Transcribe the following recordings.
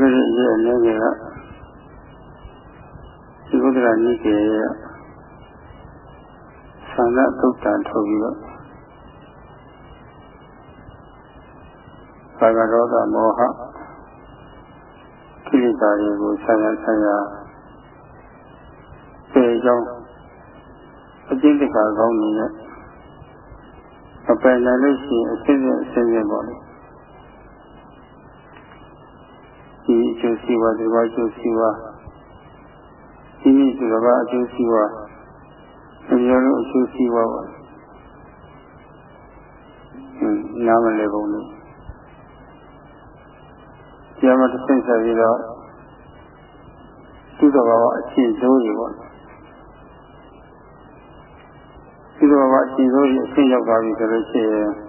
ကယ်လို့ရဲ့အနေနဲ့ကဒီဘုရားနိကေရဲ့ဆန္ဒသုတ်တန်ထုတ်ပြီးတော့ဘာဂရောဂမောဟကိလေသာတွေကိုဆရာဆရာပေကြောင်းအကျင့်တကာကောင်းနေတဲ့မပယ်နိုင်လို့ရှိရင်အစစ်စစ်အစစ်စစ်ပေါ့လေ ဒီအကျိုးစီးပွားဒီဘအကျိုးစီးပွားဒီနည်းဆိုတော့အကျိုးစီးပွားအများလုံးအကျိုးစီးပွားပါနားမလဲပုံလို့ကျမ်းမတစ်ဆင့်ဆက်ပြီးတော့သူတော်ဘာဝအချင်းစိုးတွေပေါ့သူတော်ဘာဝအချင်းစိုးတွေအဆင့်ရောက်သွားပြီဆိုလို့ရှိရင်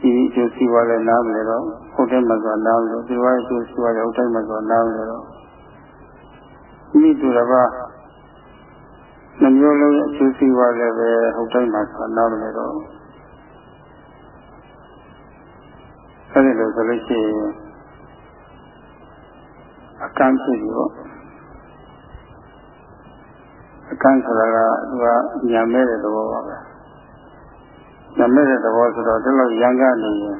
ဒီအကျိုးစီးပွားလည်းနားမလဲတော့ဟုတ်တယ်မှဆိုနားမလဲဒီဘက်အကျိုးစီးပွားလည်းဟုတ်တယ်မှဆိုနားမလဲတော့ဒီသူတော်ဘာနှမျိုးလုံးရဲ့အကျိုးစီးပွားလည်းပဲဟုတ်တယ်မှဆိုနားမလဲတော့အဲဒီလိုဆိုလို့ရှိရင်အကန့်ဖြစ်ပြီပေါ့အကန့်ဆိုတာကသူကညာမဲ့တဲ့သဘောပါပဲ ညာမဲ့တဲ့သဘောဆိုတော့ဒီလိုရန်ကနေရင်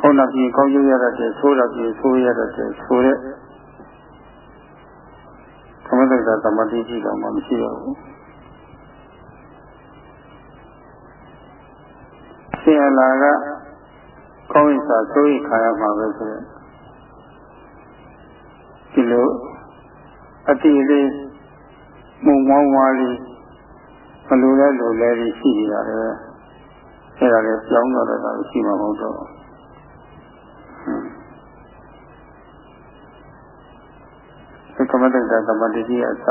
ကောင်းတာပြီးကောင်းရရတဲ့ဆိုးတာပြီးဆိုးရတဲ့ဆိုးတဲ့သမထကသမတိကြီးတော့မှမရှိတော့ဘူးဆင်ရလာကကောင်းရင်စာစိုးရိမ်ခါရမှာပဲဆိုရင်ဒီလိုအတိလေးမုံမောင်းဝါးလေး မလိုလဲလိုလဲလေးရှိနေရတယ်အဲ့ဒါလည်းကြောင်းတော့တာရှိမှာမဟုတ်တော့ဒီကမ္မတ္တသမတိကြီးအစ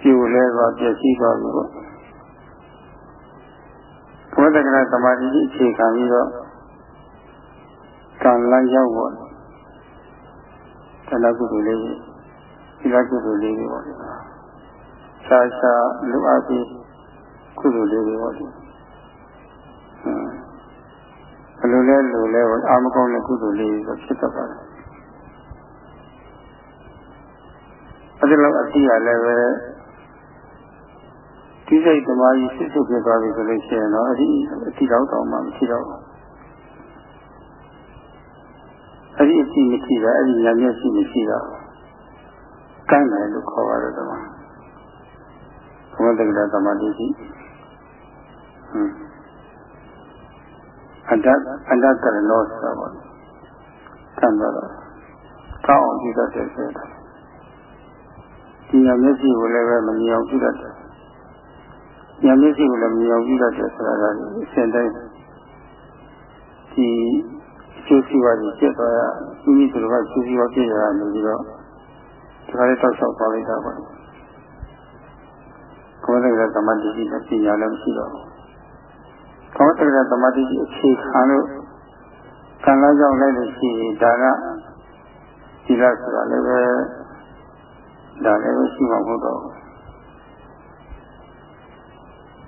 ပြိုလဲသွားပြည့်စည်သွားပြီပေါ့ဝိသကရသမာဓိကြီးအခြေခံပြီးတော့ကံလမ်းရောက်ပေါ်တဏှကုသိုလ်လေးဒီလကုသိုလ်လေးတွေပေါ့။ ရှားရှားလူအပ်ပြီးကုသိုလ်လေးတွေပေါ့။ဘယ်လိုလဲလို့လဲအာမကောင်းတဲ့ကုသိုလ်လေးတွေဖြစ်တတ်ပါတယ်။အဲဒီလိုအတိအရလည်းပဲဒီစိတ်သမားကြီးစစ်စစ်ဖြစ်သွားပြီဆိုလို့ရှိရင်တော့အဒီအတိတော့တောင်းမှမရှိတော့ဘူးအဲ့ဒီအတိမရှိတာအဲ့ဒီညာမျက်စိမရှိတော့ကမ်းတယ်လို့ခေါ်ပါတယ်တော့ ဘုရားတက္ကရာသမာဓိရှိဟွန်းအတ္တအတ္တကရလောဆိုတော့ကမ်းတော့ကောင်းအောင်ကြည့်တတ်တယ်ဆိုတာဒီညာမျက်စိကိုလည်းပဲမမြင်အောင်ကြည့်တတ်တယ်ဉာဏ်မျက်စိကိုလည်းမြင်အောင်ကြည့်တတ်တယ်ဆိုတာကအစဉ်တိုင်းဒီကျိုးစီဝါကြီးကျက်သွားရမိမိတို့ကကျိုးစီဝါပြည့်ရတာလို့ပြီးတော့ဒီကလေးတောက်လျှောက်သွားလိုက်တာပေါ့ ကောမတကသမာဓိကြီးနဲ့ပညာလည်းမရှိတော့ဘူးကောမတကသမာဓိကြီးအခြေခံလို့ကံလာကြောင့်လိုက်လို့ရှိရင်ဒါကဒီလားဆိုတာလည်းပဲဒါလည်းရှိမှာမဟုတ်တော့ဘူး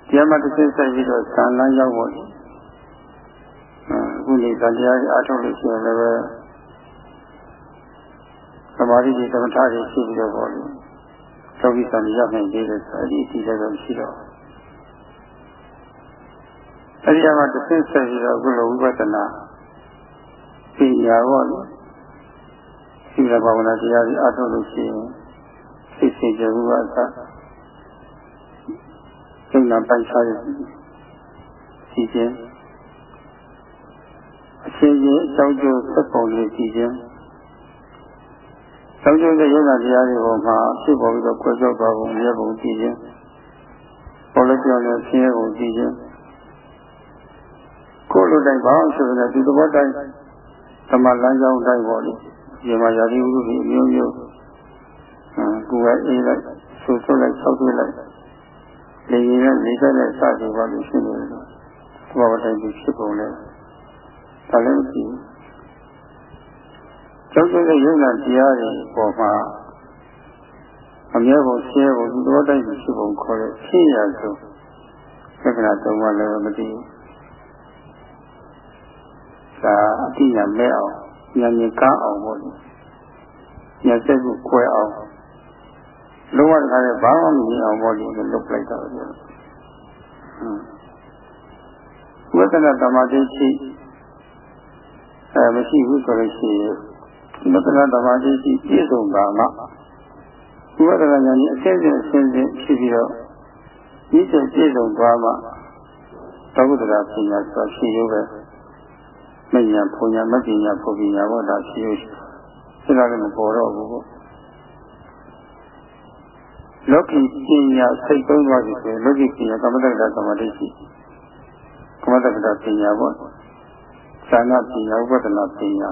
တရားမှတစ်စိတ်ဆိုင်ပြီးတော့ဇာလန်းရောက်ဖို့အခုနေတရားကြီးအားထုတ်လို့ရှိရင်လည်းသမာဓိကြီးသမထကြီးရှိပြီးတော့ပေါ့လေ သောကိစ္စံရောက်နိုင်သေးတယ်ဆိုအဲ့ဒီအတိလည်းပဲရှိတော့အဲ့ဒီမှာတစ်စိတ်ဆိုင်ပြီးတော့အခုလိုဝိပဿနာပညာပေါ့လေရှိတဲ့ဘာဝနာတရားကြီးအားထုတ်လို့ရှိရင်သိစေကြဘူးကအစစိတ်နာပိုက်စားရစီခြင်းအရှင်ကြီးအကြောင်းကျိုးသက်ပုံလေးစီခြင်း သောကျိုးတဲ့ယောဂတရားတွေပေါ်မှာဖြစ်ပေါ်ပြီးတော့ကြွကြောက်သွားပုံရပုံစီခြင်းပေါ်လို့ပြောလို့ဆင်းရဲပုံစီခြင်းကိုယ်လိုတိုင်းပါဆိုတဲ့ဒီသဘောတိုင်းသမလမ်းကြောင်းတိုင်းပေါ်လို့ဒီမှာယာတိဝုဒ္ဓအမျိုးမျိုးကိုယ်ကအေးလိုက်ဆူဆွလိုက်ဆောက်သွေးလိုက်လေရင်နဲ့လေဆက်နဲ့စသည်ပါလို့ရှိနေတယ်။ဘောတိုင်းဒီဖြစ်ပုံလဲ။ဒါလည်းကြည့်။ ကျောင်းကျတဲ့ယုံနာတရားတွေပေါ်မှာအမြဲပုံရှင်းပုံဒီဘောတိုင်းဒီဖြစ်ပုံခေါ်တဲ့ရှင်းရဆုံးသက္ကနာသုံးပါလည်းမသိဘူး။ဒါအတိညာမဲ့အောင်ဉာဏ်ဉာဏ်ကားအောင်ပေါ့လေဉာဏ်စက်ကိုခွဲအောင်လုံးဝတခါနဲ့ဘာမှမမြင်အောင်ပေါ့လေလုတ်လိုက်တာပဲဝိသနာတမာတိရှိအဲမရှိဘူးဆိုလို့ရှိရင် ဝိသနာတမာတိရှိပြည့်စုံတာမှဝိသနာဉာဏ်ကြီးအစစ်စစ်အစစ်စစ်ဖြစ်ပြီးတော့ဒီစိတ်ပြည့်စုံသွားမှသောကုတ္တရာပညာဆိုရှိရုပ်ပဲမညာဘုံညာမပညာဘုံပညာဘောဒါရှိရုပ်စိတ်ကလည်းမပေါ်တော့ဘူးပေါ့လောကီပညာစိတ်သုံးသွားပြီဆိုရင်လောကီပညာကမ္မတက္ကသမာဓိရှိကမ္မတက္ကပညာပေါ့သံဃပညာဥပဒနာပညာ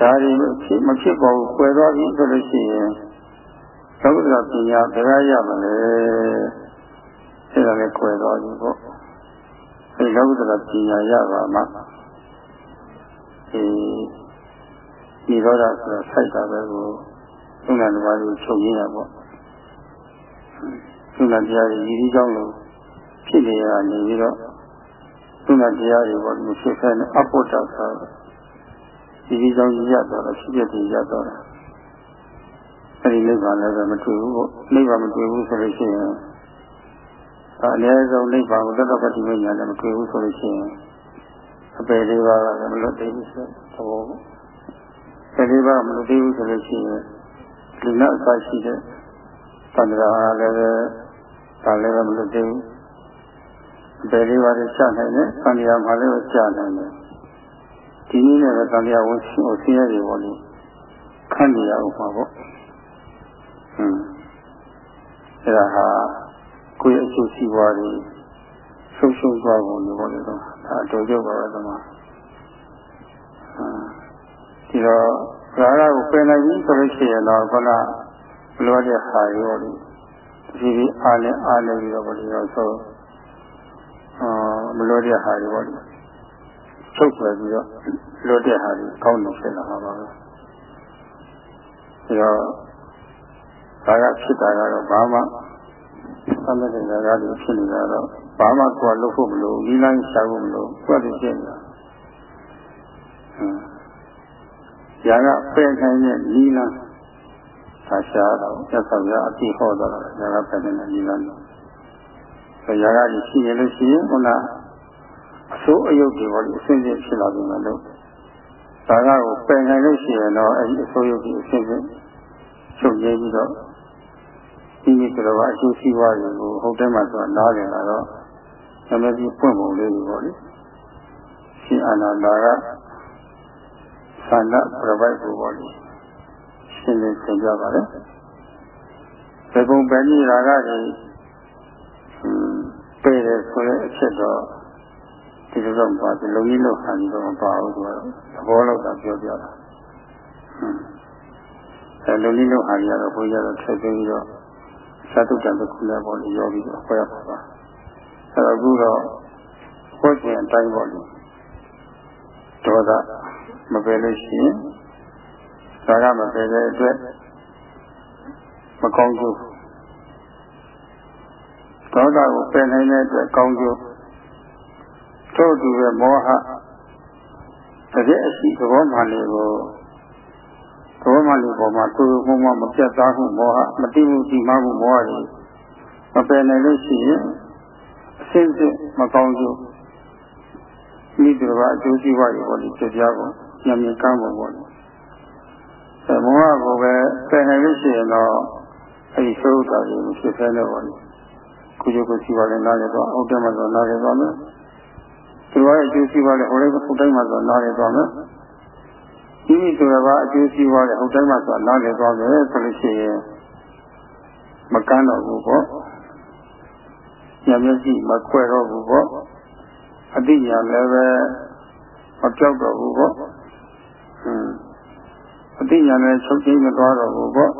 ဒါတွေဖြစ်မဖြစ်ပါဘူးကွယ်သွားပြီဆိုလို့ရှိရင်သောကုတ္တရာပညာတရားရမလဲအဲ့ဒါလည်းကွယ်သွားပြီပေါ့အဲလောကုတ္တရာပညာရပါမှဒီဒီတော့တာဆိုတော့စိုက်တာပဲကိုသုဏတပါးကိုချုပ်ရင်းရပေါ့သုဏတရားကြီးရည်ကြီးကြောင်းလို့ဖြစ်နေရနေပြီးတော့သုဏတရားတွေပေါ့ဒီဖြစ်ခဲ့တဲ့အပုဒ္ဒဆိုရ ည်ကြီးကြောင်းကြီးရတော့ဖြစ်ဖြစ်ကြီးရတော့အဲဒီနိဗ္ဗာန်လည်းပဲမတွေ့ဘူးပေါ့နိဗ္ဗာန်မတွေ့ဘူးဆိုလို့ရှိရင်အနည်းဆုံးနိဗ္ဗာန်ကိုတတ္တပတိမညာနဲ့မတွေ့ဘူးဆိုလို့ရှိရင်အပေလေးပါးကမလွတ်သေးဘူးဆိုတော့ပယ်လေးပါးမလွတ်သေးဘူးဆိုလို့ရှိရင်လူနာအစရှိတဲ့သံဃာလည်းပဲဒါလည်းပဲမလွတ်သေးဘူးအပေလေးပါးကိုချနိုင်တယ်သံဃာမှာလည်းချနိုင်တယ် ဒီနည်းနဲ့ပဲသံဃာဝန်ရှင်ကိုဆင်းရဲတွေပေါ့လေခန့်နေရအောင်ပါပေါ့ဟွန်းအဲဒါဟာကိုယ့်ရဲ့အကျိုးစီးပွားတွေဆုံးရှုံးသွားပုံတွေပေါ့လေတော့ဒါအတူတူပါပဲဒီမှာဒီတော့ရာဂကိုပယ်နိုင်ပြီဆိုလို့ရှိရင်တော့ခဏဘလိုတဲ့ဟာရောဒီဒီဒီအားနဲ့အားနဲ့ပြီးတော့ဘယ်လိုဆိုအာမလို့တဲ့ဟာတွေပေါ့ လေချုပ်ပြပြီးတော့လို့တဲ့ဟာတွေကောင်းနေဖြစ်လာမှာပါပဲဒီတော့ဒါကဖြစ်တာကတော့ဘာမှသမထဇာကတွေဖြစ်နေတာတော့ဘာမှကိုယ်လုပ်ဖို့မလိုဒီလမ်းရှာဖို့မလိုကိုယ်တည်းဖြစ်နေတာ။ညာကပယ်ခိုင်းတဲ့ဒီလမ်းသာရှာတော့သက်ဆောင်ရအပြည့်ဟောတော့ညာကပယ်တဲ့ဒီလမ်းတော့ဆိုညာကကြီးရှိရလို့ရှိရင်ခုန အစိုးအယုတ်တွေပေါ့ဒီအစဉ်စဉ်ဖြစ်လာပြီမလို့ဒါကကိုပယ်နိုင်လို့ရှိရင်တော့အဲဒီအစိုးယုတ်ကြီးအစဉ်စဉ်ချုပ်ငြိမ်းပြီးတော့ဒီနေ့ကတော့အကျိုးစီးပွားတွေကိုဟုတ်တယ်မှဆိုတော့နားလည်လာတော့သမတိပွင့်ပုံလေးတွေပေါ့လေရှင်အာနာတာကသန္တာပြပိုက်ကိုပေါ့လေရှင်းလင်းသင်ကြပါလေဒီပုံပဲကြီးရာကတွေပြေးတယ်ဆိုတဲ့အချက်တော့ ဒီလိုတော့ပါဒီလုံကြီးလို့ခံပြီးတော့မပါဘူးဆိုတော့သဘောလောက်တာပြောပြတာအဲလုံကြီးလို့ဟာရတော့ဘုရားတော့ထည့်ပြီးတော့သတ္တုတံတစ်ခုလည်းပေါ့လေရောပြီးတော့ဟောရပါပါအဲတော့အခုတော့ဟောခြင်းအတိုင်းပေါ့လေဒေါသမပယ်လို့ရှိရင်သာကမပယ်တဲ့အတွက်မကောင်းကျိုးဒေါသကိုပယ်နိုင်တဲ့အတွက်ကောင်းကျိုး ထို့တူပဲမောဟတကယ်အရှိသဘောမှန်လေးကိုသဘောမှန်လေးပေါ်မှာသူ့ဘုံမှာမပြတ်သားမှုမောဟမတိမှုဒီမှမှုမောဟတွေမပယ်နိုင်လို့ရှိရင်အစစ်စစ်မကောင်းကျိုးမိသူကအကျိုးစီးပွားတွေပေါ်ပြီးပြပြဖို့ညံ့ညံ့ကမ်းဖို့ပေါ့လေအဲမောဟကိုပဲပယ်နိုင်လို့ရှိရင်တော့အဲဒီသုဒ္ဓတာတွေဖြစ်ဖဲလို့ပေါ့လေကုကျကိုစီးပွားလည်းနားရတော့အောက်တက်မှဆိုနားရတော့မယ် သူရဲ့အကျိုးစီးပွားလည်းဟိုလေးဟိုတိုင်းမှဆိုနားရတော့မယ်ဒီမိသူကအကျိုးစီးပွားလည်းဟိုတိုင်းမှဆိုနားရတော့မယ်ဆိုလို့ရှိရင်မကမ်းတော့ဘူးပေါ့ညမျက်စိမခွဲတော့ဘူးပေါ့အတိညာလည်းပဲမပြောက်တော့ဘူးပေါ့ဟွန်းအတိညာလည်းချုပ်ချင်းမသွားတော့ဘူးပေါ့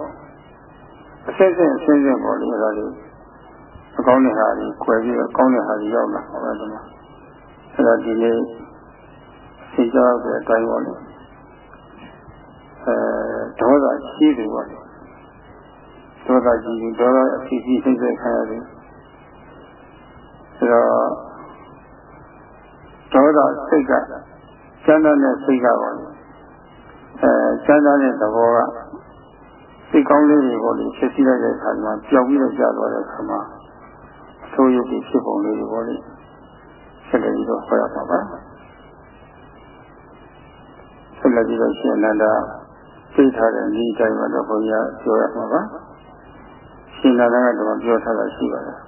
အစစ်စစ်အစစ်စစ်ပေါ့လေဒါလေးအကောင်းတဲ့ဟာကြီးခွဲပြီးအကောင်းတဲ့ဟာကြီးရောက်လာဟောတယ်မှာ အဲ့တော့ဒီနေ့သိကြတဲ့အတိုင်းပေါ့လေအဲဒေါသရှိတယ်ပေါ့လေဒေါသကြီးဒေါသအဖြစ်ကြီးသိစေခံရတယ်ဆိုတော့ဒေါသစိတ်ကစမ်းတဲ့စိတ်ကပါလေအဲစမ်းတဲ့သဘောကစိတ်ကောင်းလေးတွေပေါ့လေဖြစ်စီလိုက်တဲ့အခါမှာပျောက်ပြီးတော့ကြာသွားတဲ့အခါမှာဆိုးရုပ်ပြီးဖြစ်ပုံလေးတွေပေါ့လေ ဆက်လက်ပြီးတော့ဟောရမှာပါဆက်လက်ပြီးတော့ရှင်အနန္ဒာသိထားတဲ့ဤတိုင်းမှာတော့ဘုရားပြောရမှာပါရှင်အနန္ဒာကတော့ပြောထားတာရှိပါတယ်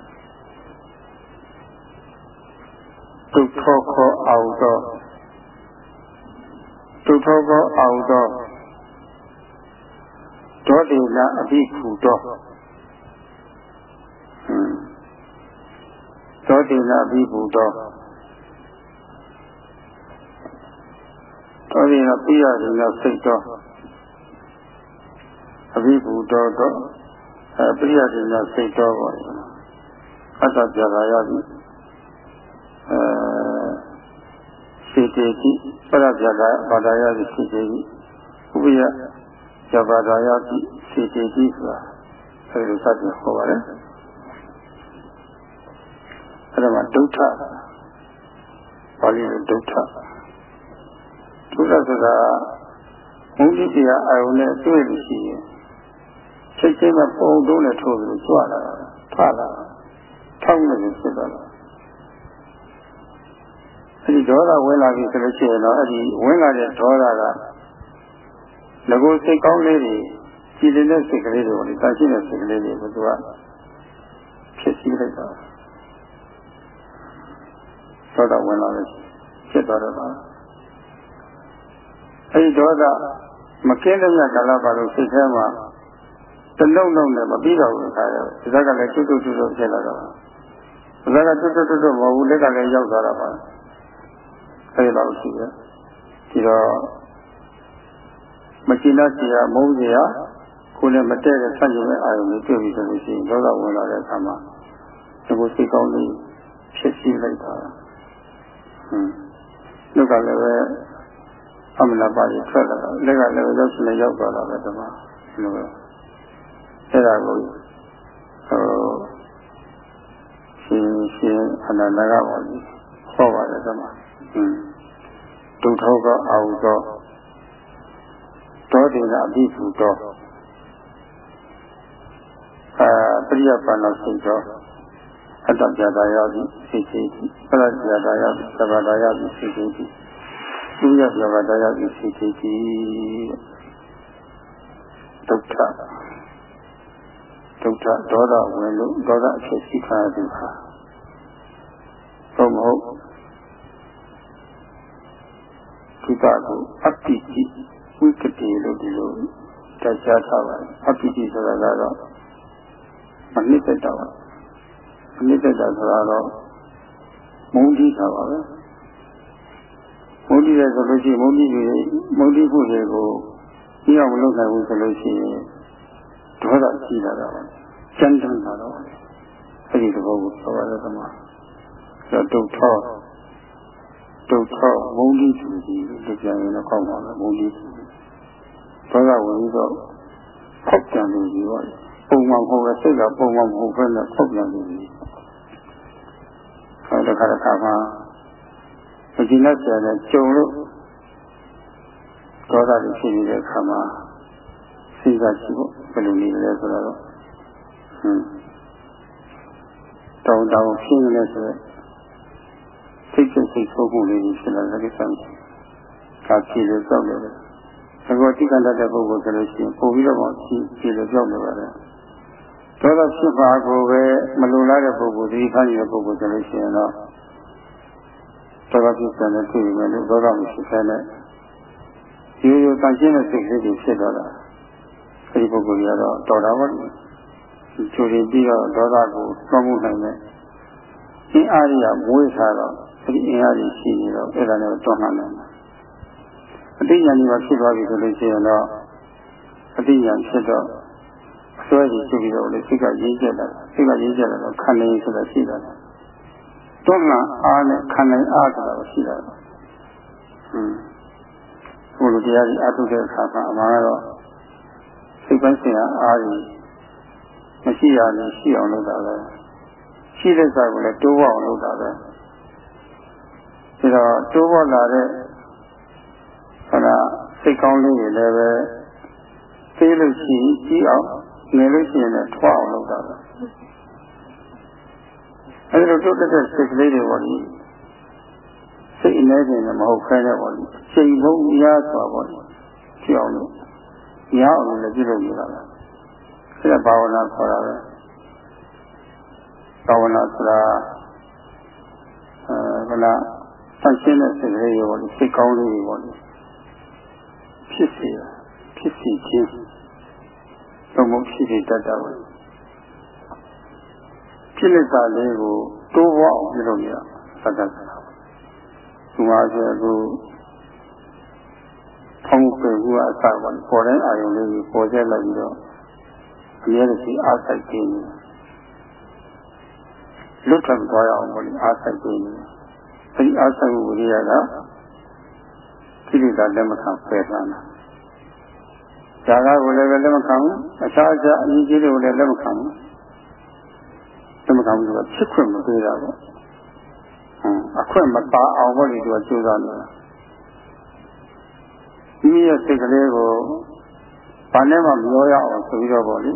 ဒုက္ခခောအောင်သောဒုက္ခခောအောင်သောဒေါတိနာအဘိခုတော်ဒေါတိနာအဘိခုတော် တော်ရင်ပြရရင်တော့စိတ်တော်အဘိဘူတော်တော့အပြရရင်တော့စိတ်တော်ပေါ့အတ္တပြရာရပြီအဲစေတေတိပရပြရာဘာသာရပြီစေတေတိဥပယဇဘာသာယတိစေတေတိဆိုတာအဲဒီလိုစတင်ဟောပါတယ်အဲ့ဒါမှာဒုဋ္ဌပါဠိလိုဒုဋ္ဌ ဒုက္ခဆိုတာမုန်းတိတရားအာယုန်နဲ့တွေ့လို့ရှိရင်စိတ်ချင်းကပုံတုံးနဲ့ထိုးပြီးကြွလာတာထလာထောက်နေလို့ဖြစ်သွားတာအဲဒီဒေါသဝင်လာပြီဆိုလို့ရှိရင်တော့အဲဒီဝင်လာတဲ့ဒေါသကငကိုစိတ်ကောင်းလေးတွေကြည်တဲ့စိတ်ကလေးတွေကိုတာရှိတဲ့စိတ်ကလေးတွေကိုသူကဖြစ်စည်းလိုက်တာဒေါသဝင်လာလို့ဖြစ်သွားတော့ အဲဒီဒေါသမကင်းတဲ့ကာလပါလို့စိတ်ထဲမှာတလုံးလုံးနဲ့မပြီးတော့ဘူးခါရောဒီကကလည်းတွတ်တွတ်တွတ်ဖြစ်လာတော့ဒီကကတွတ်တွတ်တွတ်မဟုတ်ဘူးလက်ကလည်းရောက်သွားတာပါအဲဒီလောက်ရှိတယ်ဒီတော့မကျင်တတ်စရာမုန်းစရာကိုယ်လည်းမတည့်တဲ့ဆန့်ကျင်တဲ့အာရုံတွေတွေ့ပြီးဆိုလို့ရှိရင်ဒေါသဝင်လာတဲ့အခါမှာဒီကိုစိတ်ကောင်းလေးဖြစ်စီလိုက်တာဟွန်းလောကလည်းပဲအ မနာပါရီထွက်လာတော့လက်ကလည်းရောက်စနေရောက်သွားတာပဲဒီမှာဒီလိုအဲ့ဒါကိုဟိုရှင်ရှင်အနန္ဒကပါလိဟောပါတယ်ဒီမှာဟွန်းဒုထောကအာဟုသောတောတင်ကအပိစုသောအာပရိယပါဏစိတ်သောအတ္တပြတာယောတိစိတ်စိတ်ပရဇာတာယောတိသဘာတာယောတိစိတ်စိတ် ဥရပြဘာတာယောတိစိတ်စိတ်ဒုက္ခဒုက္ခဒေါသဝင်လို့ဒေါသအဖြစ်ရှိခါသူဟာသို့မဟုတ်ဒီကကိုအပ္ပိတိဝိကတိလို့ဒီလိုတရားထားပါတယ်အပ္ပိတိဆိုတာကတော့မနစ်သက်တာပါမနစ်သက်တာဆိုတာတော့မုန်းတိတာပါပဲ မုန်းတိတယ်ဆိုလို့ရှိရင်မုန်းတိတွေမုန်းတိဖို့တွေကိုကြီးအောင်မလုပ်နိုင်ဘူးဆိုလို့ရှိရင်ဒေါသကြီးလာတာပါစမ်းတမ်းလာတော့အဲ့ဒီသဘောကိုပြောရတဲ့ကမှာဒုက္ခဒုက္ခမုန်းတိသူကြီးလို့ပြန်ရင်တော့ကောင်းပါလားမုန်းတိသူဘောကဝင်ပြီးတော့ဖောက်ပြန်လို့ကြီးပါပုံမှန်ဟုတ်ရဲ့စိတ်ကပုံမှန်မဟုတ်ဘဲနဲ့ဖောက်ပြန်လို့ကြီးအဲဒါခါခါမှာ အကျဉ်းနဲ့ပြန်တဲ့ကြုံလို့ဒေါသတွေဖြစ်နေတဲ့အခါမှာစိတ်ကရှိဖို့ဘယ်လိုနေလဲဆိုတော့ဟွန်းတောင်းတောင်းဖြစ်နေလဲဆိုတော့စိတ်စိတ်စိတ်ဆိုးမှုလေးဖြစ်လာတဲ့ကိစ္စကဖြေလို့ကြောက်တယ်သဘောတိကံတတ်တဲ့ပုဂ္ဂိုလ်ဆိုလို့ရှိရင်ပို့ပြီးတော့မှဖြေဖြေလို့ကြောက်နေပါတယ်ဒေါသဖြစ်ပါကိုပဲမလိုလားတဲ့ပုဂ္ဂိုလ်ဒီခါနေတဲ့ပုဂ္ဂိုလ်ဆိုလို့ရှိရင်တော့ ဒေါသဖြစ်တဲ့နဲ့တွေ့ပြီလို့ဒေါသမရှိခဲနဲ့ရိုးရိုးတန်ရှင်းတဲ့စိတ်ကလေးတွေဖြစ်တော့တာအဲဒီပုဂ္ဂိုလ်ကြီးကတော့တော်တာပါချူရင်ပြီးတော့ဒေါသကိုသွမ်းမှုနိုင်တယ်အင်းအားရမွေးထားတော့အဲဒီအင်းအားကြီးရှိနေတော့အဲ့ဒါနဲ့တွန်းလှန်နိုင်တယ်အတိညာဏ်ကြီးဖြစ်သွားပြီဆိုလို့ရှိရင်တော့အတိညာဏ်ဖြစ်တော့အစွဲကြီးဖြစ်ပြီးတော့လေစိတ်ကရင်းကျက်လာစိတ်ကရင်းကျက်လာတော့ခန္ဓာကြီးဆိုတာရှိတာ တွန်းလှန်အားနဲ့ခန္ဓာအားဆိုတာရှိတာဟွန်းဘုလိုတရားကြီးအထုတဲ့အခါမှာအမှန်ကတော့စိတ်ပိုင်းဆိုင်ရာအားကြီးမရှိရလို့ရှိအောင်လုပ်တာပဲရှိတဲ့စာကိုလည်းတိုးဝအောင်လုပ်တာပဲဒါတော့တိုးဝလာတဲ့စိတ်ကောင်းလေးတွေလည်းပဲသေးလို့ရှိရင်ကြီးအောင်ငယ်လို့ရှိရင်လည်းထွားအောင်လုပ်တာပဲ အဲဒီလိုတိုးတက်တဲ့စိတ်ကလေးတွေပေါ့လေစိတ်အနည်းငယ်နဲ့မဟုတ်ခဲတဲ့ပေါ့လေချိန်ဖို့ရသွားပေါ့လေဖြစ်အောင်လို့ရအောင်လည်းပြုလုပ်နေတာပဲအဲဒါဘာဝနာခေါ်တာပဲဘာဝနာဆိုတာအဲကလားဆန့်ရှင်းတဲ့စိတ်ကလေးတွေပေါ့လေစိတ်ကောင်းလေးတွေပေါ့လေဖြစ်စေဖြစ်စီခြင်းသုံးဖို့ဖြစ်စေတတ်တာပဲ ဖြစ်လက်စာလေးကိုတိုးပွားအောင်ပြုလုပ်ရသတ်တတ်တာဒီမှာကျအခုဖောင်းပယ်မှုအစပါပေါ်တဲ့အာယုံလေးကိုပေါ်ကျလိုက်ပြီးတော့အများကြီးအားစိုက်ခြင်းလွတ်ထသွားရအောင်ပေါ့လေအားစိုက်ခြင်းအဲဒီအားစိုက်မှုဝိရိယကကိလေသာလက်မခံပယ်ထားတာဇာကကိုလည်းလက်မခံဘူးအခြားအခြားအကြီးကြီးတွေကိုလည်းလက်မခံဘူး လက်မခံဘူးဆိုတော့ဖြစ်ခွင့်မပေးတာပေါ့အခွင့်မပါအောင်ပေါ့လေသူကကြိုးစားနေတာဒီရဲ့စိတ်ကလေးကိုဘာနဲ့မှမပြောရအောင်ဆိုပြီးတော့ပေါ့လေ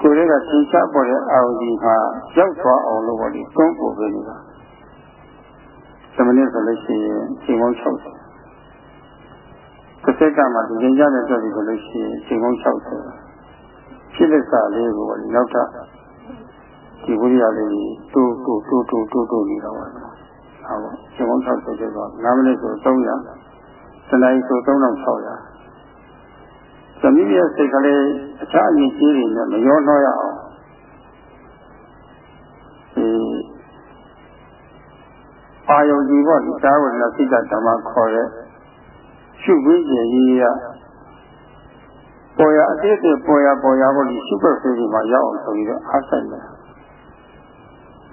ကိုယ်လေးကသင်္ချပေါ်တဲ့အာရုံကြီးဟာရောက်သွားအောင်လို့ပေါ့လေတွန်းပို့ပေးနေတာသမဏေဆိုလို့ရှိရင်ချိန်ပေါင်း60တစ်စက္ကန့်မှာဒီရင်ကြတဲ့အတွက်ဒီဆိုလို့ရှိရင်ချိန်ပေါင်း60ဖြစ်လက်စာလေးကိုပေါ့လေနောက်ထပ် ဒီဝိရိယလေးတိုးတိုးတိုးတိုးတိုးတိုးနေတာပါဟုတ်ပါချိန်ပေါင်း60ကျတော့9မိနစ်ဆို300စနေဆို3600သမီးရဲ့စိတ်ကလေးအခြားအရင်ကြီးတွေနဲ့မရောနှောရအောင်ဒီအာယုံကြီးပေါ့ဒီသာဝရဏစိတ်ဓမ္မခေါ်တဲ့ရှုဝိဉ္ဇဉ်ကြီးကပေါ်ရအတိတ်ပေါ်ရပေါ်ရပေါ့ဒီရှုပ်ဖေးဒီမှာရောက်အောင်ဆိုပြီးတော့အားဆိုင်တယ်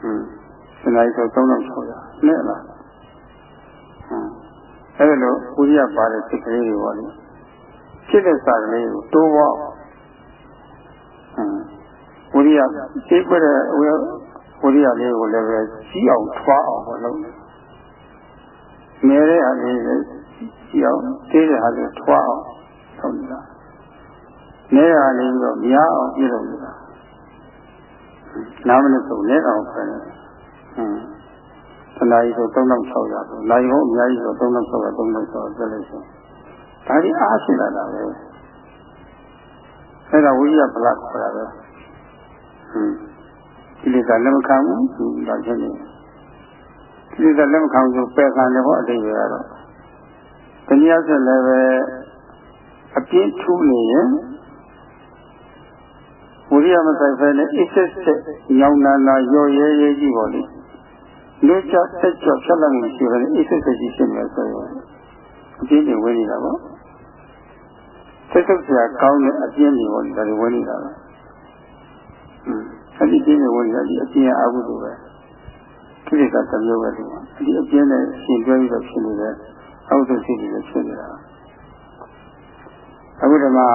ဟွန်းစနေဆို3600နဲ့လားဟွန်းအဲ့လိုဥရိယပါတဲ့စိတ်ကလေးတွေပေါ့လေဖြစ်တဲ့စာကလေးကိုတိုးပေါ့ဝိရိယသိပြတဲ့ဝိရိယလေးကိုလည်းပဲကြီးအောင်ထွားအောင်ပေါ့လို့ငယ်တဲ့ဟာလေးလည်းကြီးအောင်သေးတဲ့ဟာလေးထွားအောင်လုပ်နေတာနဲဟာလေးတော့များအောင်ပြုလုပ်နေတာ နားမလို့ဆိုလဲအောင်ခဏဟွန်းတနားကြီးဆို3600ဆိုနိုင်ဟုတ်အများကြီးဆို3600 3600ပြလိုက်ဆိုဒါကြီးအားရှိလာတာပဲအဲ့ဒါဝိရိယပလတ်ခေါ်တာပဲဟွန်းဒီလိုကလက်မခံဘူးသူတော့ချက်နေဒီလိုကလက်မခံဘူးပယ်ခံတယ်ဟောအတိတ်ရတော့တနည်းအားဖြင့်လည်းပဲအပြင်းထူးနေရင် ဝိရိယမဆိုင်ဖဲနဲ့အစ်ဆက်ဆက်ညောင်းနာနာရော့ရဲရဲကြီးပေါ့လေလူချဆက်ကြောဖြတ်လိုက်မှုရှိတယ်အစ်ဆက်ဆက်ကြီးဖြစ်နေဆိုရင်အပြင်းတွေဝင်နေတာပေါ့ဆက်ဆုပ်စရာကောင်းတဲ့အပြင်းတွေပေါ့ဒါတွေဝင်နေတာပဲအဲ့ဒီပြင်းတွေဝင်နေတာဒီအပြင်းအဟုသူပဲကိလေသာတစ်မျိုးပဲဒီမှာဒီအပြင်းနဲ့ရှင်တွဲပြီးတော့ဖြစ်နေတဲ့အဟုသူစိတ်တွေဖြစ်နေတာအခုဒီမှာ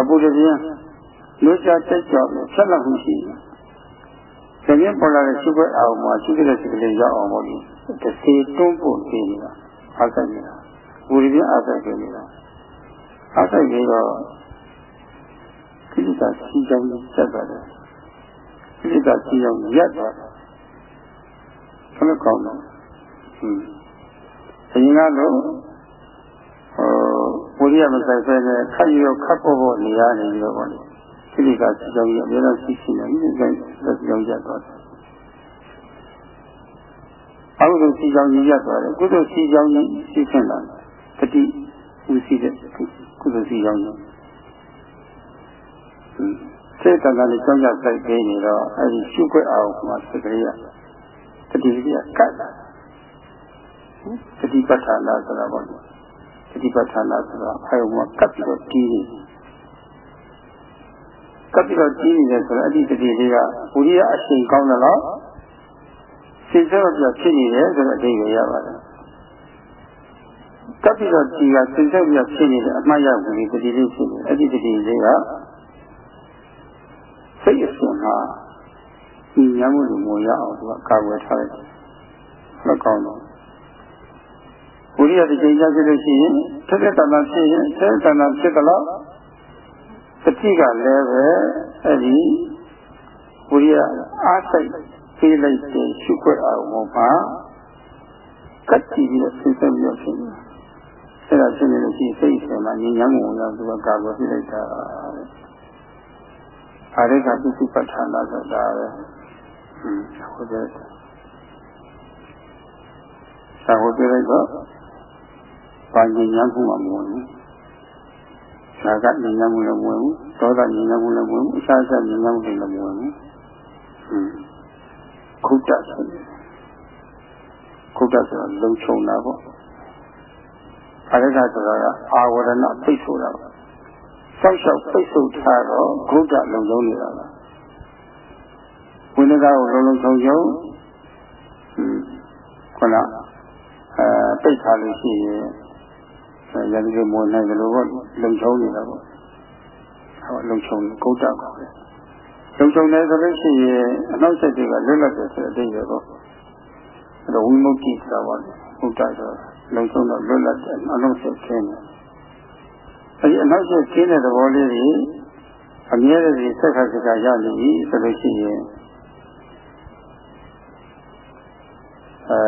အပူတပြင်း လူချတက်ကြောဖြတ်လိုက်မှုရှိတယ်။ဒီရင်ပေါ်လာတဲ့ရှိခွက်အောင်မှာရှိတဲ့စိတ်ကလေးရောက်အောင်ပေါ့ဒီတစ်စီတွန်းဖို့နေနေတာအားဆိုင်နေတာဝိရိယအားဆိုင်နေတာအားဆိုင်ပြီးတော့ကိလေသာစီကြောင်းနဲ့ဆက်သွားတယ်ကိလေသာစီကြောင်းရက်သွားတယ်ဘယ်လိုကောင်းလဲဟင်းအရင်ကတော့ဟိုဝိရိယမဆိုင်ဖဲနဲ့ခက်ရောခက်ဖို့ဖို့နေရနေပြီးတော့ပေါ့လေ ကိလေသာစီကြောင်းကြီးအများကြီးရှိရှိနေတယ်ဒီကိစ္စကြောင်းရက်သွားတယ်အကုသိုလ်စီကြောင်းကြီးရက်သွားတယ်ကုသိုလ်စီကြောင်းကြီးရှိခွင့်လာတတိဥစီတဲ့ကုသိုလ်စီကြောင်းကြီးစေတနာနဲ့ကြောင်းကြစိုက်ပေးနေတော့အဲဒီရှုခွက်အောင်မှာစကလေးရတတိလေးကကတ်လာတတိပဋ္ဌာနာဆိုတာပေါ့တတိပဋ္ဌာနာဆိုတာအဲဟိုမှာကတ်ပြီးတော့တီးနေ ကပ်ပြီးတော့ကြီးနေတယ်ဆိုတော့အဲ့ဒီတတိလေးကဝိရိယအရှိန်ကောင်းတယ်လို့စိတ်ဆက်ပြဖြစ်နေတယ်ဆိုတော့အဓိပ္ပာယ်ရပါတယ်ကပ်ပြီးတော့ကြီးကစိတ်ဆက်ပြဖြစ်နေတယ်အမှတ်ရဘူးဒီတတိလေးဖြစ်နေအဲ့ဒီတတိလေးကစိတ်အရှင်ဟာဒီညမှုလိုမရအောင်သူကကာကွယ်ထားတယ်ဟုတ်ကောင်းတော့ဝဝိရိယတစ်ချိန်ကြာဖြစ်လို့ရှိရင်ထက်ထက်တန်တန်ဖြစ်ရင်ထက်ထက်တန်တန်ဖြစ်တော့ စတိကလည်းပဲအဲ့ဒီဝိရိယအားစိတ်ပြေးလိုက်တဲ့ရှုခွက်အောင်မှာကတ်ကြည့်ပြီးဆင်းဆက်ပြီးဖြစ်နေအဲ့ဒါဖြစ်နေလို့ရှိရင်စိတ်ဆင်မှာဉာဏ်ဉာဏ်ကိုရောက်သူကကာကွယ်ပြလိုက်တာအာရိကပုစုပဋ္ဌာနာဆိုတာပဲဟင်းဟိုတဲ့သာဝတိလိုက်တော့ပါဉာဏ်ဉာဏ်မှုမှမဝင်ဘူး။ သာကဉာဏ်ဉာဏ်မှုလည်းမဝင်ဘူး။သောတာဉာဏ်ဉာဏ်မှုလည်းမဝင်ဘူး။အရှားရှားဉာဏ်ဉာဏ်မှုလည်းမဝင်ဘူး။ဟင်းခုတ္တဆိုတယ်။ခုတ္တဆိုတာလုံခြုံတာပေါ့။အရိကဆိုတာကအာဝရဏပိတ်ဆိုတာပေါ့။ဆောက်ရှောက်ပိတ်ဆို့ထားတော့ခုတ္တလုံခြုံနေတာပါ။ဝိနည်းကိုလုံလုံခြုံခြုံဟင်းခုနအဲပိတ်ထားလို့ရှိရင် ရန်ဒီမွေနိုင်တယ်လို့လုံချုံနေတာပေါ့ဟောလုံချုံကုတ်တာခေါ်တယ်လုံချုံတယ်ဆိုလို့ရှိရင်အနောက်ဆက်တွေကလွတ်လပ်တယ်ဆိုတဲ့အတိတ်ပဲပေါ့အဲ့တော့ဝိမု ക്തി ဆိုတာပေါ့ကုတ်တာဆိုလုံချုံတော့လွတ်လပ်တယ်အနောက်ဆက်ခင်းတယ်အဲဒီအနောက်ဆက်ခင်းတဲ့သဘောလေးတွေအမြဲတည်းဆက်ခါစကားရနေပြီဆိုလို့ရှိရင်အဲ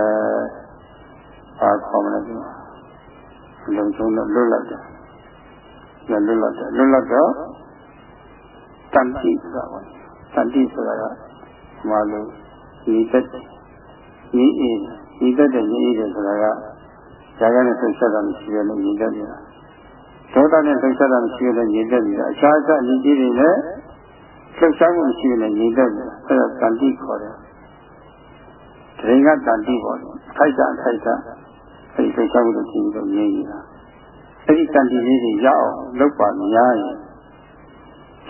ဘာခေါ်မလဲဒီ လုံဆုံးတော့လွတ်လပ်တယ်။လွတ်လပ်တယ်လွတ်လပ်တော့တန်တိဆိုတာပါ။တန်တိဆိုတာကမလို့ညီသက်ညီအေးညီသက်တဲ့ညီအေးတယ်ဆိုတာကဇာကနဲ့ဆက်ဆက်တာမရှိရလို့ညီသက်နေတာ။ဒေါသနဲ့ဆက်ဆက်တာမရှိရလို့ညီသက်နေတာ။အခြားအခြားညီကြီးတွေနဲ့လှုပ်ရှားမှုမရှိရလို့ညီသက်နေတာ။အဲဒါတန်တိခေါ်တယ်။တရင်ကတန်တိပေါ့လေ။ထိုက်တာထိုက်တာ အဲဒီစိတ်ချမှုတွေကြည့်ပြီးတော့ငြိမ်းနေတာအဲဒီတန်တီလေးတွေရအောင်လုပ်ပါများရင်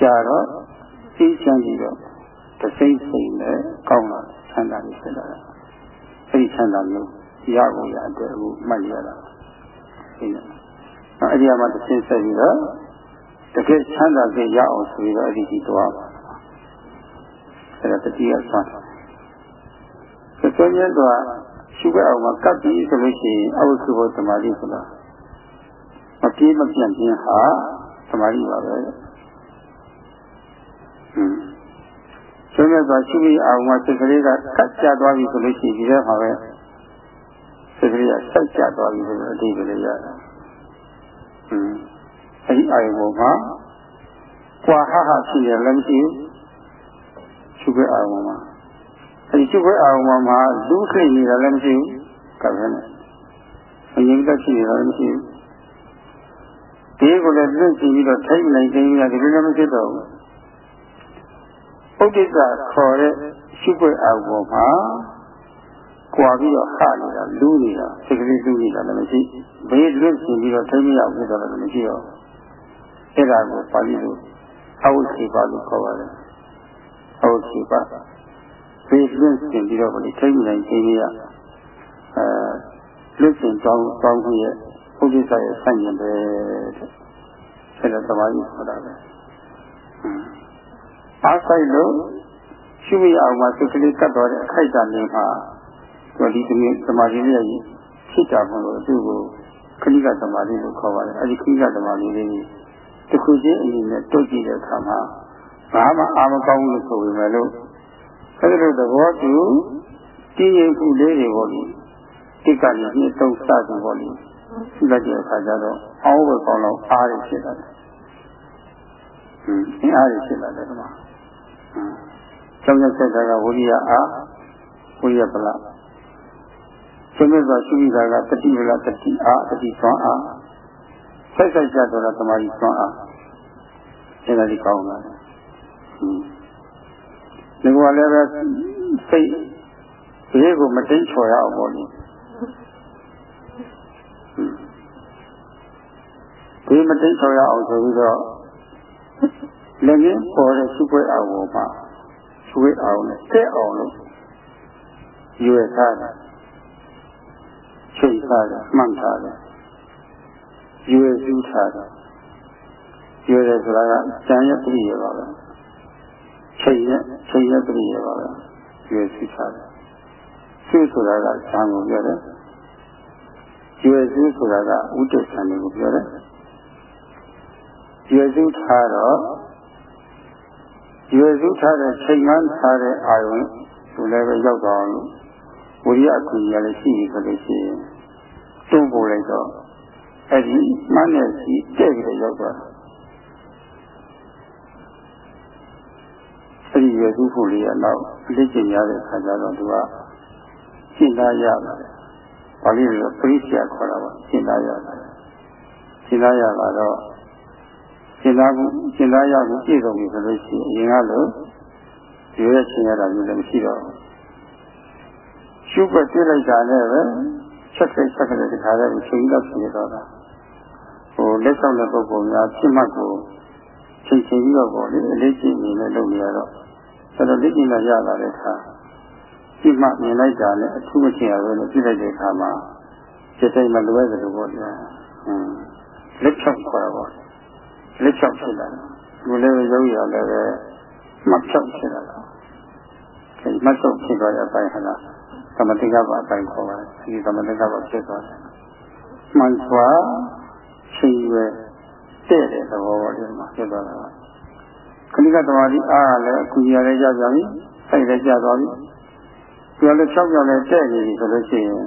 ကြာတော့သိချမ်းပြီးတော့တစိမ့်စိမ့်နဲ့ကောင်းလာဆန္ဒတွေဖြစ်လာတာအဲဒီဆန္ဒမျိုးရဖို့ရတဲ့အခုမှတ်ရတာဒီနေ့အဲဒီအမှတစ်စိမ့်ဆက်ပြီးတော့တကယ်ချမ်းသာစေရအောင်ဆိုပြီးတော့အဲဒီကြီးသွားပါအဲဒါတတိယဆန္ဒဆိုရင်တော့ ရှုခဲ့အောင်မှာကပ်ပြီးဆိုလို့ရှိရင်အဝိစုဘောသမာဓိဆိုတာမပြေးမပြန့်ခြင်းဟာသမာဓိပါပဲဟွန်းဆိုရတော့ရှုပြီးအောင်မှာစိတ်ကလေးကကတ်ကြသွားပြီဆိုလို့ရှိရင်ဒီထဲမှာပဲစိတ်ကလေးကဆက်ကြသွားပြီဆိုတော့အတိတ်ကလေးရတယ်ဟွန်းအဲဒီအာယုံပေါ်မှာကွာဟဟဖြစ်ရလည်းမရှိဘူးရှုခဲ့အောင်မှာ အဲဒီချုပ်ခွဲအောင်မှာမှာလူခိနေတာလည်းမရှိဘူးကပဲနဲ့အရင်ကရှိနေတာလည်းမရှိဘူးဒီကိုလည်းလွတ်ကြည့်ပြီးတော့ထိုင်နိုင်ခြင်းရတယ်ဒီလိုလည်းမရှိတော့ဘူးပုဒ္ဒိကခေါ်တဲ့ရှုခွဲအောင်ပေါ်မှာကြွာပြီးတော့ဟနေတာလူးနေတာစိတ်ကလေးလူးနေတာလည်းမရှိဘေးလွတ်ကြည့်ပြီးတော့ထိုင်မရဘူးဆိုတော့လည်းမရှိတော့အဲ့ဒါကိုပါဠိလိုအဝိသေပါလို့ခေါ်ပါတယ်အဝိသေပါ ဖေးလွင့်စင်ပြီးတော့ဒီထိတ်နိုင်ခြင်းကြီးကအဲလွင့်စင်ကြောင်းကြောင်းကြီးရဲ့ဘုဒ္ဓဆရာရဲ့ဆန့်ကျင်ပဲတဲ့ဆက်တဲ့သမားကြီးဆိုတာပဲအားဆိုင်လို့ရှိမိအောင်မှာစိတ်ကလေးကတ်တော်တဲ့အခိုက်အတန့်လေးမှာဒီဒီနေ့သမာဓိလေးကြီးဖြစ်တာမလို့သူ့ကိုခဏိကသမာဓိလို့ခေါ်ပါတယ်အဲဒီခဏိကသမာဓိလေးကြီးတစ်ခုချင်းအနေနဲ့တုတ်ကြည့်တဲ့အခါမှာဘာမှအာမကောင်းဘူးလို့ဆိုပေမဲ့လို့ အဲဒီလိုသဘောတူတည်ငြိမ်မှုလေးတွေပေါ့လေတိကလည်းနှစ်သုံးစသည်ပေါ့လေရှိလိုက်တဲ့အခါကျတော့အောင်းဝယ်ကောင်းတော့အားရဖြစ်လာတယ်။ဟင်းအင်းအားရဖြစ်လာတယ်ကွာ။ဟင်းကျောင်းကျဆက်တာကဝိရိယအားဝိရိယပလရှင်မြတ်စွာရှိပြီးတာကတတိပလတတိအားတတိသွမ်းအားဆက်ဆက်ကြတော့သမာဓိသွမ်းအားအဲ့ဒါဒီကောင်းလာတယ်။ဟင်း ဒီကလည်းပဲစိတ်ဘေးကိုမတိတ်ချော်ရအောင်ပေါ့လေဘေးမတိတ်ချော်ရအောင်ဆိုပြီးတော့လည်းငင်းပေါ်တဲ့စုပွဲအောင်ပေါ်မှာဆွေးအောင်နဲ့တက်အောင်လို့ရွယ်ထားတယ်ချိန်ထားတယ်မှန်ထားတယ်ရွယ်စုထားတယ်ရွယ်တယ်ဆိုတာကကျန်ရပြည့်ရပါပဲ ချိန်နဲ့ချိန်နဲ့ပြည့်ရပါပဲရွေးစီထားတယ်ဆွေးဆိုတာကဇံကိုပြောတယ်ရွယ်စုဆိုတာကဥဒိဋ္ဌာန်ကိုပြောတယ်ရွယ်စုထားတော့ရွယ်စုထားတဲ့ချိန်မှန်းထားတဲ့အာယုံသူလည်းပဲရောက်သွားအောင်ဝိရိယအကူကြီးလည်းရှိပြီဆိုလို့ရှိရင်တွန်းပို့လိုက်တော့အဲ့ဒီမှန်းတဲ့စီတဲ့ပြီးရောက်သွားတယ် အဲ့ဒီရွယ်စုဖို့လေးကတော့အလေးကျင့်ရတဲ့ခါကျတော့သူကရှင်းသားရပါတယ်။ဘာလို့လဲပရိစ္ဆေခေါ်တာပါရှင်းသားရတာ။ရှင်းသားရတာတော့ရှင်းသားမှုရှင်းသားရမှုပြည့်စုံပြီဆိုလို့ရှိရင်အရင်ကလို့ဒီရဲ့ရှင်းရတာမျိုးလည်းမရှိတော့ဘူး။ရှုပ်ပဲပြလိုက်တာနဲ့ပဲချက်ချက်ချက်ချက်တခါတည်းချိန်တော့ဖြစ်တော့တာ။ဟိုလက်ဆောင်တဲ့ပုဂ္ဂိုလ်များဖြစ်မှတ်ကိုချိန်ချိန်ပြီးတော့ပေါ့လေအလေးကျင့်နေနဲ့လုပ်နေရတော့ ဆိုတော့လက်ကျင့်လာရလာတဲ့အခါပြမှမြင်လိုက်တာနဲ့အထူးမချင်ရဘူးလို့ပြလိုက်တဲ့အခါမှာစိတ်တိုင်းမလွဲသလိုပေါ့ဗျာ။ဟင်းလက်ချောက်ခေါ်တာပေါ့။လက်ချောက်ဖြစ်လာတယ်။ဒီလည်းရုပ်ရလည်းပဲမှတ်ချောက်ဖြစ်လာတာ။ဒီမှတ်ချောက်ဖြစ်သွားတဲ့အပိုင်းဟာလားသမတိကပအပိုင်းခေါ်ပါတယ်။ဒီသမတိကပဖြစ်သွားတယ်။မှန်စွာချိန်ရွယ်တဲ့တဲ့သဘောပေါ့ဒီမှာဖြစ်သွားတာ။ ခဏကတမာတိအားလည်းအခုရလည်းကြကြပြီစိတ်လည်းကြသွားပြီသူလည်း၆ပြောင်းလည်းတဲ့နေပြီဆိုလို့ရှိရင်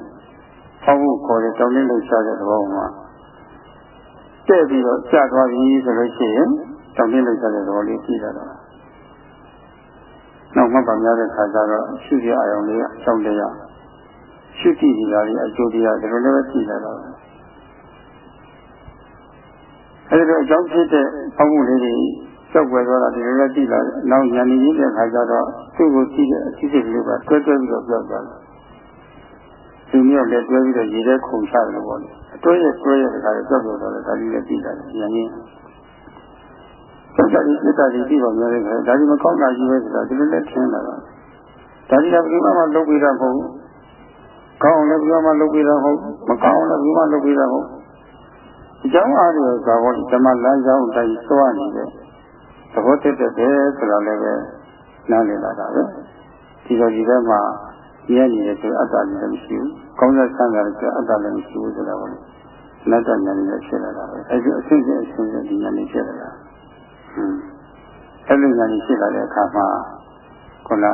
ဟောဖို့ခေါ်တဲ့တောင်းလေးလှုပ်ရှားတဲ့သဘောမှာတဲ့ပြီးတော့ကြသွားပြီဆိုလို့ရှိရင်တောင်းလေးလှုပ်ရှားတဲ့သဘောလေးကြည့်ရတာနောက်မှပါများတဲ့ခါကျတော့ရှုရအောင်လေးအကြောင်းတရားရှုကြည့်ကြတာလေးအကျိုးတရားဒီလိုလည်းပဲကြည့်ရတာအဲဒီတော့အကြောင်းဖြစ်တဲ့ဟောမှုလေးတွေ ကြောက်ွယ်သွားတာဒီလိုလည်းသိလာတယ်။နောက်ညာနေကြီးတဲ့ခါကျတော့သူ့ကိုကြည့်တဲ့အဖြစ်အပျက်ကတွဲတွဲပြီးတော့ပြောက်သွားတယ်။သူမျိုးလည်းတွဲပြီးတော့ရေထဲခုန်ချတယ်ပေါ့လေ။အတွဲရဲ့တွဲရဲ့ခါကျကြောက်ပြောက်သွားတယ်ဒါကြီးလည်းသိလာတယ်ညာနေ။ကြောက်ကြည့်စိတ်ဓာတ်ကြီးပြီးပါများတဲ့ခါဒါကြီးမကောင်းတာကြီးပဲဆိုတာဒီလိုလည်းထင်လာတာ။ဒါကြီးကဘယ်မှမလုပ်ပြီးတော့မဟုတ်ဘူး။ကောင်းအောင်လည်းဘယ်မှမလုပ်ပြီးတော့မဟုတ်ဘူး။မကောင်းအောင်လည်းဘယ်မှလုပ်ပြီးတော့မဟုတ်ဘူး။အကြောင်းအားဖြင့်သာဘောဓမ္မလမ်းကြောင်းတိုင်းသွားနေတဲ့ သဘောတက်တဲ့ဆိုတာလည်းပဲနားလည်လာတာပဲဒီလိုဒီဘက်မှာမြဲနေတယ်ဆိုအတ္တလည်းမရှိဘူးကောင်းတဲ့ဆန်းတာလည်းဆိုအတ္တလည်းမရှိဘူးဆိုတာပေါ့လေနတ္တဉာဏ်လည်းဖြစ်လာတာပဲအဲဒီအစစ်အစစ်အစစ်ဒီဉာဏ်လေးဖြစ်လာတာဟွန်းအဲဒီဉာဏ်လေးဖြစ်လာတဲ့အခါမှာခုန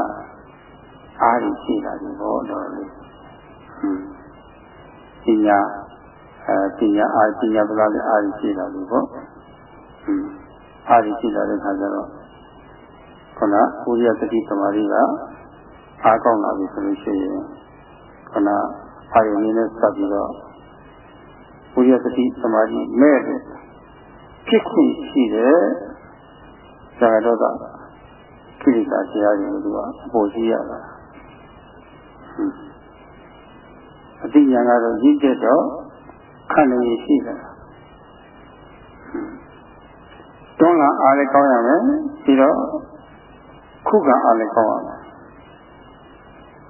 အားရရှိလာပြီဘောတော်လေးဟွန်းပညာအဲပညာအားပညာပလာလည်းအားရရှိလာပြီပေါ့ဟွန်း အားကြီးရှိလာတဲ့ခါကျတော့ခုနဥရိယတတိသမာဓိကအားကောင်းလာပြီဆိုလို့ရှိရင်ခုနအာယုန်နဲ့စပ်ပြီးတော့ဥရိယတတိသမာဓိမဲ့တဲ့ဖြစ်ခွင့်ရှိတဲ့ဇာတော်ကကိလေသာတရားတွေကိုသူကပို့ကြည့်ရတာအတိညာကတော့ရင့်တဲ့တော့ခန္ဓာရည်ရှိတယ် တွန်းလာအားလည်းကောင်းရမယ်ပြီးတော့ခုခံအားလည်းကောင်းရမယ်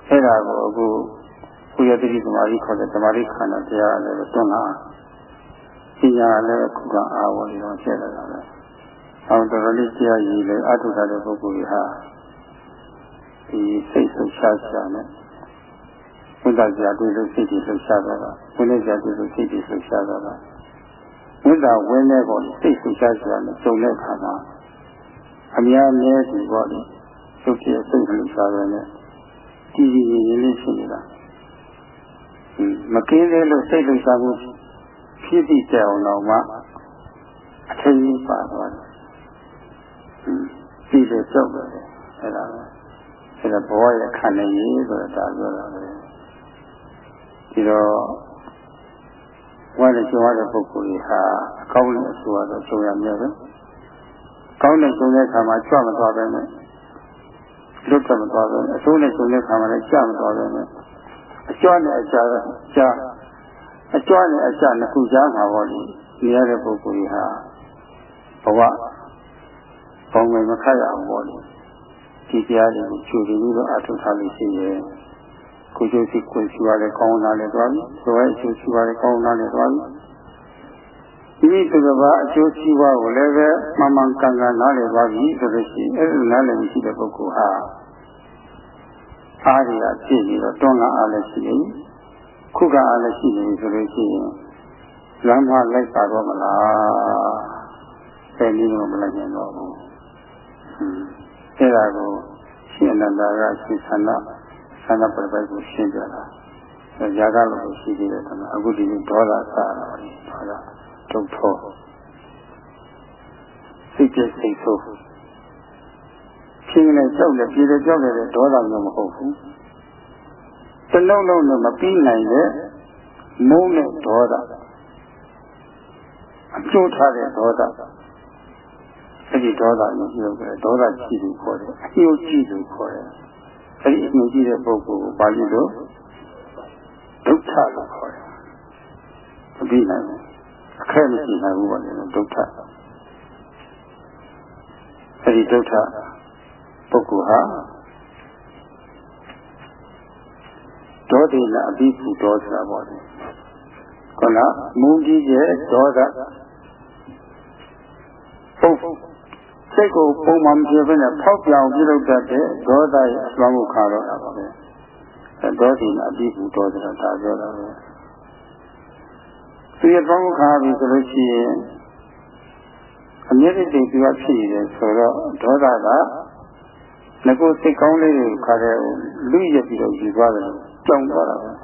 အဲ့ဒါကိုအခုကုယတိသမာဓိခေါ်တဲ့သမာဓိခန္ဓာတရားလည်းတွန်းလာပညာလည်းခုခံအားဝင်တော့ဖြစ်လာတာပဲအောင်တော်တော်လေးတရားရည်လေအထုထားတဲ့ပုဂ္ဂိုလ်ကြီးဟာဒီစိတ်ဆုပ်ရှားရှားနဲ့ဘုရားကြာတွေ့လို့စိတ်ကြီးလှုပ်ရှားသွားတာဘုရားကြာတွေ့လို့စိတ်ကြီးလှုပ်ရှား သွားတာဝိဒါဝင်းတဲ့ပေါ်စိတ်ဆူရှားဆိုတာနဲ့ကြုံတဲ့အခါမှာအများနဲ့ဒီပေါ်လေသုဖြစ်စိတ်လှူရှားတယ်နဲ့ကြည်ကြည်ရင်းလေးရှိနေတာမကင်းသေးလို့စိတ်လှူရှားမှုဖြစ်ပြီးကြအောင်တော့မှအထင်ကြီးပါသွားတယ်ပြီးလို့ကြောက်တယ်အဲ့ဒါပဲအဲ့ဒါဘဝရဲ့ခံနေရဆိုတာပြောတာပဲဒီတော့ ဝါနဲ့ကျုံရတဲ့ပုဂ္ဂိုလ်ကြီးဟာအကောင်းနဲ့အဆိုးတော့ကျုံရမြဲပဲ။ကောင်းနဲ့ကျုံတဲ့အခါမှာကြွမသွားပဲနဲ့လွတ်တယ်မသွားပဲအဆိုးနဲ့ကျုံတဲ့အခါမှာလည်းကြမသွားပဲနဲ့အကျွမ်းနဲ့အကြာကြာအကျွမ်းနဲ့အကြာနှစ်ခုကြားမှာပေါ့လေနေရတဲ့ပုဂ္ဂိုလ်ကြီးဟာဘဝဘောင်ဝင်မခတ်ရအောင်ပေါ့လေဒီတရားတွေကိုချူပြီးတော့အထုထားလို့ရှိရင် ကိုကျိုးစီကိုရှိပါလေကောင်းလာလေသွားပြီဆိုရဲအကျိုးရှိပါလေကောင်းလာလေသွားပြီဒီသူကဘာအကျိုးရှိပါကိုလည်းပဲမှန်မှန်ကန်ကန်နားလည်သွားပြီဆိုလို့ရှိရင်အဲ့ဒီနားလည်ရှိတဲ့ပုဂ္ဂိုလ်ဟာအားရပြည့်ပြီးတော့တွန်းလာအားလည်းရှိနေခုကအားလည်းရှိနေပြီဆိုလို့ရှိရင်လမ်းမလိုက်ပါတော့မလားဆယ်နည်းတော့မလိုက်နိုင်တော့ဘူးအဲ့ဒါကိုရှင်အနန္ဒာကရှင်သန္တာသန္တာပြပိုက်ကိုရှင်းပြတာဇာကလို့ရှိသေးတယ်ကွာအခုဒီဒေါသစားတာလေဒေါသဒုက္ခစိတ်ကြိတ်စိတ်ဆိုးချင်းနဲ့ကြောက်တယ်ပြေတယ်ကြောက်တယ်ဒေါသမျိုးမဟုတ်ဘူးတလုံးလုံးနဲ့မပြီးနိုင်တဲ့မုန်းတဲ့ဒေါသအကျိုးထားတဲ့ဒေါသအဲ့ဒီဒေါသကိုပြောကြတယ်ဒေါသကြည့်သူခေါ်တယ်အကျိုးကြည့်သူခေါ်တယ် အဲ့ဒီအကျိုးကြည့်တဲ့ပုဂ္ဂိုလ်ကိုပါဠိလိုဒုက္ခလို့ခေါ်တယ်မပြီးနိုင်ဘူးအခက်မရှိနိုင်ဘူးပါလေဒုက္ခအဲ့ဒီဒုက္ခပုဂ္ဂိုလ်ဟာဒေါတိနာအပိဖူဒေါဆိုတာပေါ့လေခုနမူကြီးရဲ့ဒေါသပုံ စိတ်ကိုပုံမှန်ပြည့်တဲ့ဖောက်ပြောင်ပြုလုပ်တတ်တဲ့ဒေါသရဲ့အစွမ်းကိုခါတော့တာပါပဲဒေါတိနာအပိဖူဒေါဆိုတာဒါပြောတာပဲသူရဲ့ဘောင်းကိုခါပြီဆိုလို့ရှိရင်အမြဲတည်းသူကဖြစ်နေတယ်ဆိုတော့ဒေါသကငါကိုစိတ်ကောင်းလေးကိုခါတဲ့လူရပြီးတော့ယူသွားတယ်ကြောင်သွားတာပဲဟွ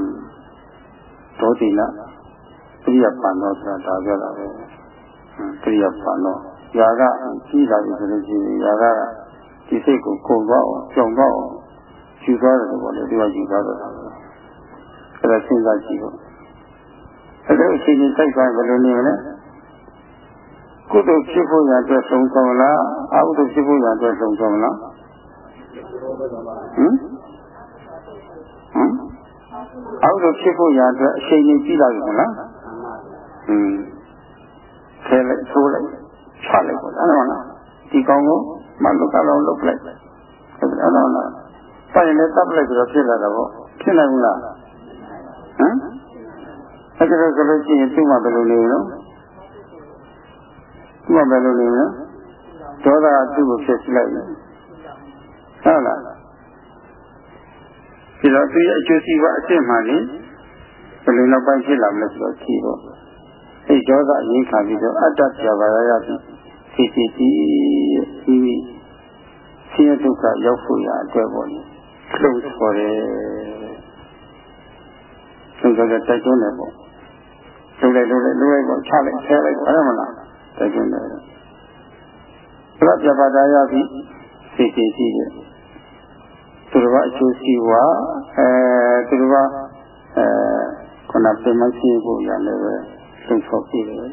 န်းဒေါတိနာပရိယပန်တော့ဆိုတာဒါပြောတာပဲဟွန်းပရိယပန်တော့ ຢာကကြီးလာပြီဆိုလို့ရှိရင်ຢာကဒီစိတ်ကိုကုန်သွားအောင်ကြောင်သွားအောင်ယူသွားတယ်ပေါ့လေဒီကယူသွားတော့တာပဲအဲ့ဒါစဉ်းစားကြည့်ဖို့အဲ့ဒါအချိန်ကြီးစိုက်သွားဘယ်လိုနေမလဲကုသိုလ်ဖြစ်ဖို့ရတဲ့ဆုံးဆုံးလားအကုသိုလ်ဖြစ်ဖို့ရတဲ့ဆုံးဆုံးလားဟမ်ဟမ်အကုသိုလ်ဖြစ်ဖို့ရတဲ့အချိန်ကြီးကြည့်လိုက်မလားဟမ်ဆဲလိုက်ဆိုးလိုက် ချလိုက်ပေါ့အဲ့တော့လားဒီကောင်ကိုမလုကလောလုတ်လိုက်အဲ့တော့လားပိုင်လည်းတပ်လိုက်ပြီးတော့ဖြစ်လာတာပေါ့ဖြစ်နိုင်ဘူးလားဟမ်အဲ့ဒါဆိုလို့ရှိရင်သူ့မှာဘယ်လိုနေလဲသူ့မှာဘယ်လိုနေလဲဒေါသကသူ့ကိုဖြစ်လိုက်တယ်ဟုတ်လားဒီတော့သူရဲ့အကျိုးစီးပွားအစ်စ်မှန်နေဘယ်လိုနောက်ပိုင်းဖြစ်လာမလဲဆိုတော့ကြည့်တော့အဲ့ဒေါသအရင်ခံပြီးတော့အတ္တပြပါရရပြီး စီစီစီစီဆင်းရဲဒုက္ခရောက်ဖို့ရအတွက်ပေါ့လေလုံခေါ်တယ်လုံခေါ်တဲ့တိုက်တွန်းတယ်ပေါ့လုံလိုက်လုံလိုက်လုံလိုက်ပေါ့ချလိုက်ဆဲလိုက်ပေါ့အဲ့ဒါမလားတိုက်တွန်းတယ်ဘုရားပြပါတာရပြီးစီစီစီတယ်သူတို့ကအကျိုးစီးပွားအဲသူတို့ကအဲခုနပြမရှိဖို့ရလည်းပဲသုံးဖို့ပြတယ်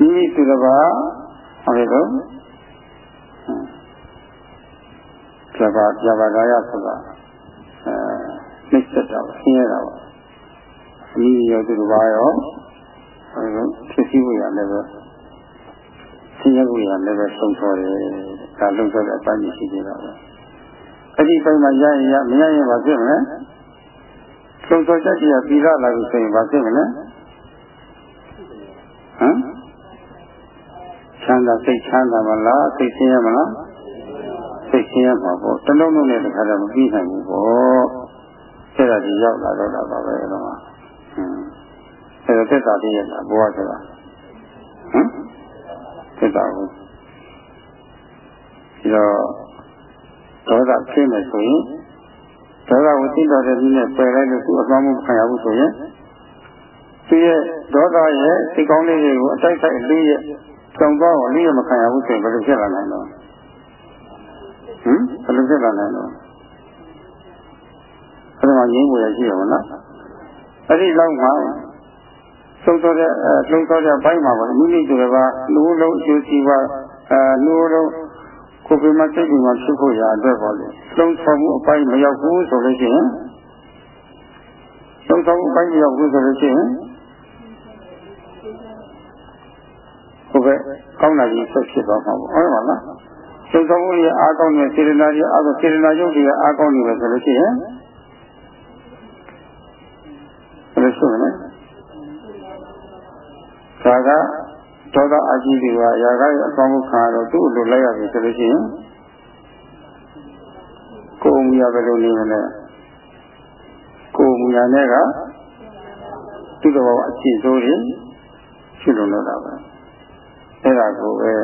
ဒီမိသူတို့ကဟုတ်ကဲ့တော့ပြပါပြပါဒါရဆိုတာအဲနှိမ့်ဆက်တာဆင်းရဲတာပါအမိရောသူတို့ကရောအဲဖြစ်စည်းဖို့ရလည်းပဲဆင်းရဲဖို့ရလည်းပဲဆုံးသွားတယ်ဒါလုံးဆောတဲ့အပိုင်းရှိသေးတာပဲအဲ့ဒီပိုင်းမှာရရင်ရမရရင်ဘာဖြစ်မလဲဆုံးဆောချက်ကြီးကပြီးလာလာပြီဆိုရင်ဘာဖြစ်မလဲဟမ် ချမ်းသာစိတ်ချမ်းသာမလားစိတ်ဆင်းရဲမလားစိတ်ဆင်းရဲမှာပေါ့တလုံးလုံးနဲ့တခါတော့မပြီးနိုင်ဘူးပေါ့အဲ့ဒါဒီရောက်လာတော့တာပါပဲအဲ့တော့ဟမ်အဲ့ဒါသက်တာတည်းရတာဘဝဆိုတာဟမ်သက်တာဘူးဒီတော့ဒေါသဖြစ်မယ်ဆိုရင်ဒေါသကိုသိတော်တဲ့နည်းနဲ့ပယ်လိုက်လို့သူအသွားမှုခံရဘူးဆိုရင်သူရဲ့ဒေါသရဲ့စိတ်ကောင်းလေးတွေကိုအတိုက်ဆိုင်လေးရဲ့ ကြောင်သွားအောင်လေးရမခံရဘူးဆိုရင်ဘယ်လိုဖြစ်လာနိုင်လဲဟမ်ဘယ်လိုဖြစ်လာနိုင်လဲအဲ့ဒါမှငြိမ်းမှုရရှိရမလားအဲ့ဒီလောက်မှသုံးတော်တဲ့လုံတော်တဲ့ဘိုင်းမှာပါမိမိတို့ကလူလုံးအကျိုးစီးပွားအဲလူလုံးကိုယ်ပြမစိတ်ကြီးမှာဖြစ်ဖို့ရအတွက်ပေါ့လေသုံးဆောင်မှုအပိုင်းမရောက်ဘူးဆိုလို့ရှိရင်သုံးဆောင်မှုအပိုင်းမရောက်ဘူးဆိုလို့ရှိရင် ဟုတ်ကဲ့ကောင်းတာကြီးဆက်ဖြစ်သွားမှာပေါ့ဟုတ်ပါလားသုံးဆောင်မှုရဲ့အားကောင်းတဲ့စေတနာကြီးအားကောင်းစေတနာယုတ်ကြီးအားကောင်းနေတယ်ဆိုလို့ရှိရင်ဘယ်လိုဆိုမလဲဒါကဒေါသအကြီးတွေကຢာကရဲ့အကောင်းမှုခံတော့သူ့လိုလိုက်ရပြီဆိုလို့ရှိရင်ဟကိုယ်မူရဘယ်လိုနေမလဲကိုယ်မူရနဲ့ကသူ့တော်အကျင့်ဆိုးတွေရှိလို့လို့တာပဲ အဲ့ဒါကိုပဲ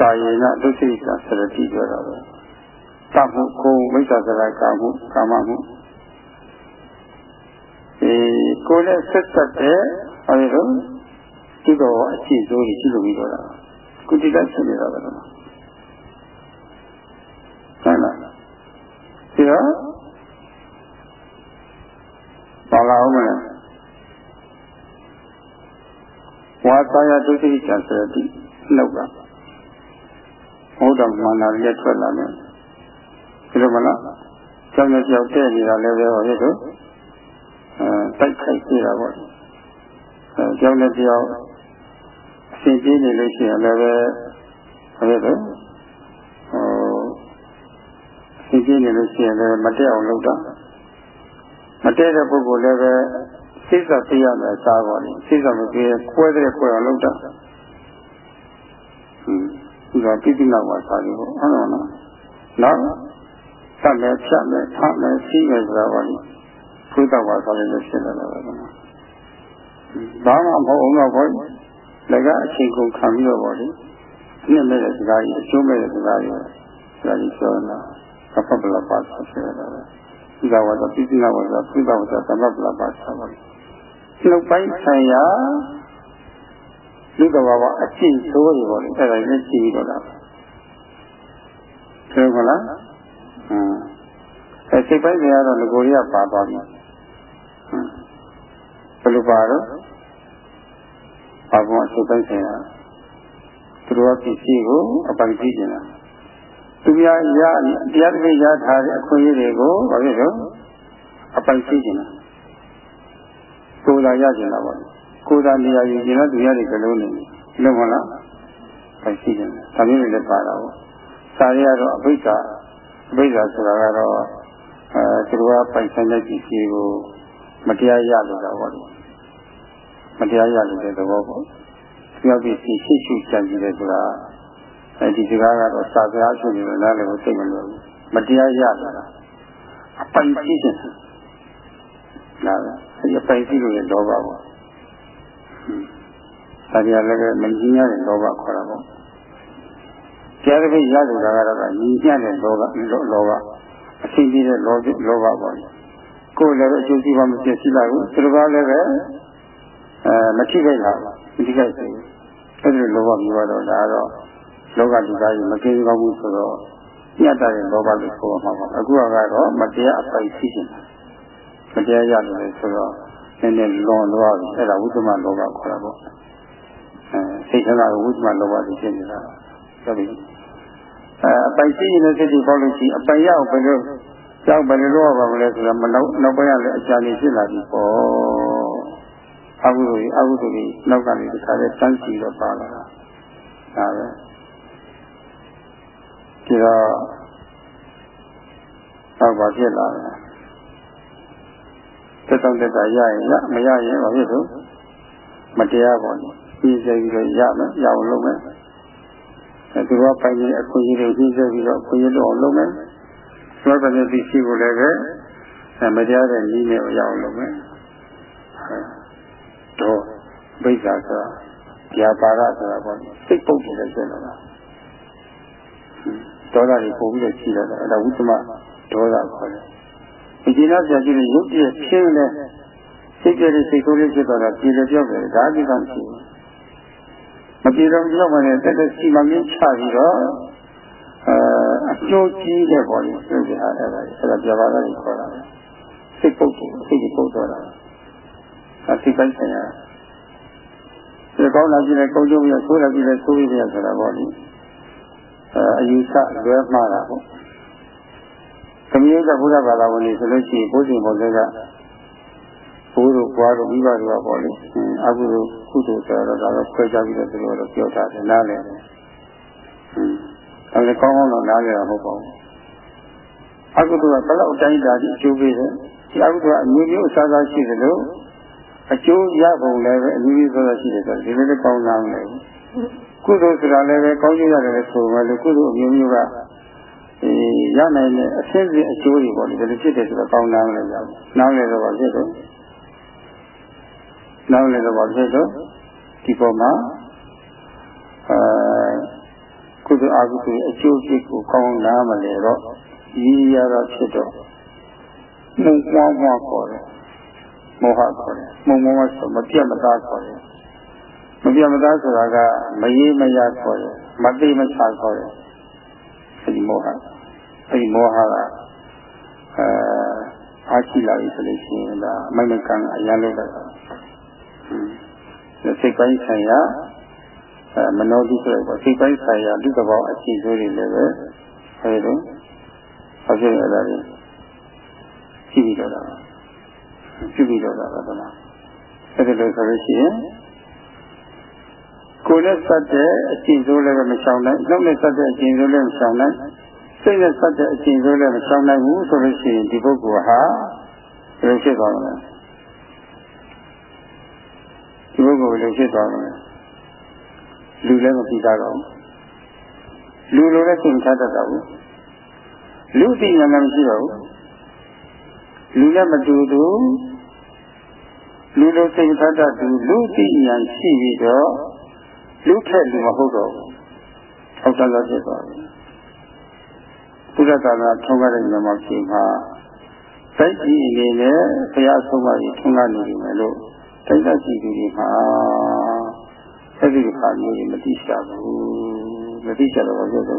ကာယေနဒုစိကစရတိပြောတာပဲသမှုကိုမိစ္ဆာစရကာမှုကာမမှုဒီကိုယ်နဲ့ဆက်ဆက်တဲ့အဲဒီလိုသူ့တော်အကျင့်ဆိုးတွေရှိလို့ပြီးတော့တာကုတိကဖြစ်နေတာပဲနော်ဟုတ်လားဒီတော့ပါလာအောင်မလဲ ဝါသာယဒုတိယကျန်စရတိလောက်ကဘုဒ္ဓမာနာရက်ထွက်လာတယ်ဒီလိုမလားကျောင်းနဲ့ကြောက်တဲ့နေတာလည်းပဲဟောရတော့အဲတိုက်ခိုက်ပြတာပေါ့အဲကျောင်းနဲ့ကြောက်အစဉ်ပြေးနေလို့ရှိရင်လည်းပဲဟောရတော့ဟိုအစဉ်ပြေးနေလို့ရှိရင်လည်းမတက်အောင်လုပ်တာမတက်တဲ့ပုဂ္ဂိုလ်လည်းပဲ စိတ်ဆက်ပြရမယ်စားပါလိမ့်စိတ်ဆက်မပြေခွဲတဲ့ခွဲအောင်လုပ်တာဟွန်းဒီကပိဋိနာဝါစာလေးပေါ့ဟုတ်လားနော်နောက်သတ်မယ်ဖြတ်မယ်ထားမယ်စီးမယ်ဆိုတာပါလိမ့်ဘုဒ္ဓဝါစာလေးလည်းဖြစ်လာတယ်ပဲနော်ဘာမှမဟုတ်အောင်တော့ဘောလည်းကအချိန်ကုန်ခံပြီးတော့ပေါ့လေအနှစ်မဲ့တဲ့စကားကြီးအကျိုးမဲ့တဲ့စကားကြီးစကားကြီးပြောနေတာကပ္ပပလပါဆိုဖြစ်လာတယ်ဒီကဝါဒပိဋိနာဝါစာဘုဒ္ဓဝါစာသမပ္ပလပါဆိုပါလိမ့် နှုတ်ပိုင်းဆိုင်ရာလူကဘာဝအကျင့်ဆိုးတွေပေါ့လေအဲ့ဒါလည်းကြည့်ပြီးတော့လားသိမလားဟမ်အဲစိတ်ပိုင်းတွေကတော့ငကိုရီကပါသွားပြီဟမ်ဘယ်လိုပါတော့ဘာကောစိတ်ပိုင်းဆိုင်ရာသူတို့ကပစ္စည်းကိုအပိုင်ကြည့်နေတာသူများရတရားတစ်ပိရထားတဲ့အခွင့်အရေးတွေကိုဘာဖြစ်လို့အပိုင်ကြည့်နေတာ ကိုယ်သာရကျင်တာပေါ့ကိုယ်သာနေရာယူကျင်တော့သူရတဲ့ကလုံးနေလို့မလားပဲရှိတယ်ဒါမျိုးတွေလည်းပါတာပေါ့စာရီကတော့အဘိဓါအဘိဓါဆိုတာကတော့အဲသူတို့ကပိုင်ဆိုင်တဲ့ကြည့်စီကိုမတရားရလို့တော့ပေါ့မတရားရလို့တဲ့သဘောပေါ့ပြောပြီးစီရှိရှိကြံကြည့်တယ်ဆိုတာအဲဒီစကားကတော့စာစကားဆိုနေလို့နားလည်းသိမလို့မတရားရတာအပိုင်ရှိတယ် နားအဲဒီအပိုင်ရှိလို့ရတော့ပါပေါ့ဒါကြလည်းပဲမကြီးရတဲ့လောဘခေါ်တာပေါ့ကျန်တဲ့ရလို့တာကတော့ညီညတဲ့လောဘလောဘအသိကြီးတဲ့လောဘလောဘပေါ့ကိုယ်လည်းအကျိုးစီးပွားမဖြစ်ရှိလာဘူးသူတော်လည်းပဲအဲမထိခိုက်လာဘူးမထိခိုက်ဘူးအဲဒီလောဘမျိုးတော့ဒါကတော့လောကလူသားကြီးမကင်းကောင်းဘူးဆိုတော့ညတ်တဲ့လောဘလို့ဆိုမှာပါအခုကတော့မတရားအပိုက်ရှိနေတာမ တရားရတယ်ဆိုတော့နည်းနည်းလွန်သွားပြီအဲ့ဒါဝိသမလောဘခေါ်တာပေါ့အဲစိတ်ထဲကဝိသမလောဘတွေဖြစ်နေတာဟုတ်ပြီအဲအပိုင်ရှိရင်လည်းစိတ်ကြီးပေါ့လို့ရှိအပိုင်ရအောင်ဘယ်လိုကြောက်ဘယ်လိုလုပ်ရပါမလဲဆိုတော့မနောက်နောက်ပိုင်းကလည်းအချာနေဖြစ်လာပြီပေါ့အကုသိုလ်ကြီးအကုသိုလ်ကြီးနောက်ကနေတခါလဲတန်းစီတော့ပါလာတာဒါပဲဒီတော့တော့ဘာဖြစ်လာလဲ တက်တော့တက်တာရရင်ရမရရင်ဘာဖြစ်လို့မတရားပါဘူးပြီးစေပြီးတော့ရမယ်ရအောင်လုပ်မယ်အဲသူကပိုင်ရင်အခွင့်အရေးတွေပြီးစေပြီးတော့အခွင့်အရေးတော့လုပ်မယ်သောတတဲ့သိရှိကိုလည်းပဲအဲမတရားတဲ့နည်းနဲ့ရအောင်လုပ်မယ်တော့ဘိက္ခာဆိုတာကြာပါရဆိုတာပေါ့စိတ်ပုတ်တယ်ဆိုတော့ဒေါသတွေပုံပြီးတော့ရှိလာတယ်အဲ့ဒါဝိသမဒေါသခေါ်တယ် ဒီကျင်းတော့ကြည့်လို့ရုပ်တည်းဖြင်းလဲစိတ်ကြဲတဲ့စိတ်ကိုယ်လေးဖြစ်သွားတာပြည်လည်းပြောက်တယ်ဒါအကိစ္စမရှိဘူးမပြေတော့ပြောက်မှလည်းတက်တက်စီမမြင့်ချပြီးတော့အဲအကျိုးကြီးတဲ့ပေါ်လေးပြောပြတာအဲ့ဒါအဲ့ဒါပြပါတော့ခေါ်တာစိတ်ပုတ်တယ်စိတ်ကြီးပုတ်သွားတာအစိတ်ပိုင်းဆိုင်ရာဒီကောင်းလာကြည့်လိုက်ကောင်းကျိုးပြီးဆိုးလာကြည့်လိုက်ဆိုးပြီးပြဆိုတာပေါ့လေအဲအယူဆလွဲမှားတာပေါ့ သမီးကဘုရားဘာသာဝင်နေဆိုလို့ရှိရင်ဘုရားဘုရားကဘိုးတို့ဘွားတို့မိဘတို့ပေါ့လေအကုသိုလ်ကုသိုလ်ဆိုတော့ဒါတော့ခွဲခြားပြီးတော့သူတို့တော့ပြောတာတယ်နားလည်တယ်ဟွန်းဒါလည်းကောင်းကောင်းတော့နားလည်တာမဟုတ်ပါဘူးအကုသိုလ်ကဘယ်လောက်တိုင်းတာကြီးအကျိုးပေးတယ်ဒီအကုသိုလ်ကအမျိုးမျိုးအစားအစာရှိတယ်လို့အကျိုးရပုံလည်းပဲအမျိုးမျိုးဆိုတာရှိတယ်ဆိုတော့ဒီလိုလေးကောင်းလာမယ်ကုသိုလ်ဆိုတာလည်းပဲကောင်းကျိုးရတယ်လို့ဆိုမှလို့ကုသိုလ်အမျိုးမျိုးကအဲ ရရနိုင်တဲ့အဆင့်စဉ်အကျိုးတွေပေါ့လေဒါလိုဖြစ်တယ်ဆိုတော့ကောင်းနားမလဲကြဘူးနားလဲတော့ဘာဖြစ်တော့နားလဲတော့ဘာဖြစ်တော့ဒီပေါ်မှာအဲကုသအကုသအကျိုးဖြစ်ကိုကောင်းနားမလဲတော့ရည်ရတော့ဖြစ်တော့မှုပွားပွားခေါ်တယ်မောဟခေါ်တယ်မှုမောဟဆိုမပြတ်မသားခေါ်တယ်မပြတ်မသားဆိုတာကမရေမရခေါ်တယ်မသိမချခေါ်တယ်အဲ ဒီမောဟအဲဒီမောဟကအဲအားရှိလာပြီဆိုလို့ရှိရင်ဒါအမိုက်မကန်အရန်လို့တော့စိတ်ပိုင်းဆိုင်ရာအဲမနောတိဆိုတော့စိတ်ပိုင်းဆိုင်ရာဒီသဘောအရှိဆိုးတွေလည်းပဲအဲဒီတော့ဘာဖြစ်လဲအဲ့ဒါတွေရှိပြီးတော့တာရှိပြီးတော့တာကတည်းကအဲ့ဒါလို့ဆိုလို့ရှိရင် ကိုယ်နဲ့စက်တဲ့အကျင့်ဆိုးလည်းမရှောင်နိုင်နှုတ်နဲ့စက်တဲ့အကျင့်ဆိုးလည်းမရှောင်နိုင်စိတ်နဲ့စက်တဲ့အကျင့်ဆိုးလည်းမရှောင်နိုင်ဘူးဆိုလို့ရှိရင်ဒီပုဂ္ဂိုလ်ဟာဘယ်လိုဖြစ်သွားမလဲဒီပုဂ္ဂိုလ်ဘယ်လိုဖြစ်သွားမလဲလူလည်းမပြီးသားတော့လူလိုလည်းသိချတတ်တော့ဘူးလူသိဉာဏ်လည်းမရှိတော့ဘူးလူလည်းမတူသူလူလိုသိချတတ်သူလူသိဉာဏ်ရှိပြီးတော့ လူထက်လူမဟုတ်တော့ဘူးဟုတ်တယ်လို့ဖြစ်သွားတယ်ဘုရားသာသနာထုံးကားတဲ့မြန်မာပြည်မှာစိတ်ကြီးအနေနဲ့ဘုရားဆုံးမကြီးထုံးကားနေတယ်လို့တိုက်တရှိသူတွေမှာအဲ့ဒီခါမျိုးတွေမသိချဘူးမသိချတော့ဘာဖြစ်လဲ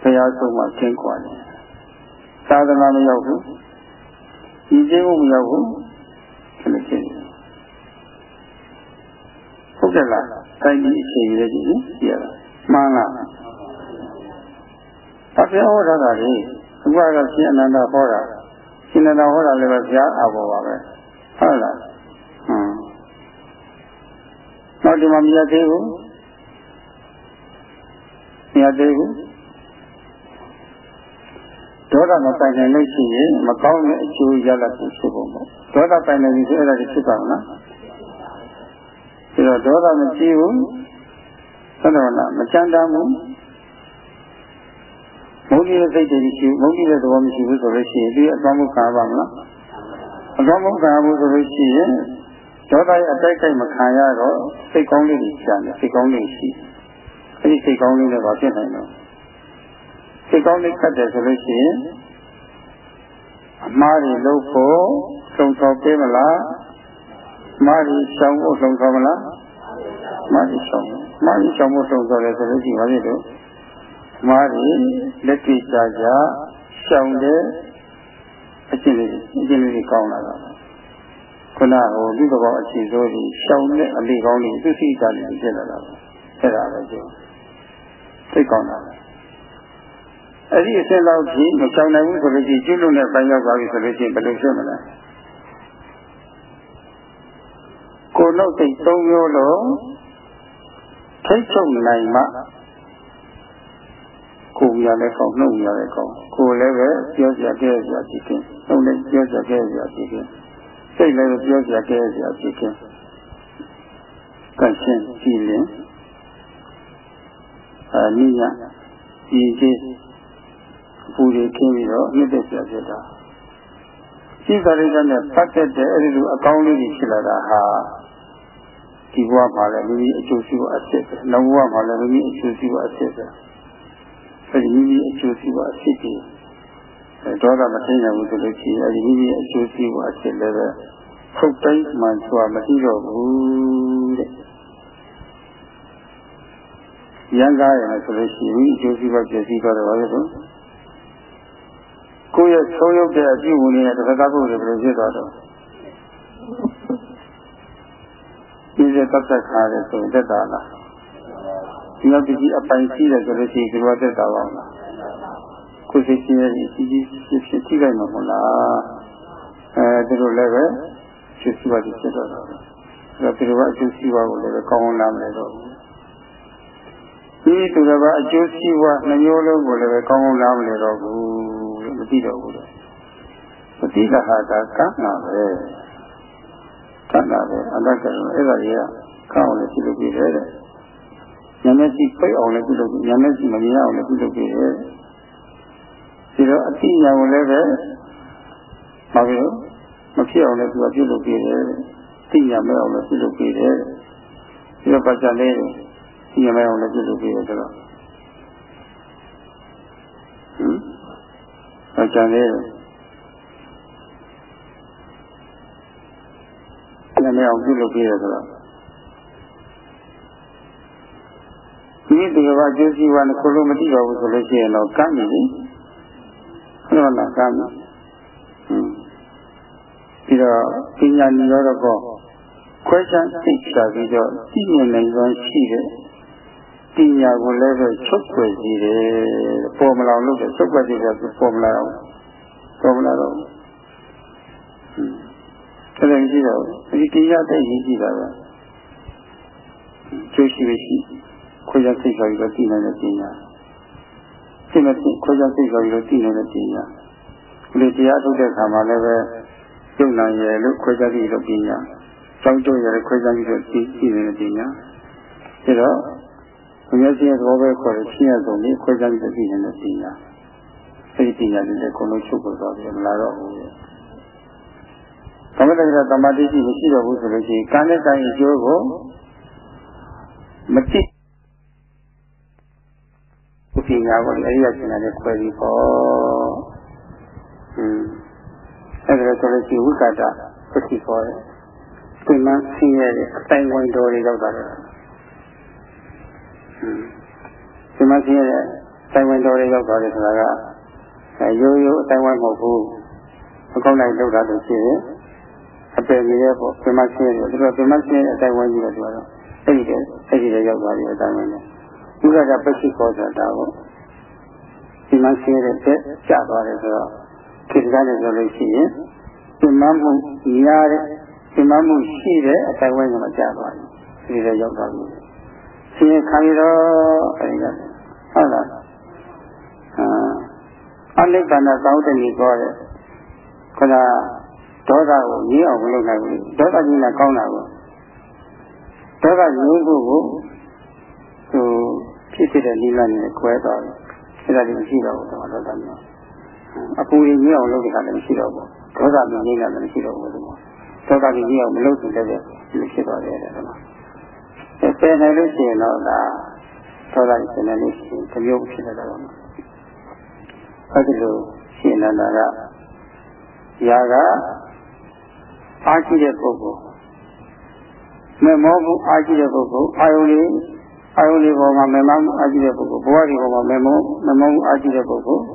ဘုရားဆုံးမသင်ကွာတယ်သာသနာမရောက်ဘူးဒီကျေးမှုမရောက်ဘူးဒီလိုဖြစ်နေ ဟုတ်ကဲ့လားတိုင်းကြီးအချိန်ကြီးကြီးကြည့်ရတာမှန်လားအဖေဟောတာလေဘုရားကရှင်အနန္ဒဟောတာရှင်အနန္ဒဟောတာလည်းပဲဘုရားအဘောပါပဲဟုတ်လားဟမ်နောက်ဒီမှာမြတ်သေးဘူးမြတ်သေးဘူးဒေါသမပိုင်နိုင်လို့ရှိရင်မကောင်းတဲ့အကျိုးရလဒ်ကိုဖြစ်ပုံပေါ့ဒေါသပိုင်နိုင်ပြီဆိုအဲ့ဒါကြီးဖြစ်ပါမလား ဒါတော့ဒေါသမကြည့်ဘူးသတ္တဝနာမကြမ်းတမ်းဘူးမုန်းကြီးတဲ့စိတ်တွေရှိမုန်းကြီးတဲ့သဘောမရှိဘူးဆိုလို့ရှိရင်ဒီအသွားမှုခံပါမလားအသွားမှုခံမှုဆိုလို့ရှိရင်ဒေါသရဲ့အတိုက်ခိုက်မခံရတော့စိတ်ကောင်းလေးတွေရှာတယ်စိတ်ကောင်းလေးရှိအဲဒီစိတ်ကောင်းလေးလည်းဘာဖြစ်နိုင်တော့စိတ်ကောင်းလေးခတ်တယ်ဆိုလို့ရှိရင်အမှားတွေလုပ်ဖို့သုံးတော်ပေးမလား မာရီရှောင်ဖို့သုံးတော်မလားမာရီရှောင်မာရီရှောင်ဖို့သုံးတော်တယ်ဆိုလို့ရှိရင်ဘာဖြစ်လို့မာရီလက်တွေ့ကြကြရှောင်တဲ့အကျင့်လေးအကျင့်လေးကောင်းလာတာခုနဟိုဒီကောင်အခြေစိုးကြီးရှောင်တဲ့အလေးကောင်းလေးသူစိတ်ကြလေးဖြစ်လာတာအဲ့ဒါပဲကျိုးသိကောင်းတာအဲ့ဒီအစလောက်ကြီးမရှောင်နိုင်ဘူးဆိုလို့ရှိရင်ကျွလွန်တဲ့ပိုင်းရောက်သွားပြီဆိုလို့ရှိရင်ဘယ်လိုဖြစ်မလဲ ကိုယ်နှုတ်စိတ်သုံးမျိုးလုံးထိတ်ချုပ်နိုင်မှကိုယ်ရလည်းကောင်းနှုတ်ရလည်းကောင်းကိုယ်လည်းပဲပြောစရာတည်းစရာဖြစ်ခြင်းနှုတ်လည်းပြောစရာတည်းစရာဖြစ်ခြင်းစိတ်လည်းပြောစရာတည်းစရာဖြစ်ခြင်းကန့်ရှင်းကြည်လင်အာနိညာဒီကျေးပူတွေခင်းပြီးတော့မြင့်တက်စရာဖြစ်တာစိတ်ကလေးကနဲ့ပတ်သက်တဲ့အဲဒီလိုအကောင်းလေးတွေဖြစ်လာတာဟာ ဒီဘဝမှာလည်းမိမိအကျိုးစီးပွားအဖြစ်ပဲနောက်ဘဝမှာလည်းမိမိအကျိုးစီးပွားအဖြစ်ပဲအဲဒီမိမိအကျိုးစီးပွားအဖြစ်ကြီးဒေါသမသိနိုင်ဘူးဆိုလို့ရှိရင်အဲဒီမိမိအကျိုးစီးပွားအဖြစ်လည်းပဲဖုတ်တိုင်းမှန်စွာမရှိတော့ဘူးတဲ့ရန်ကားရမယ်ဆိုလို့ရှိရင်မိအကျိုးစီးပွားပြည့်စည်သွားတယ်ဘာလို့လဲကိုယ့်ရဲ့ဆုံးရုပ်တဲ့အပြုအမူတွေနဲ့တစ်ခါကဖို့လည်းဘယ်လိုဖြစ်သွားတော့ ဒီစက်တက်တက်ခါတယ်ဆိုရင်တက်တာလားဒီလောက်ကြီးအပိုင်ရှိတယ်ဆိုလို့ရှိရင်ဒီလိုတက်တာပါလားကိုယ်စိတ်ကြီးရဲ့ကြီးကြီးဖြစ်ဖြစ်ထိခိုက်မှာမဟုတ်လားအဲဒီလိုလည်းပဲဖြစ်စီပါဖြစ်တော့တာဒါဒီလိုကအကျိုးစီးပွားကိုလည်းကောင်းကောင်းနားမလဲတော့ဒီသူတော်ကအကျိုးစီးပွားနှမျိုးလုံးကိုလည်းကောင်းကောင်းနားမလဲတော့ဘူးမသိတော့ဘူးလေမသိတာဟာကကံမှာပဲ တတ်တာပဲအတ္တကအဲ့ဒါကြီးကကောင်းအောင်လည်းပြုလုပ်ပြတယ်တဲ့ဉာဏ်နဲ့ကြည့်ပိတ်အောင်လည်းပြုလုပ်ဉာဏ်နဲ့ကြည့်မမြင်အောင်လည်းပြုလုပ်ပြတယ်တော့အတိညာကိုလည်းပဲဘာဖြစ်လို့မဖြစ်အောင်လည်းသူကပြုလုပ်ပေးတယ်တိညာမဲ့အောင်လည်းပြုလုပ်ပေးတယ်ဒီတော့ပတ်ကြလေးတိညာမဲ့အောင်လည်းပြုလုပ်ပေးတယ်ဆိုတော့ဟမ်ပတ်ကြလေး တိညာမဲ့အောင်ပြုလုပ်ပေးတယ်ဆိုတော့ဒီဒီကဘာကျိုးစီးပွားနဲ့ကိုလိုမတိတော့ဘူးဆိုလို့ရှိရင်တော့ကမ်းပြီလေဟုတ်လားကမ်းပြီပြီးတော့ပညာဉာဏ်ရောတော့ခွဲခြားသိချပြီးတော့သိမြင်နိုင်စွမ်းရှိတဲ့ပညာကိုလည်းပဲချုပ်ွယ်ကြည့်တယ်ပေါ်မလာလို့ချုပ်ွယ်ကြည့်တော့ပေါ်မလာတော့ပေါ်မလာတော့အဲ့ ဒါကြည့်တော့ဒီတရားသိရင်ကြည့်တာကကျိုးရှိရှိခွဲခြားသိချပြီးတော့သိနိုင်တဲ့ပညာသိမသိခွဲခြားသိချပြီးတော့သိနိုင်တဲ့ပညာဒီတရားထုတ်တဲ့အခါမှာလည်းပဲကျုံနိုင်ရလို့ခွဲခြားပြီးတော့ပညာကြောင်းကျုံရခွဲခြားပြီးတော့သိသိနေတဲ့ပညာဒါတော့ဘုရားရှင်ရဲ့သဘောပဲခေါ်တဲ့ရှင်းရဆုံးလေးခွဲခြားပြီးတော့သိနေတဲ့ပညာအဲဒီပညာတွေလည်းကိုလုံးချုပ်ပေါ်သွားပြီးမလာတော့ဘူး သမထကတမာတိရှိမရှိတော့ဘူးဆိုလို့ရှိရင်ကံနဲ့ကံရဲ့အကျိုးကိုမသိပညာကိုလည်းအရိယာရှင်နဲ့ခွဲပြီးပေါ့ဟွန်းအဲ့ဒါဆိုလို့ရှိရင်ဝိကာတပတိခေါ်တယ်။ဒီမှာဆင်းရဲတဲ့အတိုင်းဝင်တော်တွေရောက်တာလေ။ဒီမှာဆင်းရဲတဲ့အတိုင်းဝင်တော်တွေရောက်သွားတယ်ဆိုတာကရိုးရိုးအတိုင်းဝင်မဟုတ်ဘူး။မကောင်းနိုင်လောက်တာလို့ရှိရင်အ ပယ်ကြီးရဲ့ပေါ့ဒီမှာဆင်းရဲတယ်ဒါတော့ဒီမှာဆင်းရဲအတိုင်းဝင်ကြီးတော့ပြောတော့အဲ့ဒီတဲ့အဲ့ဒီတဲ့ရောက်သွားပြီအတိုင်းဝင်တယ်။ဝိကာတပတိခေါ်တာပေါ့။ဒီမှာဆင်းရဲတဲ့ကျသွားတယ်ဆိုတော့ခေတ္တနဲ့ဆိုလို့ရှိရင်သင်္မမှုများတဲ့သင်္မမှုရှိတဲ့အတိုင်းဝိုင်းမှာကြာသွားတယ်ဒီလိုရောက်သွားပြီဆင်းရဲခံရတော့အဲဒီကဟုတ်လားအာအနိဗ္ဗာန်သောတဏီပြောတဲ့ခဏ ဒေါသကိုရင်းအောင်မလုပ်နိုင်ဘူးဒေါသကြီးနဲ့ကောင်းတာကိုဒေါသရင်းဖို့ကိုသူဖြစ်ဖြစ်တဲ့နိလနဲ့ခွဲသွားတယ်အဲဒါလည်းမရှိတော့ဘူးတော့ဒေါသမျိုးအပူရင်းကြီးအောင်လုပ်တဲ့ခါလည်းမရှိတော့ဘူးဒေါသမြင်နေတာလည်းမရှိတော့ဘူးဒီမှာဒေါသကြီးအောင်မလုပ်သူလည်းဒီဖြစ်သွားတယ်ဒီမှာအဲပယ်နိုင်လို့ရှိရင်တော့ဒါဒေါသကြီးပယ်နိုင်လို့ရှိရင်တမျိုးဖြစ်နေတာပါအဲဒီလိုရှင်းနေတာကຢာက အားရှိတဲ့ပုဂ္ဂိုလ်မမောမှုအားရှိတဲ့ပုဂ္ဂိုလ်အာယုန်လေးအာယုန်လေးပေါ်မှာမမောမှုအားရှိတဲ့ပုဂ္ဂိုလ်ဘဝဒီပေါ်မှာမမောမမောမှုအားရှိတဲ့ပုဂ္ဂိုလ်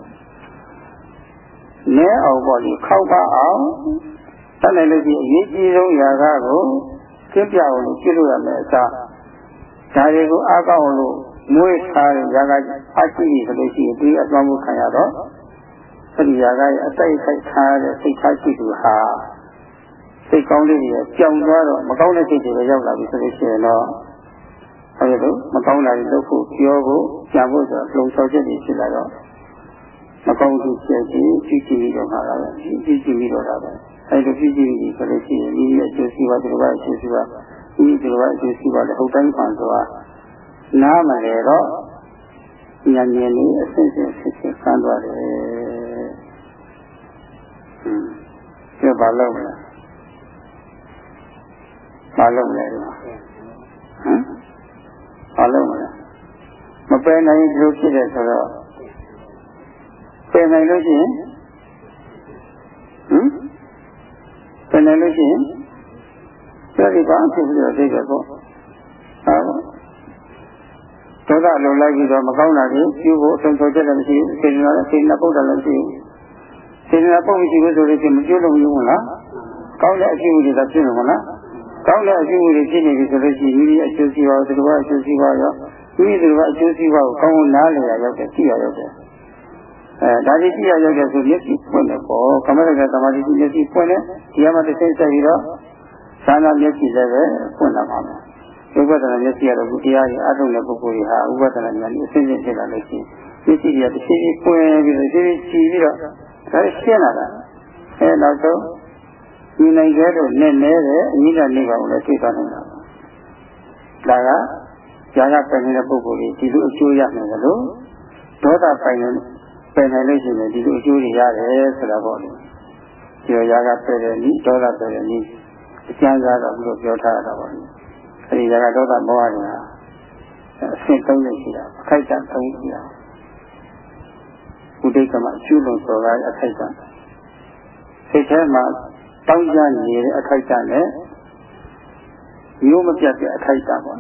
နဲအောင်ပေါ့လေခောက်ပါအောင်တတ်နိုင်လို့ရှိရင်အရေးကြီးဆုံးຢာကကိုကျင့်ပြအောင်လို့ပြုလို့ရမယ်အစားဒါတွေကိုအားကောင်းလို့မွေးထားတဲ့ຢာကအရှိကြီးဆိုလို့ရှိရင်ဒီအသွမ်းမှုခံရတော့အဲဒီຢာကရဲ့အတိတ်ခိုက်ထားတဲ့စိတ်ထားရှိသူဟာ စိတ်ကောင်းလေးတွေကြောင်သွားတော့မကောင်းတဲ့စိတ်တွေရောက်လာပြီဆိုလို့ရှိရင်တော့အဲဒီလိုမကောင်းတာတွေလုပ်ဖို့ပြောဖို့ကြံဖို့ဆိုလုံချောချက်တွေဖြစ်လာတော့မကောင်းသူဖြစ်ပြီးကြည့်ကြည့်ပြီးတော့မှာပဲကြည့်ကြည့်ပြီးတော့တာပဲအဲဒီလိုကြည့်ကြည့်ပြီးဆိုလို့ရှိရင်ဒီရဲ့အကျိုးစီးပွားဒီလိုပါအကျိုးစီးပွားဒီဒီလိုပါအကျိုးစီးပွားလည်းဟုတ်တိုင်းမှန်ဆိုတာနားမလဲတော့ဉာဏ်ဉာဏ်လေးအစစ်စစ်စစ်စစ်ဆန်းသွားတယ်ဟွန်းဒီဘာလို့လဲ ဘာလို့လဲဟမ်ဘာလို့လဲမပယ်နိုင်ဘူးဖြစ်တယ်ဆိုတော့ပယ်နိုင်လို့ရှိရင်ဟမ်ပယ်နိုင်လို့ရှိရင်သတိပါဖြစ်ပြီးတော့သိကြပေါ့ဟုတ်ဒေါသလုံလိုက်ပြီးတော့မကောင်းတာကြီးပြုဖို့အဆုံးချောချက်လည်းမရှိဘူးစေတနာလည်းစေတနာပုဒ်တယ်လည်းမရှိဘူးစေတနာပုဒ်မရှိဘူးဆိုလို့ရှိရင်မပြုလို့မရဘူးလားကောင်းတဲ့အကျိုးတွေသာဖြစ်မှာမလား ကောင်းတဲ့အကျိုးတွေဖြစ်နေပြီဆိုလို့ရှိရင်ဒီအကျိုးစီးပွားသတ္တဝါအကျိုးစီးပွားရောဒီသတ္တဝါအကျိုးစီးပွားကိုကောင်းကောင်းနားလည်ရရောက်တယ်ကြည့်ရရောက်တယ်အဲဒါကြီးကြည့်ရရောက်တဲ့ဆိုမျက်စိပွင့်တယ်ပေါ့ကမ္မရကသမာဓိမျက်စိပွင့်တယ်ဒီမှာတစ်စိမ့်ဆက်ပြီးတော့သာနာမျက်စိလည်းပဲပွင့်လာပါမယ်ဥပဒနာမျက်စိရတော့ဒီတရားကြီးအထုံးတဲ့ပုဂ္ဂိုလ်တွေဟာဥပဒနာဉာဏ်ကြီးအစဉ်စဉ်ဖြစ်လာလို့ရှိရင်မျက်စိတွေကတစ်ချိန်ချင်းပွင့်ပြီးတော့ဒီကြည့်ပြီးတော့ဒါရှင်းလာတာအဲနောက်ဆုံး ဒီနိုင်ကျဲတော့နဲ့နဲတဲ့အနိဒနိဗ္ဗာန်ကိုလည်းသိသွားနိုင်တာဒါကဇာကပိုင်နေတဲ့ပုဂ္ဂိုလ်ကြီးဒီလိုအကျိုးရမယ်လို့ဒေါသပိုင်တဲ့ပယ်နိုင်လို့ရှိရင်ဒီလိုအကျိုးတွေရတယ်ဆိုတာပေါ့လေဒီတော့ຢာကပယ်တယ်နိဒေါသပယ်တယ်နိအကျဉ်းစားတော့ဘုရားပြောထားတာပေါ့လေအဲဒီຢာကဒေါသမောဟတွေဟာအဆင့်သုံးနေရှိတာအခိုက်အတန့်သုံးရှိတာဥဒိကမှာကျူးလွန်စော်ကားအခိုက်အတန့်စိတ်ထဲမှာ တောင်းကြနေတဲ့အခိုက်အတန့်နဲ့မျိုးမပြတ်တဲ့အခိုက်အတန့်ပေါ့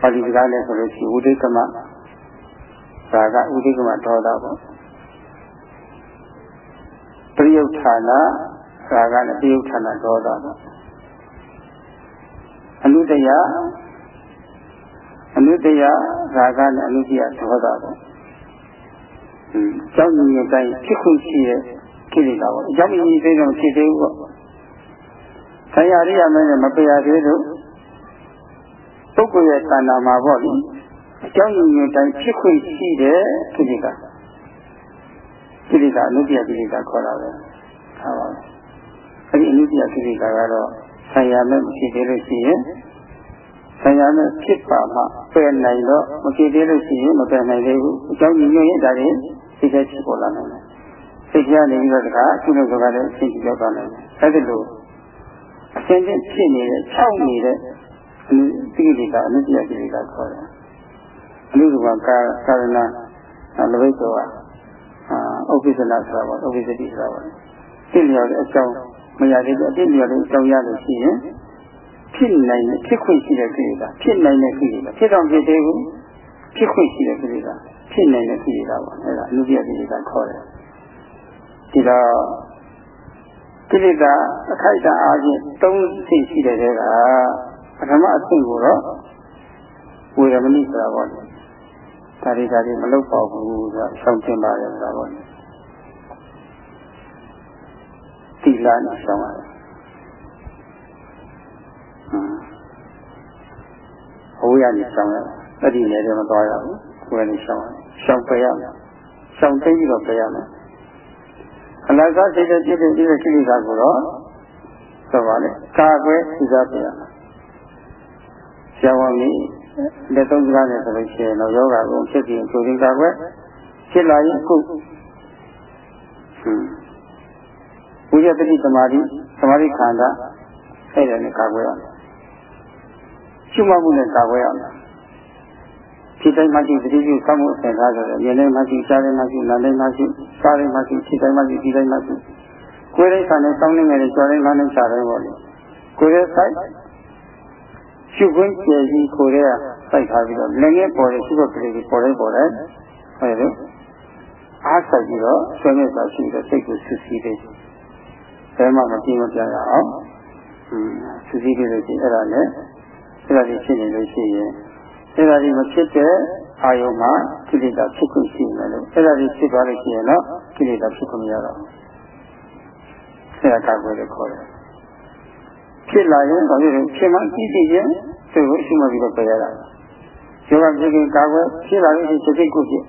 ပါဠိစကားနဲ့ဆိုလို့ရှိရင်ဥဒိကမဒါကဥဒိကမဒေါသပေါ့ပရိယုဌာနဒါကလည်းပရိယုဌာနဒေါသပေါ့အနုတယအနုတယဒါကလည်းအနုတယဒေါသပေါ့ကျောင်းကြီးအတိုင်းဖြစ်ခွင့်ရှိတဲ့ ကိလေသာပေါ့အကြောင်းကြီးသိတော့ဖြစ်သေးဘူးပေါ့ဆရာရိယာမင်းနဲ့မပယ်ရသေးလို့ပုဂ္ဂိုလ်ရဲ့တဏ္ဍာမှာပေါ့လေအကြောင်းရင်းရတိုင်းဖြစ်ခွင့်ရှိတဲ့ကိလေသာကိလေသာအနုတ္တိယကိလေသာခေါ်တာပဲဟာပါအဲဒီအနုတ္တိယကိလေသာကတော့ဆရာမဲ့မရှိသေးလို့ရှိရင်ဆရာမဲ့ဖြစ်ပါမှပယ်နိုင်တော့မဖြစ်သေးလို့ရှိရင်မပယ်နိုင်သေးဘူးအကြောင်းရင်းရရင်ဒါတွေသိတဲ့ဖြစ်ပေါ်လာနိုင်တယ် စိတ်ထဲနေပြီးတော့တခါသူ့လိုစကားလည်းသိကြရောက်သွားနိုင်တယ်အဲဒီလိုအစဉ်ချင်းဖြစ်နေတဲ့၆နေတဲ့တိကိတာအနုတ္တိယကိလေသာခေါ်တယ်အနုရူပကာကာရဏလဘိတောကအာဥပ္ပစ္စနာဆိုတာပေါ့ဥပ္ပစ္စတိဆိုတာပေါ့သိလျော်တဲ့အကြောင်းမရသေးဘူးအတိလျော်တဲ့အကြောင်းရလို့ရှိရင်ဖြစ်နိုင်တဲ့ဖြစ်ခွင့်ရှိတဲ့ကိလေသာဖြစ်နိုင်တဲ့ကိလေသာဖြစ်တော့ဖြစ်သေးဘူးဖြစ်ခွင့်ရှိတဲ့ကိလေသာဖြစ်နိုင်တဲ့ကိလေသာပေါ့အဲဒါအနုတ္တိယကိလေသာခေါ်တယ် ဒီတော့ကိလေသာအခိုက်အတန့်အားဖြင့်၃သိရှိတဲ့တဲကပထမအဆင့်ကိုတော့ဝေရမဏိဆိုတာပေါ့လေဒါတွေဒါတွေမလုပ်ပါဘူးဆိုတာရှောင်ကျင်ပါတယ်ဆိုတာပေါ့လေတိလာနဲ့ရှောင်ရတယ်ဟိုရနေရှောင်ရအဲ့ဒီနယ်တွေမသွားရဘူးကိုယ်နဲ့ရှောင်ရရှောင်ပယ်ရမယ်ရှောင်သိပြီးတော့ပယ်ရမယ် အလကားစိတ်တဲ့ပြည့်တဲ့ဒီကိလေသာကိုတော့ဆိုပါလေကာကွယ်စီစားပယ်ရမယ်ဆရာဝန်ကြီးလက်သုံးစကားနဲ့ဆိုလို့ရှိရင်တော့ယောဂကိုဖြစ်ပြီးကိုယ်ရင်းကာကွယ်ဖြစ်လာရင်အခုဟွန်းဝိရတတိသမာဓိသမာဓိခန္ဓာအဲ့ဒါနဲ့ကာကွယ်ရမယ်ရှုမှတ်မှုနဲ့ကာကွယ်ရမယ် ဖြစ်တိုင်းမှရှိသတိပြုစောင့်မှုအစဉ်ထားဆိုတော့ဉာဏ်နဲ့မှရှိရှားနဲ့မှရှိနားနဲ့မှရှိစားနဲ့မှရှိဖြစ်တိုင်းမှရှိဒီတိုင်းမှရှိကိုယ်ရဲ့ဆံနဲ့စောင့်နေငယ်နဲ့ကြော်တိုင်းမှနဲ့ရှားတိုင်းပေါ့လေကိုယ်ရဲ့ဆိုင်ရှုခွင့်ကျေကြီးကိုယ်ရဲ့စိုက်ထားပြီးတော့လည်းငယ်ပေါ်တဲ့ရှုခွင့်ကလေးကိုပေါ်တိုင်းပေါ်တိုင်းဟုတ်တယ်အားဆိုင်ပြီးတော့ဆွေးနွေးစာရှိတဲ့စိတ်ကိုစစ်စီးတယ်ဘယ်မှမပြေမပြရအောင်စစ်စီးပြီးလို့ရှိရင်အဲ့ဒါနဲ့အဲ့ဒါကြီးဖြစ်နေလို့ရှိရင် အဲ့ဒါကြီးမဖြစ်တဲ့အာယုံမှာကိလေသာဖြစ်ခွင့်ရှိမယ်လို့အဲ့ဒါကြီးဖြစ်သွားလို့ရှိရင်တော့ကိလေသာဖြစ်ခွင့်မရတော့ဘူးအဲ့ဒါကာကွယ်လို့ခေါ်တယ်ဖြစ်လာရင်ဘာဖြစ်လဲဖြစ်မှကြည့်ကြည့်ရင်သူ့ကိုရှိမှပြီးတော့ပြရတာယောဂဖြစ်ခင်ကာကွယ်ဖြစ်လာလို့ရှိရင်စိတ်ကိုဖြစ်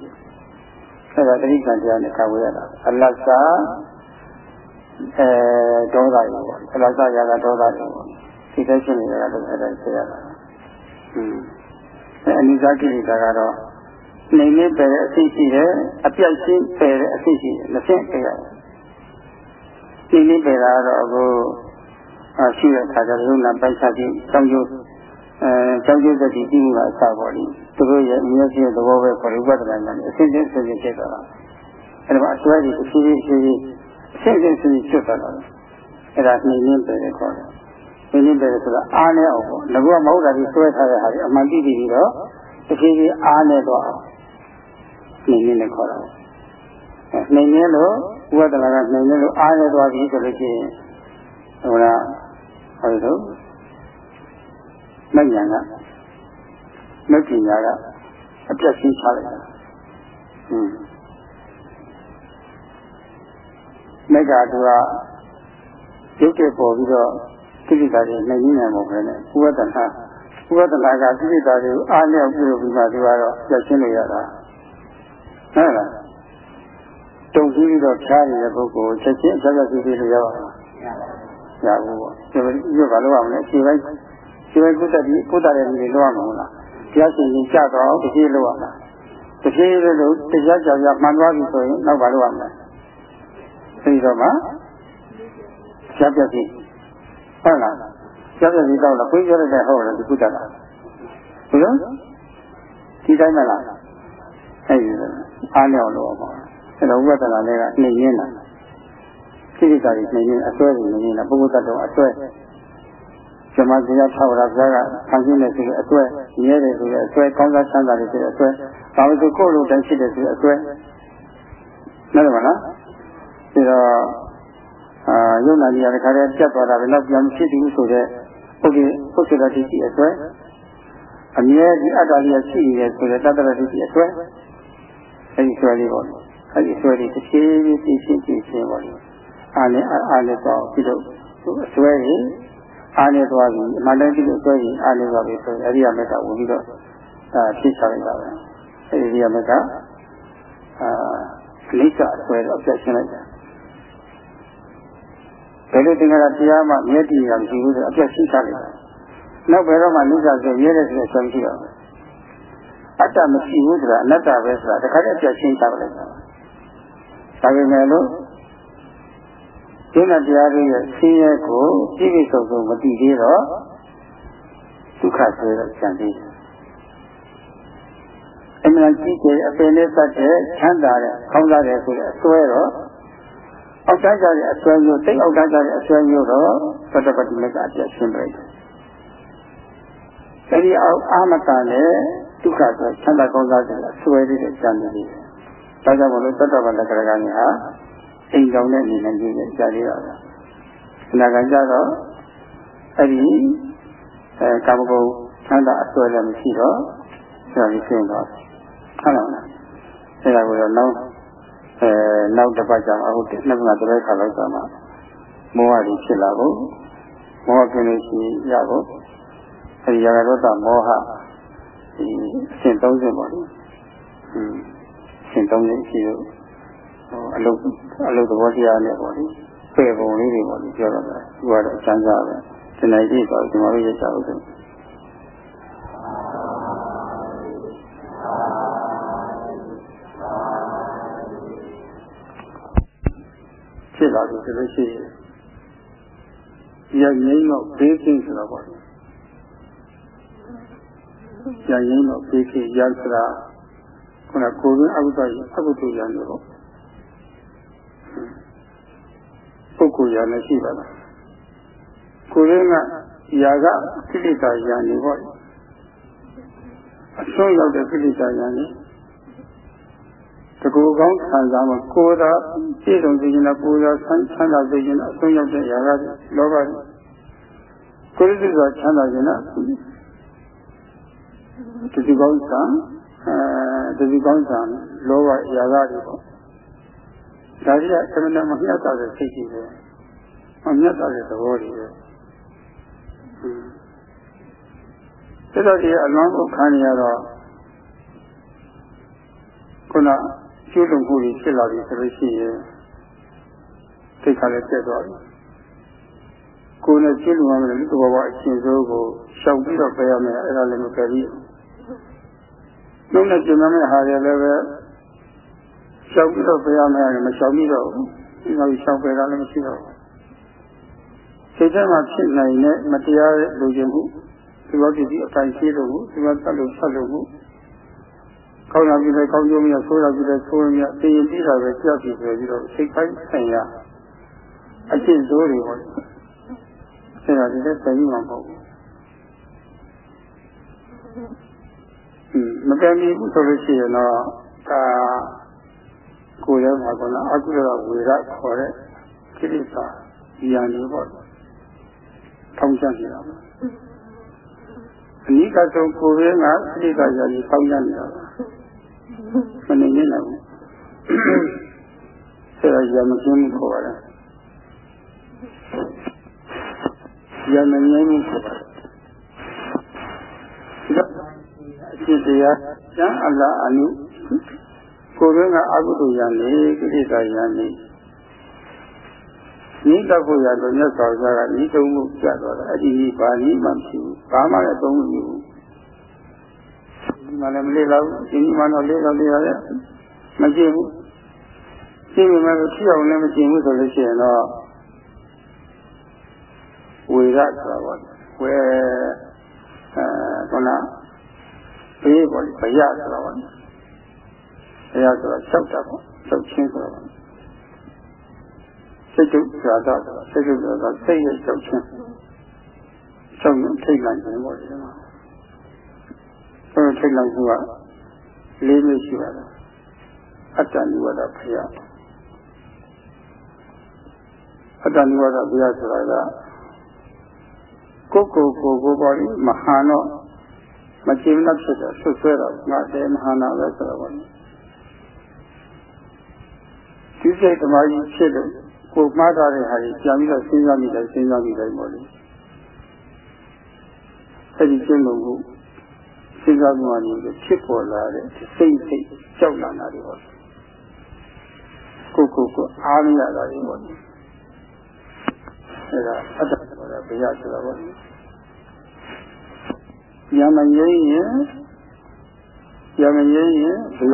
အဲ့ဒါတတိကံတရားနဲ့ကာကွယ်ရတာအလတ်စာအဲဒေါသတွေပေါ့အလတ်စာရာကဒေါသတွေပေါ့စိတ်ထဲဖြစ်နေတာကတော့အဲ့ဒါဖြစ်ရတာဟွန်း အဲအနိစ္စကိလေသာကတော့နေနေပယ်တဲ့အသိရှိတယ်အပြတ်ရှင်းပယ်တဲ့အသိရှိတယ်မဖြစ်ပယ်ရတယ်နေနေပယ်တာကတော့အခုရှိတဲ့အခါကျတော့ယုံနာပိုက်ချပြီးကြောင်းကျိုးအဲကြောင်းကျိုးသတိပြီးမှုကအစပေါ်လိသူတို့ရဲ့အမျက်ရှိတဲ့သဘောပဲခေါ်လို့ဝိပဿနာဉာဏ်အစစ်စစ်စစ်စစ်ဖြစ်သွားတာအဲဒါအစွဲကြီးတစ်ဖြည်းဖြည်းဖြည်းဖြည်းအစစ်စစ်စစ်ဖြစ်သွားတာအဲဒါနှိမ့်နှင်းပဲခေါ်တယ် နှိမ့်နှင်းပဲဆိုတာအားနဲ့အောင်ပေါ့ငါကမဟုတ်တာဒီဆွဲထားတဲ့ဟာဒီအမှန်တိတိပြီးတော့တစ်ဖြည်းဖြည်းအားနဲ့တော့အောင်နှိမ့်နှင်းနဲ့ခေါ်တာနှိမ့်နှင်းလို့ဝိပဿနာကနှိမ့်နှင်းလို့အားနဲ့သွားပြီဆိုလို့ရှိရင်ဟိုကဟုတ်လို့မဉ္ဇဏ်ကမပညာကအပြတ်ရှင်းချလိုက်တာဟွန်းမေဃသူကရုပ်တဲ့ပေါ်ပြီးတော့ ကိလေသာတွေနိုင်နေမှာမဟုတ်ဘဲနဲ့ဥပဒနာဥပဒနာကကိလေသာတွေကိုအားလျောက်ပြုလို့ပြီးမှသူကတော့ပြတ်ရှင်းလို့ရတာဟုတ်လားတုံပြီးတော့ဖြားနေတဲ့ပုဂ္ဂိုလ်ချက်ချင်းအချက်ချက်ပြီးပြီးလို့ရပါလားရဘူးပေါ့ဒီလိုဘာလို့ရမလဲခြေပိုင်းခြေပိုင်းကုသတိကုသတဲ့လူတွေလောက်ရမှာမဟုတ်လားတရားရှင်ကြီးကြတော့တကြီးလောက်ရမှာတဖြည်းဖြည်းလို့တရားကြောင်ရမှန်သွားပြီဆိုရင်နောက်ပါလို့ရမယ်အဲဒီတော့မှရပ်ပြစီ ဟုတ်လားရပ်ပြစီတော့လားခွေးပြောတဲ့ဟုတ်လားဒီကုတ္တလားဟုတ်လားဒီတိုင်းမလားအဲဒီအားလျော်လို့ပေါ့အဲတော့ဝိပဿနာလေးကနှိမ့်ရင်းတာခိရိတာကြီးနှိမ့်ရင်းအစွဲကြီးနှိမ့်ရင်းတာပုဂ္ဂိုလ်တ attva အစွဲဇမတရားထောက်ရပြားကဆန်းကျင်တဲ့ဆိုတဲ့အစွဲမြဲတယ်ဆိုတဲ့အစွဲကောင်းစားချမ်းသာတယ်ဆိုတဲ့အစွဲဘာလို့ဆိုကိုယ်လိုတိုင်းဖြစ်တယ်ဆိုတဲ့အစွဲနားလည်မလားဒီတော့ အာယုံနာကြီးရတဲ့ခါတည်းပြတ်သွားတာပဲတော့ပြန်ဖြစ်ဘူးဆိုတဲ့ဟုတ်ကဲ့ဟုတ်ကဲ့တဲ့ဒီအစွဲအမြဲဒီအတ္တလေးရှိနေတယ်ဆိုတဲ့တတ္တရတိအစွဲအဲဒီဆွဲလေးပေါ့အဲဒီဆွဲလေးတစ်ဖြည်းဖြည်းသိရှင်းသိရှင်းပေါ့အားနဲ့အားနဲ့တော့ပြီးတော့အစွဲကြီးအားနဲ့သွားပြီးအမှန်တမ်းပြီးတော့ဆွဲကြီးအားနဲ့သွားပြီးဆိုရင်အဲဒီအမက်ကဝင်ပြီးတော့အာဖြစ်ချလိုက်တာပဲအဲဒီအမက်ကအာလိစ္ဆာဆွဲတော့အပြတ်ရှင်းလိုက်တာ ဘယ်လိုတင်္ဂါတရားမှမျက်တည်ရမရှိဘူးဆိုအပြတ်ရှင်းချလိုက်တာနောက်ဘယ်တော့မှလိစ္ဆာဆိုရဲတဲ့ဆိုဆွဲမရှိတော့ဘူးအတ္တမရှိဘူးဆိုတာအနတ္တပဲဆိုတာတခါတည်းအပြတ်ရှင်းချလိုက်တာဒါပေမဲ့လို့ဒီနဲ့တရားတွေရဲ့ဆင်းရဲကိုပြည့်ပြည့်စုံစုံမသိသေးတော့ဒုက္ခဆိုတော့ကြံသေးတယ်အမှန်ကြီးကျယ်အပင်လေးတတ်တဲ့ချမ်းသာတဲ့ကောင်းစားတဲ့ဆိုတဲ့အစွဲတော့ အောက်တန်းကြတဲ့အစွဲမျိုးတိတ်အောက်တန်းကြတဲ့အစွဲမျိုးတော့သတ္တပတိမကအပြတ်ရှင်းပြလိုက်တယ်အဲဒီအောက်အာမတန်နဲ့ဒုက္ခဆိုချမ်းသာကောင်းစားတဲ့အစွဲလေးတွေကြံနေတယ်ဒါကြောင့်မလို့သတ္တပတ္တကရကညာဟာအိမ်ကောင်နဲ့နေနိုင်ခြင်းနဲ့ကြားရတာပဲ။အနာဂတ်ကျတော့အဲ့ဒီအဲကာမဂုဏ်ချမ်းသာအစွဲလည်းမရှိတော့ဆရာကြီးရှင်းတော့ဟုတ်လား။အဲ့ဒါကိုတော့နောက် အဲနောက်တစ်ပတ်ကျမှအခုနှစ်ပတ်တည်းခါလောက်ကျမှမောဟကြီးဖြစ်လာဖို့မောဟကင်းလို့ရှိရဖို့အဲဒီရာဂဒေါသမောဟဒီအရှင်30ပေါ့လေ။ဟွန်းအရှင်30ရှိလို့အလုပ်အလုပ်သဘောတရားနဲ့ပေါ့လေပြေပုံလေးတွေပေါ့လေပြောတော့တယ်သူကတော့အချမ်းသာပဲဒီနေ့ကြည့်တော့ဒီမှာလေးရကြအောင် ဖြစ်လာပြီဆိုလို့ရှိရင်ဒီရငိမ့်တော့ဘေးကင်းဆိုတော့ပေါ့ရငိမ့်တော့ဘေးကင်းရစရာခုနကိုယ်ရင်းအကုသိုလ်အကုသိုလ်ရံလို့ပုဂ္ဂိုလ်ရာနဲ့ရှိပါလားကိုယ်ရင်းကယာကကိလေသာယာနေပေါ့အဆုံးရောက်တဲ့ကိလေသာယာနေ တကူကောင်းခံစားမှာကိုယ်သာပြည့်စုံစေခြင်းနဲ့ကိုယ်သာဆန်းချမ်းသာစေခြင်းနဲ့အဆုံးရောက်တဲ့ယာကလောဘကိုယ်ရည်စွာချမ်းသာခြင်းနဲ့တကူကောင်းဆံအဲတကူကောင်းဆံလောဘယာကတွေပေါ့ဒါကြီးကသမဏမမြတ်တာတဲ့စိတ်ကြီးပဲမမြတ်တာတဲ့သဘောကြီးပဲစိတ်တော်ကြီးအလွန်ကိုခံရတော့ခုန ကျိုးလုံမှုကြီးဖြစ်လာပြီဆိုလို့ရှိရင်စိတ်ကလည်းပြတ်သွားပြီကိုယ်နဲ့ကျိုးလုံရမယ်လူတော်ဘာအချင်းစိုးကိုရှောင်ပြီးတော့ပြရမယ်အဲ့ဒါလည်းမကယ်ဘူးလုံးနဲ့ကျင်မဲ့ဟာတွေလည်းပဲရှောင်ပြီးတော့ပြရမယ်မရှောင်ပြီးတော့ဘူးဒီမှာရှောင်ပြတာလည်းမရှိတော့ဘူးစိတ်ထဲမှာဖြစ်နိုင်တဲ့မတရားတဲ့လူကျင်မှုဒီလိုကြည့်ပြီးအတိုင်းရှိလို့ဒီမှာတက်လို့ဆက်လို့ ကောင်းတာပြီးတော့ကောင်းကျိုးမြတ်ဆိုးတာပြီးတော့ဆိုးမြတ်သိရင်ပြီးတာပဲကြောက်ပြီးဆိုပြီးတော့စိတ်ပိုင်းဆိုင်ရာအကျင့်ဆိုးတွေပေါ့အဲဒါဒီလက်တည်းမှာမဟုတ်ဘူးမတန်ဘူးဆိုလို့ရှိရင်တော့ဒါကိုယ်ရဲ့မှာကလည်းအကုသိုလ်ဝေရခေါ်တဲ့ကိလေသာဉာဏ်တွေပေါ့ထောင်းချနေတာပါအနိကဆုံးကိုယ်ရဲ့ကကိလေသာဉာဏ်ကြီးထောင်းချနေတာပါ မနေနေတော့ဘူးဆရာရမကျင်းခေါ်ရတယ်ရမငြိမ်းမှုခေါ်ပါတယ်အဖြစ်တရားကျမ်းအလားအနုကိုယ်ရင်းကအကုသိုလ်ရနေကိလေသာရနေနိတတ်ဖို့ရတော့မြတ်စွာဘုရားကဤသုံးမှုပြတ်သွားတာအဲ့ဒီဘာနည်းမှမရှိဘူးဘာမှလည်းသုံးမယူဘူး ဒီမှာလည်းမလေးတော့ဘူးဒီမှာတော့လေးတော့လေးရတယ်မကြည့်ဘူးကြည့်မိမယ်လို့ထိအောင်လည်းမကြည့်ဘူးဆိုလို့ရှိရင်တော့ဝေရဆိုတာပေါ့ဝေအဲခုနဘေးပေါ့ဘယဆိုတာပေါ့ဘယဆိုတာ၆တာပေါ့၆ချင်းဆိုတာပေါ့စိတ်တုဇာတာဆိုတာစိတ်တုဇာတာစိတ်ရဲ့၆ချင်း၆ထိတ်လိုက်တယ်ပေါ့ဒီမှာ အဲဒီထိတ်လိုက်မှုကလေးမျိုးရှိပါတယ်အတ္တနိဝဒဘယအတ္တနိဝဒဘုရားဆိုတာကကိုကိုကိုကိုပေါ်ပြီးမဟာတော့မကြည့်မဖြစ်တာဆွဆွဲတော့ငါတဲမဟာနာပဲဆိုတော့ဒီစိတ်ဓမ္မကြီးဖြစ်လို့ကိုမှားထားတဲ့ဟာကြီးပြန်ပြီးတော့စဉ်းစားမိတယ်စဉ်းစားမိတယ်ပေါ့လေအဲဒီကျင့်လို့ကို စဉ်းစားမှုအနေနဲ့ဖြစ်ပေါ်လာတဲ့စိတ်စိတ်ကြောက်လာတာတွေပေါ့ကိုကိုကိုအားမရတာတွေပေါ့အဲဒါအတ္တဆိုတာဘယ်ရဆိုတာပေါ့ညာမငြိမ်းရင်ညာမငြိမ်းရင်ဘယ်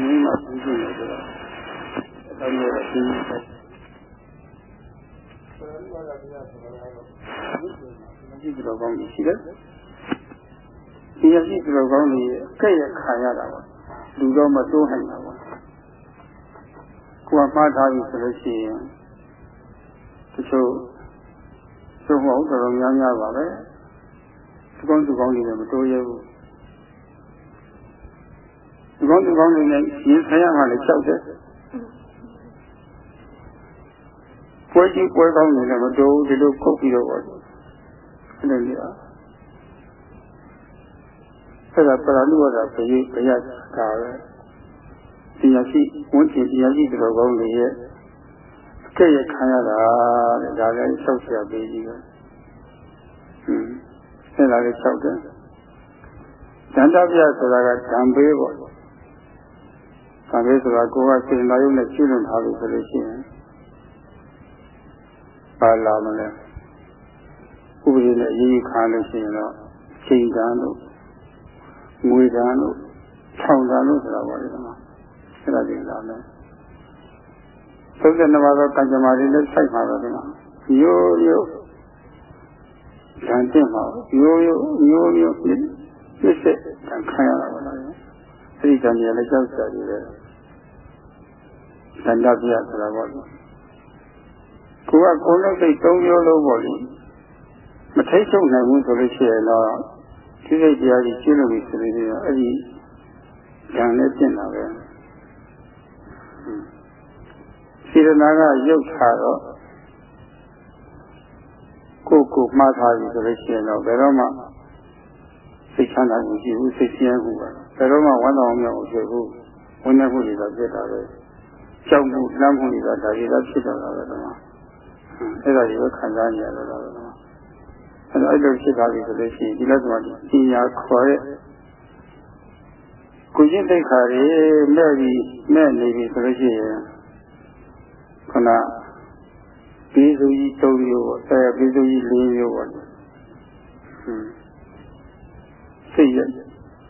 ငြိမ်းမှပြီးပြီဆိုတော့အဲဒါမျိုးပြီးတယ်ဒီလိုကောင်းရှိတယ် ဒီရရှိဒီလိုကောင်းကြီးကဲ့ရခံရတာပါလူတော့မတိုးနိုင်တာပါကိုယ်ကမှားထားပြီဆိုလို့ရှိရင်တချို့သို့မဟုတ်တော်တော်များများပါပဲဒီကောင်းဒီကောင်းတွေလည်းမတိုးရဘူးဒီကောင်းဒီကောင်းတွေလည်းရင်ဆိုင်ရမှလည်းကြောက်တယ်ပွဲကြီးပွဲကောင်းတွေလည်းမတိုးဘူးဒီလိုခုတ်ပြီးတော့ပေါ့အဲ့လိုကြီးอ่ะ အဲ့ဒါပရဏုဝဒပရိပယတာပဲတရားရှိဝန်ကျင်တရားရှိတော်ကောင်းတွေရဲ့အကဲ့ရခံရတာတဲ့ဒါလည်းရှောက်ဆရာပေးကြီးပဲဟင်းအဲ့ဒါလည်းရှောက်တယ်ဒန္တပြဆိုတာကဓံပေးပေါ့ဓံပေးဆိုတာကိုယ်ကစေနာယုံနဲ့ရှင်းလင်းထားလို့ဆိုလို့ရှိရင်ပါလာမလဲဥပဒေနဲ့အရေးကြီးခံလို့ရှိရင်တော့ချိန်ကံတို့ ငွေတန်လို့ထောင်တန်လို့ဆိုတာပေါ့လေဒီမှာအဲ့ဒါတွေလာမယ်သုံးတဲ့နမသောကံကြမ္မာတွေလည်းစိုက်ပါတော့ဒီမှာရိုးရိုးဓာန်တင်မှာရိုးရိုးရိုးရိုးပြည့်ပြည့်စက်ခံရတာပါလားအဲ့ဒီတန်ကြီးလည်းကြောက်ကြတယ်လေသန္တာပြဆိုတာပေါ့လေကိုကကိုယ်လုံးစိတ်သုံးမျိုးလုံးပေါ့လေမထိတ်ချုပ်နိုင်ဘူးဆိုလို့ရှိရင်တော့ဒီ စိတ်တရားကြီးကျင်းလို့ပြီဆိုလို့ရှိရင်အဲ့ဒီဉာဏ်နဲ့ပြင်တာပဲစေတနာကရုပ်ထားတော့ကိုယ်ကိုမှားထားပြီဆိုလို့ရှိရင်တော့ဘယ်တော့မှစိတ်ချမ်းသာမှုရှိဘူးစိတ်ဆင်းရဲမှုပါဘယ်တော့မှဝမ်းသာအောင်မဖြစ်ဘူးဝန်နေမှုတွေတော့ဖြစ်တာပဲကြောက်မှုလမ်းမှုတွေတော့ဒါတွေတော့ဖြစ်တော့တာပဲတော့အဲ့ဒါတွေခံစားနေရတော့တော့ အဲ့တော့အဲ့လိုဖြစ်သွားပြီဆိုလို့ရှိရင်ဒီလက်သမားပညာခေါ်တဲ့ကိုကျင့်တိတ်ခါတွေမဲ့ပြီးမဲ့နေပြီဆိုလို့ရှိရင်ခဏပြီးစုကြီး၃မျိုးပေါ့အဲပြီးစုကြီး၄မျိုးပေါ့ဟွန်းစိတ်ရ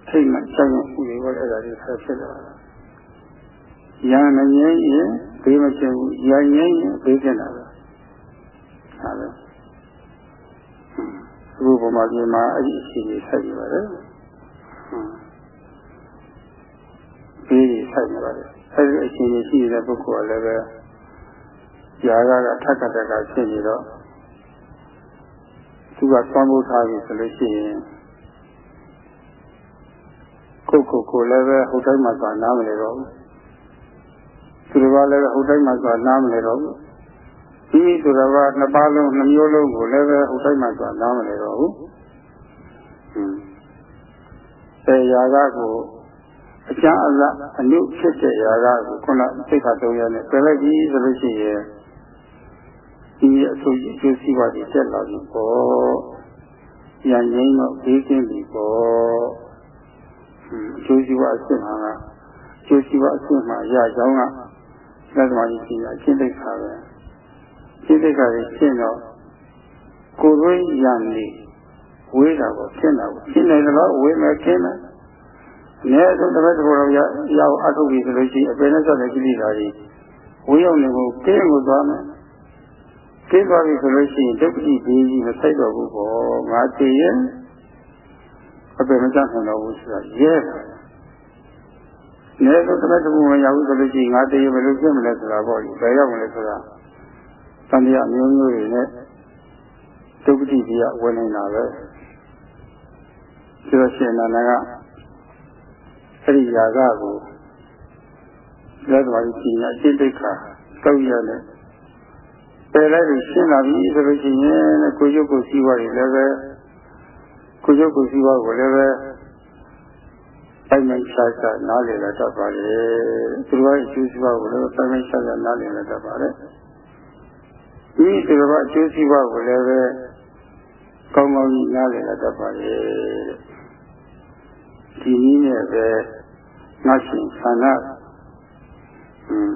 ထိတ်မှစောင့်ရမှုတွေပေါ့အဲ့ဒါတွေဆက်ဖြစ်လာတာရံမငြိမ်းရင်ဘေးမချင်ဘူးရံငြိမ်းရင်ဘေးကျင်လာတာဟာလေ အခုပုံမှာဒီမှာအဲ့ဒီအခြေအနေဆက်ကြည့်ပါလေဟွန်းဘေးကြီးဆက်နေပါလေအဲ့ဒီအခြေအနေရှိနေတဲ့ပုဂ္ဂိုလ်ကလည်းပဲຢာကကထက်ကတက်ကဖြစ်နေတော့သူကသွမ်းဖို့ထားပြီဆိုလို့ရှိရင်ကိုကိုကိုလည်းပဲဟိုတိုင်းမှာသွားနားမလဲတော့ဘူးသူတော်ကလည်းဟိုတိုင်းမှာသွားနားမလဲတော့ဘူး ဒီသူတော်ကနှစ်ပါးလုံးနှမျိုးလုံးကိုလည်းပဲဟိုတိုင်းမှာသွားနားမလဲတော့ဘူးဟွန်းအဲຢာကကိုအကျမ်းအလအနုဖြစ်တဲ့ຢာကကိုခုနစိတ်ခါသုံးရနဲ့ပြလိုက်ပြီဆိုလို့ရှိရင်ဒီအဆိုအကျိုးစီးပွားတွေတက်လာပြီပေါ့။ဉာဏ်ရင်းတော့ပြီးကင်းပြီပေါ့။အကျိုးစီးပွားအစစ်မှာကအကျိုးစီးပွားအစစ်မှာရကြောင်းကသတ္တဝါကြီးကြီးအရှင်းသိက္ခာပဲ။ ရှင်းသိက္ခာကြီးရှင်းတော့ကိုယ်ရင်းရံနေဝေးတာကိုရှင်းတာကိုရှင်းနေတော့ဝေးမယ်ရှင်းမယ်အနည်းဆုံးတစ်ပတ်တစ်ခုတော့ရရအောင်အထုတ်ပြီးဆိုလို့ရှိရင်အပယ်နဲ့ဆက်တဲ့ကိလေသာတွေဝိယုံနေကိုကင်းကိုသွားမယ်ကင်းသွားပြီဆိုလို့ရှိရင်ဒုက္ခတိဘေးကြီးမဆိုင်တော့ဘူးပေါ့ငါတည်ရဲ့အပယ်မဆက်နိုင်တော့ဘူးဆိုတာရဲတယ်။နေတော့တစ်ပတ်တစ်ခုမရဘူးဆိုလို့ရှိရင်ငါတည်ရဲ့ဘယ်လိုဖြစ်မလဲဆိုတာပေါ့ဒီဘယ်ရောက်မလဲဆိုတာ သံဃာမျိုးမျိုးတွေနဲ့ဒုက္ခတိကြီးကဝင်နေတာပဲ။ဒီလိုရှင်နာနာကအဲ့ဒီຢာကကိုလက်တော်ကြီးပညာအစိတ်တိတ်ခါတောက်ရတယ်ပယ်လိုက်ပြီးရှင်းလာပြီဆိုလို့ရှိရင်ကိုရုပ်ကိုစီးပွားတွေလည်းပဲကိုရုပ်ကိုစီးပွားကိုလည်းပဲပိုင်ပိုင်ရှားရှားနားလည်လာတတ်ပါလေသူတို့ရဲ့အကျိုးစီးပွားကိုလည်းပိုင်ပိုင်ရှားရှားနားလည်လာတတ်ပါလေ ဒီသူတို့ကအကျိုးစီးပွားကိုလည်းပဲကောင်းကောင်းကြီးနားလည်လာတတ်ပါလေဒီနည်းနဲ့ပဲငါရှင်ဆန္ဒอืม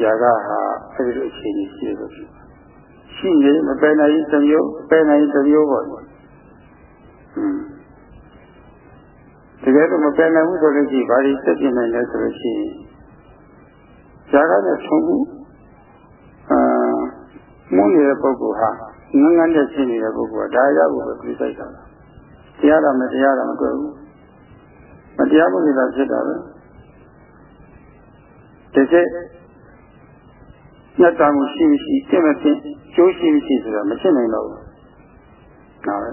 ຢာကဟာအဲ့ဒီအခြေအနေရှိလို့ရှိနေမပယ်နိုင်တစ်မျိုးပယ်နိုင်တစ်မျိုးပေါ့อืมတကယ်တော့မပယ်နိုင်ဘူးဆိုလို့ရှိရင်ဘာတွေဆက်ပြနိုင်လဲဆိုလို့ရှိရင်ຢာကနဲ့ဆုံးမှုအာ မုန်းနေတဲ့ပုဂ္ဂိုလ်ဟာငန်းငန်းနဲ့ဖြစ်နေတဲ့ပုဂ္ဂိုလ်ကဒါရဖို့ပဲပြိစိုက်တာတရားတော်မတရားတော်မတွေ့ဘူးမတရားမှုတွေသာဖြစ်တာပဲတကယ်ညတ်တာမှုရှိမရှိသိမသိကျိုးရှိမရှိဆိုတာမဖြစ်နိုင်တော့ဘူး။ဒါပဲ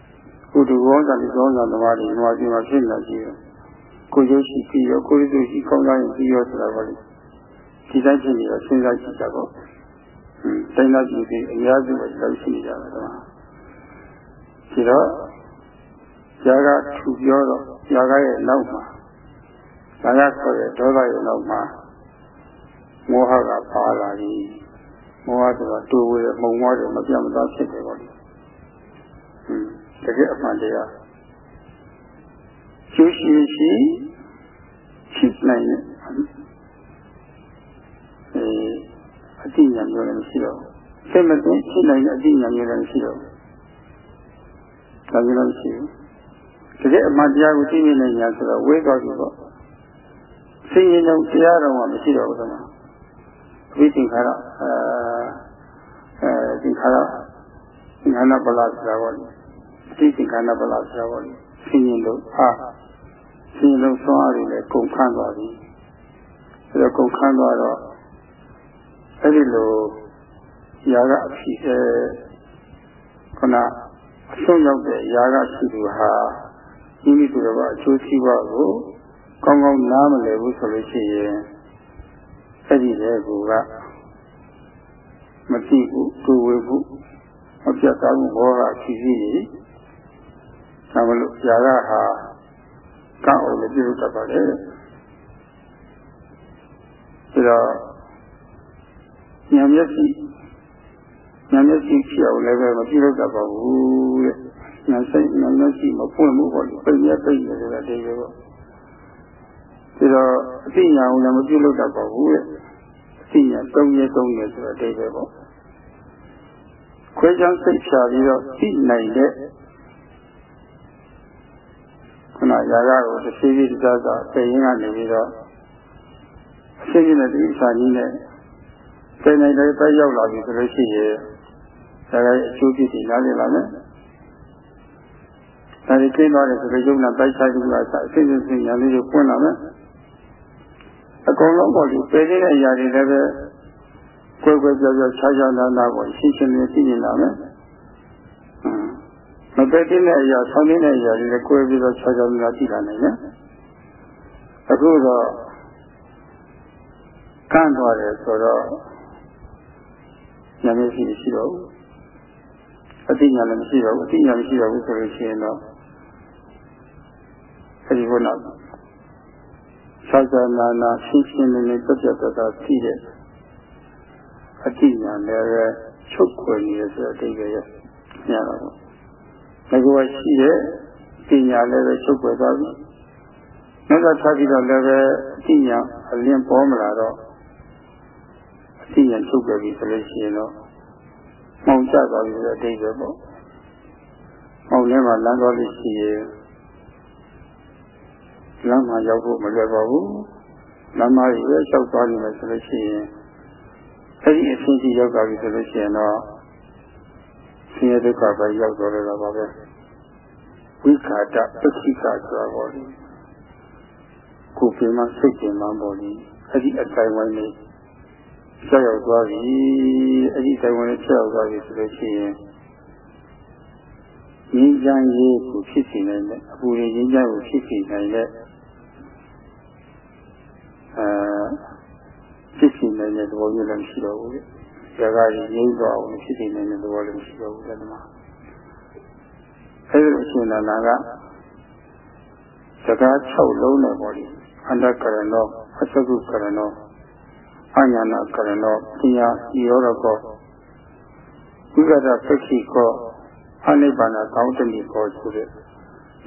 ။ကုတူဘောဇာတိဘောဇာသမားတွေဟောဒီမှာဖြစ်နေကြည့်ရောကိုကျိုးရှိပြီးရောကိုရည်စုရှိကောင်းကောင်းရင်ပြီးရောဆိုတာပါလေ။ဒီတိုင်းဖြစ်နေတော့စဉ်းစားကြည့်ကြတော့။ဟင်း တိုင်းသားပြည်တွေအများစုပဲလောက်ရှိနေကြတယ်ကွာ။ဒီတော့ဇာကထူပြောတော့ဇာကရဲ့နောက်မှာဇာကခေါ်တဲ့ဒေါသရဲ့နောက်မှာမောဟကပါလာပြီမောဟဆိုတာတူဝေမုံမောတယ်မပြတ်မသားဖြစ်တယ်ပေါ့လေဟွန်းတကယ်အမှန်တရားရှိရှိရှိရှိနိုင်တယ်အဲ အတိညာမျိုးလည်းမရှိတော့စိတ်မသိရှိနိုင်တဲ့အတိညာမျိုးလည်းမရှိတော့ဒါကြလို့ရှိဘူးတကယ်အမှန်တရားကိုသိမြင်နေညာဆိုတော့ဝေကောက်ပြီပေါ့စိတ်ရင်တော့တရားတော်မှမရှိတော့ဘူးကွာဝိသင်္ခါရအဲအဲသင်္ခါရသင်္ခါရပလာဆိုတာပေါ့လေသိသင်္ခါရပလာဆိုတာပေါ့လေဆင်းရဲလို့အာဆင်းရဲလို့သွားရတယ်လေကုန်ခန်းသွားပြီအဲတော့ကုန်ခန်းသွားတော့ အဲ့ဒီလိုຢာကအဖြစ်အဲခုနအဆုံးရောက်တဲ့ຢာကရှိသူဟာမိမိတို့ကအကျိုးစီးပွားကိုကောင်းကောင်းနားမလည်ဘူးဆိုလို့ရှိရင်အဲ့ဒီလေကူကမသိဘူးကိုဝေဘူးမပြတ်သားဘူးဘောကဖြစ်စီနေဒါမလို့ຢာကဟာကောက်အောင်လည်းပြုလုပ်တတ်ပါလေဒါတော့ ဉာဏ်မျက်စိဉာဏ်မျက်စိဖြစ်အောင်လည်းပဲမပြုလုပ်တတ်ပါဘူးတဲ့ဉာဏ်စိတ်ဉာဏ်မျက်စိမပွင့်ဘူးပေါ့လေပိတ်ရပိတ်ရဆိုတာတည်းပဲပေါ့ဒါတော့အသိဉာဏ်ကိုလည်းမပြုလုပ်တတ်ပါဘူးတဲ့အသိဉာဏ်သုံးရသုံးရဆိုတဲ့အတိတ်ပဲပေါ့ခွဲခြားစိတ်ဖြာပြီးတော့သိနိုင်တဲ့ခုနရာဂကိုတစ်စီးစီးစားစားသိရင်ကနေပြီးတော့အရှင်းကြီးတဲ့ဒီစာကြီးနဲ့ သိနိုင်တဲ့ပဲရောက်လာပြီဆိုလို့ရှိရင်ဒါကရဲ့အကျိုးဖြစ်ပြီးနားလည်လာမယ်ဒါဒီကျင်းသွားတယ်ဆိုတော့ယုံနာတိုက်ဆိုင်မှုကအစအစစ်စစ်ညာလေးကိုပွင့်လာမယ်အကုန်လုံးပေါ်ပြီးပယ်တဲ့အရာတွေလည်းပဲကိုယ်ကိုယ်ပြောပြောခြားခြားနာနာပေါ်ရှင်းရှင်းလင်းသိနေလာမယ်မပယ်တဲ့အရာဆောင်းတဲ့အရာတွေလည်းကိုယ်ပြီးတော့ခြားခြားနာသိလာနိုင်တယ်အခုတော့ကန့်သွားတယ်ဆိုတော့ ညာမရှိရှိတော့ဘူးအတိညာလည်းမရှိတော့ဘူးအတိညာမရှိတော့ဘူးဆိုလို့ရှိရင်တော့အဲဒီခုနသာသနာနာရှင်းရှင်းလင်းလင်းပြတ်ပြတ်သားသားသိတဲ့အတိညာလည်းပဲချုပ်ခွေနေရဆိုတဲ့အတိတ်ရဲ့ညတော့ငါကရှိတဲ့ပညာလည်းပဲချုပ်ခွေသွားပြီနောက်ကထားပြီးတော့လည်းပဲအတိညာအလင်းပေါ်မလာတော့ အတိညာချုပ်ခွေပြီဆိုလို့ရှိရင်တော့မောင်ကျသွားပြီဆိုတဲ့အတိတ်ပဲပေါ့မောင်ထဲမှာလမ်းသွားလို့ရှိရင်လမ်းမှာရောက်ဖို့မလွယ်ပါဘူးလမ်းမကြီးပဲလျှောက်သွားနေမယ်ဆိုလို့ရှိရင်အဲဒီအချင်းကြီးရောက်သွားပြီဆိုလို့ရှိရင်တော့ဆင်းရဲဒုက္ခပဲရောက်သွားတယ်ပါပဲဝိခာတပက္ခိကဆိုတာပေါ့လေကိုယ်ပြင်းမှစိတ်ပြင်းမှပေါ့လေအဲဒီအတိုင်းဝိုင်းလေး ဆက်ရောက်သွားပြီအဲ့ဒီတိုင်ဝမ်နဲ့ဆက်ရောက်သွားပြီဆိုလို့ရှိရင်ငင်းချမ်းရေးကိုဖြစ်စီနိုင်တဲ့အပူရင်းငင်းချမ်းကိုဖြစ်စီနိုင်တဲ့အဲဖြစ်စီနိုင်တဲ့သဘောမျိုးလည်းရှိတော့ဘူးလေ။ဒါကကြီးငြိမ်းသွားအောင်ဖြစ်စီနိုင်တဲ့သဘောလည်းရှိတော့ဘူးလေဒီမှာ။အဲဒီအရှင်နာနာကစကား6လုံးနဲ့ပေါ့လေအန္တကရဏောအသကုကရဏော အညာနာကရဏောပညာဤရောကောဝိကတပက္ခိကောအနိဗ္ဗာန်ကောင်းတဏီကောဆိုတဲ့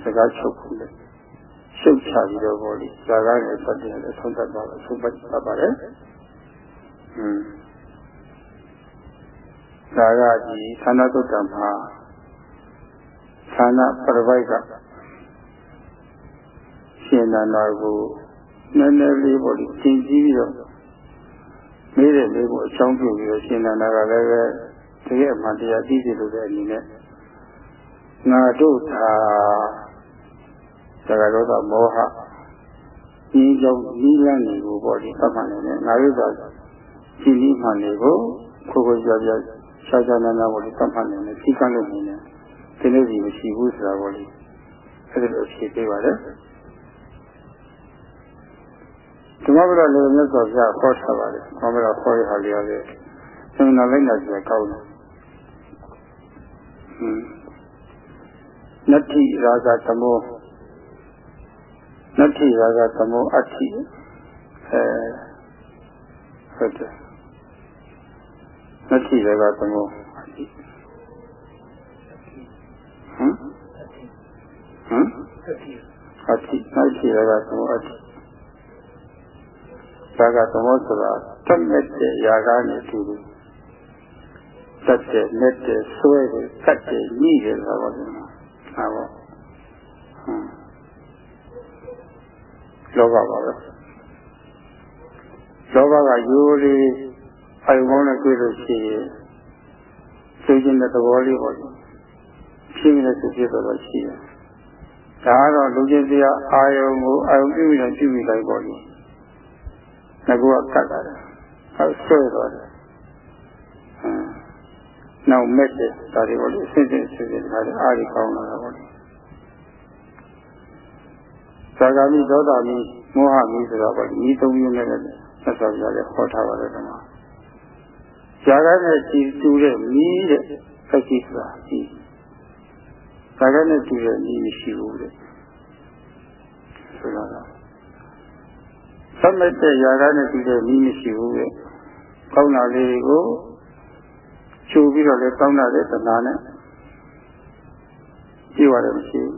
စကားချုပ်ခုလေရှုပ်ချပြီးတော့ဘောလေဇာကားနဲ့ပတ်တယ်လည်းဆုံးသက်ပါလို့ဆုံးပတ်ပါပါတယ်ဟွန်းဇာကဒီသန္တာတုတ်တံမှာဌာနပရပိုက်ကရှင်နန္ဒာကိုနည်းနည်းလေးပေါ့လေသင်ကြည့်ပြီးတော့ မေးတဲ့လေးကိုအချောင်းပြုပြီးတော့ရှင်နန္ဒာကလည်းပဲတကယ်မှတရားသိစီလို့တဲ့အနေနဲ့ငါတို့သာသရရောသမောဟဒီကြောင့်ဒီလန်းနေကိုပေါ့ဒီသတ်မှတ်နေတယ်ငါတို့သာဒီနည်းမှန်နေကိုခိုးခိုးကြပြရှားရှားနာနာပေါ့ဒီသတ်မှတ်နေတယ်သိကမ်းလို့နေတယ်ဒီလိုစီမရှိဘူးဆိုတာပေါ့လေအဲ့ဒါလိုဖြေပေးပါတယ် ဒီမှာကတော့လည်းမြတ်စွာဘုရားခေါ်ထားပါတယ်။ဘာမှတော့ခေါ်ရဟာလျော်လေ။သင်္နာလိုက်နာကြကောင်းတယ်။ဟွန်းနတ္ထိရာဂသမောနတ္ထိရာဂသမောအဋ္ဌိအဲဟုတ်တယ်နတ္ထိရာဂသမောအဋ္ဌိဟမ်ဟမ်အဋ္ဌိအဋ္ဌိနတ္ထိရာဂသမောအဋ္ဌိ ဒါကသမောဆိုတာတတ်မဲ့တဲ့ຢာကားနဲ့တူတယ်တတ်တဲ့နဲ့တဲ့ဆွဲတယ်တတ်တဲ့ညှိတယ်ဆိုတော့ဒီမှာဟာပေါ့ဟမ်လောဘပါပဲလောဘကရိုးလေးအယုံကောင်းနဲ့တွေ့လို့ရှိရင်သိခြင်းတဲ့သဘောလေးပေါ့ဖြစ်နေတဲ့သူဖြစ်တော့ရှိတယ်ဒါကတော့လူချင်းတရားအာယုံကိုအာယုံပြုပြီးတော့ပြုပြီးလိုက်ပေါ့လေ ငါကကတ်တာအဲဆွဲသွားတယ်နောက်မဲ့တယ်ဒါတွေပေါ့လေအစစ်စစ်စစ်စစ်ဒါတွေအားကြီးကောင်းလာတာပေါ့လေသာဂာမိသောတာမိမောဟမိဆိုတော့ပေါ့ဒီသုံးမျိုးနဲ့လည်းဆက်ဆောက်ကြတယ်ဟောထားပါတယ်ကွာဇာကနဲ့ကြည်တူတဲ့မိတဲ့သတိဆိုတာဒီဇာကနဲ့တူတဲ့မိမရှိဘူးတဲ့ဆိုတော့ သမတ်တဲ့ຢာကနဲ့တူတဲ့မိမရှိဘူးတဲ့ကောင်းတာလေးကိုချိုးပြီးတော့လည်းတောင်းတာတဲ့သနာနဲ့ကြည့်ရတယ်မရှိဘူး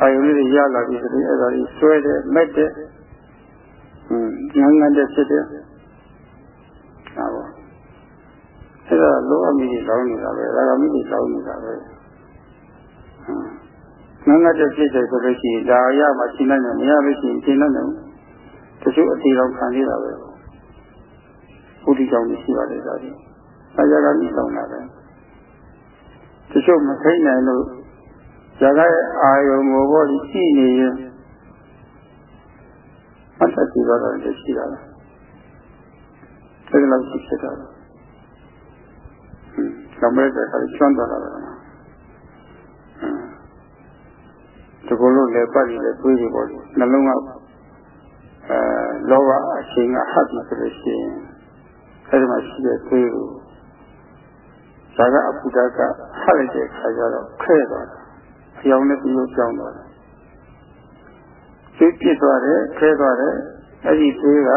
အာယုလေးတွေရလာပြီဆိုရင်အဲ့ဒါကြီးဆွဲတယ်မက်တယ်ဟွန်းငန်းငန်းတဲ့ဖြစ်တယ်ဟာပါအဲ့ဒါလောအမိကြီးလောင်းနေတာပဲရာဂမိကြီးလောင်းနေတာပဲဟွန်းငန်းငန်းတဲ့ဖြစ်တယ်ဆိုလို့ရှိရင်ဒါရမှရှင်းနိုင်တယ်မရလို့ရှိရင်ရှင်းနိုင်တယ် တချို့အတီတော်ခံနေတာပဲဘုဒ္ဓကြောင့်ရှိပါတယ်ဒါကြီးဆရာကမိဆောင်တာပဲတချို့မသိနိုင်လို့ဇာကရဲ့အာယုံကိုဘောကြည့်နေရင်အတ္တကြည့်တော့တယ်ရှိတာပဲအဲဒီလောက်ရှိဖြစ်တာဟွန်းကမဲတဲ့ခါချွမ်းတော့တာပဲဟွန်းဒီလိုလိုလည်းပတ်ပြီးလည်းတွေးပြီးပေါ့နှလုံးက အဲလောဘအချိန်ကဟတ်ပြီးဆိုလို့ရှိရင်အဲဒီမှာရှိတဲ့တွေးကိုဒါကအပူဓာတ်ကဟတ်လိုက်တဲ့ခါကျတော့ခဲသွားတယ်အယောင်နဲ့ပြီးလို့ကြောင်းသွားတယ်သိပြစ်သွားတယ်ခဲသွားတယ်အဲ့ဒီသေးက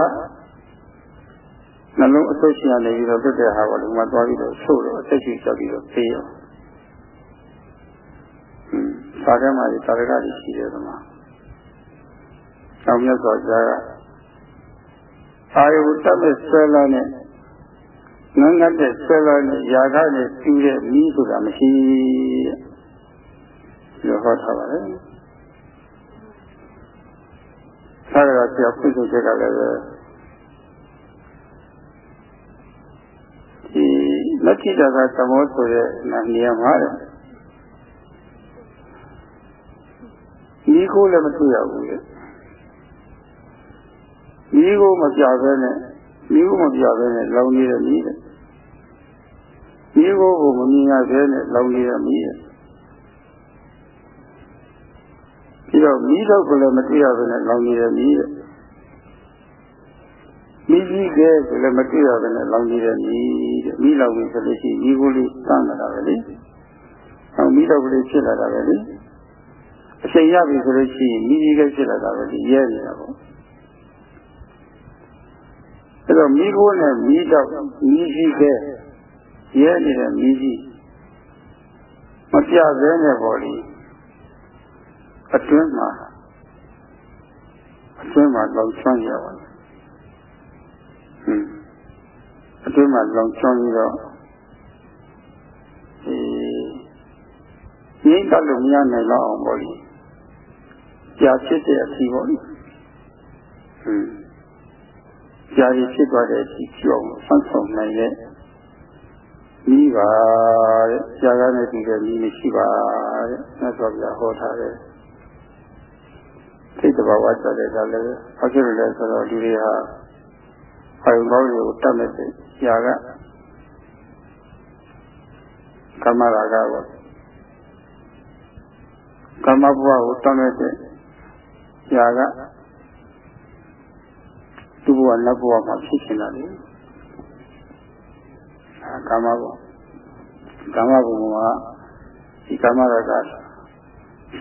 နှလုံးအဆုတ်ရှိရနေပြီးတော့တက်တဲ့ဟာကလည်းမှသွားပြီးတော့ဆိုးတော့အသက်ကြီးချက်ပြီးတော့သေးရောဟွန်းသာထဲမှာဒီသာရကကြီးရှိတယ်ကမှာ အောင်မြတ်စွာဘုရားကအာယုတတ်မဲ့ဆွဲလာတဲ့ငန်းငတ်တဲ့ဆွဲလာတဲ့ຢာကနဲ့ပြူတဲ့မိဆိုတာမရှိတဲ့လို့ဟောထားပါတယ်သာရကဆရာဖွင့်ဆိုချက်ကလည်းပဲဒီလက်ထိတာကသမောဆိုတဲ့နေရာမှာတဲ့ဒီကိုလည်းမတွေ့ရဘူးလေ ဒီကိုမပြဘဲနဲ့ဒီကိုမပြဘဲနဲ့လောင်နေတဲ့မြည်တဲ့ဒီကိုကိုမမြင်ရဘဲနဲ့လောင်နေတဲ့မြည်တဲ့ပြီးတော့မိတော့ကိုလည်းမတွေ့ရဘဲနဲ့လောင်နေတဲ့မြည်တဲ့မိကြီးကဲဆိုလည်းမတွေ့ရဘဲနဲ့လောင်နေတဲ့မြည်တဲ့မိလောက်ပြီဆိုလို့ရှိရင်ဒီကိုလေးတန်းလာတာပဲလေ။ဟောမိတော့ကလေးဖြစ်လာတာပဲလေ။အချိန်ရပြီဆိုလို့ရှိရင်မိကြီးကဖြစ်လာတာပဲဒီရဲနေတာပေါ့။ အဲ့တော့မိခိုးနဲ့မိတော့မိကြီးကရဲနေတဲ့မိကြီးမပြသေးနဲ့ပေါ့လေအတွင်းမှာအတွင်းမှာလောင်ချမ်းရပါတယ်ဟွန်းအတွင်းမှာလောင်ချမ်းပြီးတော့ဒီငိမ့်တတ်လို့မရနိုင်တော့အောင်ပေါ့လေကြာဖြစ်တဲ့အထီပေါ့လေဟွန်း ကြာကြီးဖြစ်သွားတဲ့အထိကြောက်ဆန်းဆောင်နိုင်တဲ့မိပါတဲ့ကြာကားနဲ့တည်တဲ့မိမရှိပါတဲ့မြတ်စွာဘုရားဟောထားတဲ့စိတ်တဘာဝစတဲ့ဒါလည်းဘာဖြစ်လို့လဲဆိုတော့ဒီတွေဟာအာယုံကောင်းတွေကိုတတ်မဲ့တဲ့ကြာကကမ္မရာဂကိုကမ္မဘဝကိုတတ်မဲ့တဲ့ကြာက သူ့ဘဝနတ်ဘဝမှာဖြစ်နေတာလေကာမဘဝကာမဘဝမှာဒီကာမရက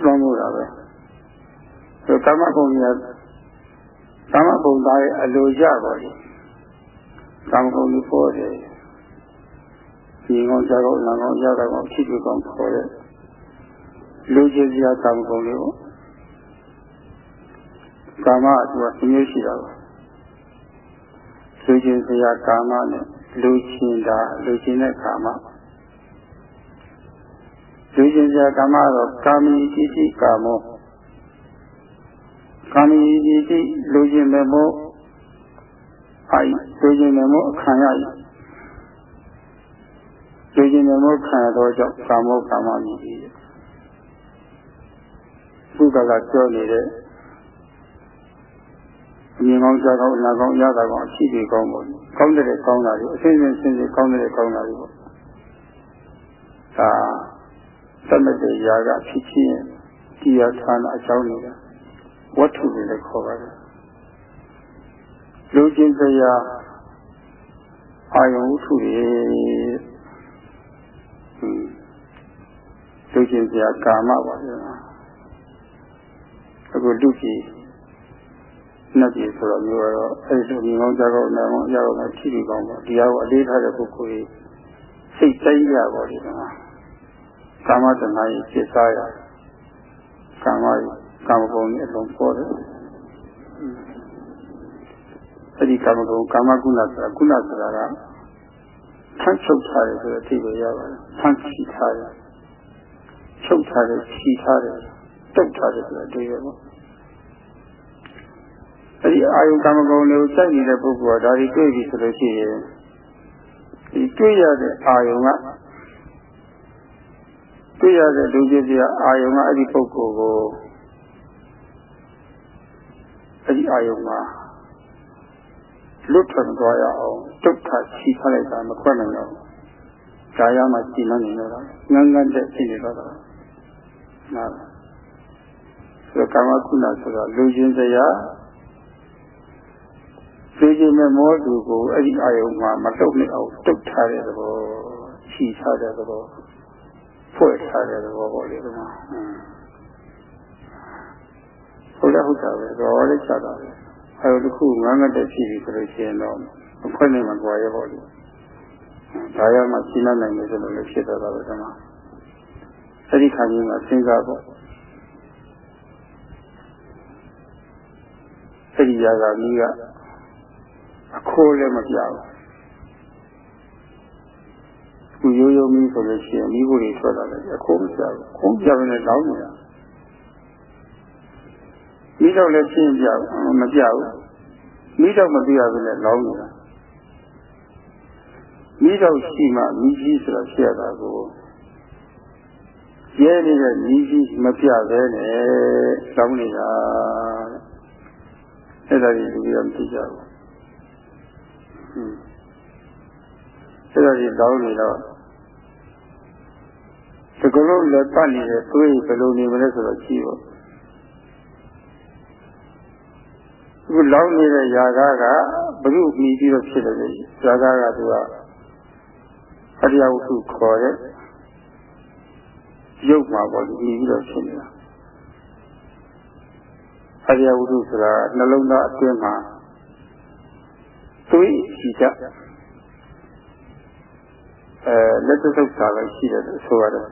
လွှမ်းလို့တာပဲဆိုကာမဘုံကြီးကာမဘုံသားရဲ့အလိုကြပါလေကာမဘုံကြီးပေါ်တယ်ဒီကောင်းကြကောင်းနာကောင်းရတာကောင်းဖြစ်ဖြစ်ကောင်းပေါ်တယ်လူချင်းစရာကာမဘုံလေးပေါ့ကာမကသူကမျိုးရှိတာပါ လူချင်းစရာကာမနဲ့လူချင်းတာလူချင်းတဲ့ကာမလူချင်းစရာကာမတော့ကာမိတိတိကာမောကာမိတိတိလူချင်းမဲ့မောအိုင်လူချင်းမဲ့မောခံရ၏လူချင်းမဲ့မောခံရတော့ကြောင့်ကာမောကာမမြည်၏ဘုရားကပြောနေတဲ့ မြင်ကောင်းကြားကောင်းနားကောင်းရတာကောင်းအရှိတွေကောင်းပေါ့ကောင်းတဲ့ကောင်းတာတွေအစဉ်စဉ်စဉ်စဉ်ကောင်းတဲ့ကောင်းတာတွေပေါ့ဒါသမတေရာကဖြစ်ချင်းဒီရဌာနအကြောင်းနေတာဝတ္ထုတွေလည်းခေါ်ပါတယ်လူချင်းတရားအာယုံဝတ္ထုတွေလူချင်းတရားကာမပါဗျာအခုလူကြီး နှက်ပြီဆိုတော့မျိုးတော့အဲ့ဒီလိုငောင်းကြကောင်းနာကောင်းရတော့မှဖြည့်ပြီးကောင်းပါဒီဟာကိုအလေးထားတဲ့ပုဂ္ဂိုလ်ကြီးစိတ်တိုင်းရပါလိမ့်မယ်ကာမတဏှာကြီးဖြစ်စားရကာမကာမဂုဏ်ကြီးအလုံးပေါ်တယ်အဲ့ဒီကာမဂုဏ်ကာမကုဏဆိုတာကုဏဆိုတာကဆန်းချုပ်ထားတယ်ဆိုတဲ့အထိကိုရပါတယ်ဆန်းချီထားတယ်ချုပ်ထားတယ်ချီထားတယ်တုတ်ထားတယ်ဆိုတဲ့အထိပဲပေါ့ အဲ့ဒီအာယုကာမဂုဏ်တွေကိုစိုက်နေတဲ့ပုဂ္ဂိုလ်ကဒါတွေတွေ့ပြီဆိုလို့ရှိရင်ဒီတွေ့ရတဲ့အာယုကတွေ့ရတဲ့လူကြီးစီအာယုကအဲ့ဒီပုဂ္ဂိုလ်ကိုအဲ့ဒီအာယုမှာလွတ်ထွက်သွားရအောင်တုတ်ထချီထားလိုက်တာမခွက်နိုင်တော့ကာယမှာကြည်လန်းနေတော့ငန်းငန်းတဲ့ဖြစ်နေတော့တာနာဆိုကာမကုဏဆိုတော့လူချင်းတရား သိခြင်းမဲ့မောသူကိုအဲ့ဒီအာယုံမှာမတုတ်နေအောင်တုတ်ထားတဲ့သဘောခြိထားတဲ့သဘောဖွဲ့ထားတဲ့သဘောပေါ့လေဒီမှာဟုတ်တယ်ဟုတ်တာပဲတော့လည်းချက်တာပဲအဲလိုတစ်ခုငန်းငတ်တဲ့ဖြစ်ပြီဆိုလို့ရှိရင်တော့မဖွဲ့နိုင်မှာကြွားရပေါ့လေဒါရမှရှင်းနိုင်မယ်ဆိုလို့လည်းဖြစ်တော့တာပဲဒီမှာအဲ့ဒီခါကြီးမှာစဉ်းစားပေါ့အဲ့ဒီຢာကမိက အခိုးလည်းမပြဘူးခုရိုးရိုးမင်းဆိုလို့ရှိရင်မိဖို့တွေထွက်လာတယ်အခိုးမပြဘူးခုံးပြမယ်နဲ့တောင်းနေတာမမိတော့လည်းရှင်းပြမပြဘူးမိတော့မပြရဘူးလေလောင်းနေတာမိတော့ရှိမှမိကြီးဆိုတာဖြစ်ရတာကိုရဲနေတဲ့မိကြီးမပြပဲနဲ့လောင်းနေတာအဲ့ဒါကြီးလူကြီးမသိကြဘူး အဲ့ဒါကြီးလောင်းနေတော့ဒီကလုံးလည်းပတ်နေတဲ့တွေးဘယ်လိုနေမလဲဆိုတော့ကြည့်ပါအခုလောင်းနေတဲ့ຢာကားကဘုရုမိပြီးတော့ဖြစ်တယ်လေຢာကားကသူကအရိယဝတ္ထုခေါ်တဲ့ရုပ်မှာပေါ့ဒီပြီးတော့ဖြစ်နေတာအရိယဝတ္ထုဆိုတာနှလုံးသားအတွင်းမှာ တွေးကြည့်ကြအဲလက်သက်သုတ်တာလည်းရှိတယ်ဆိုရတယ်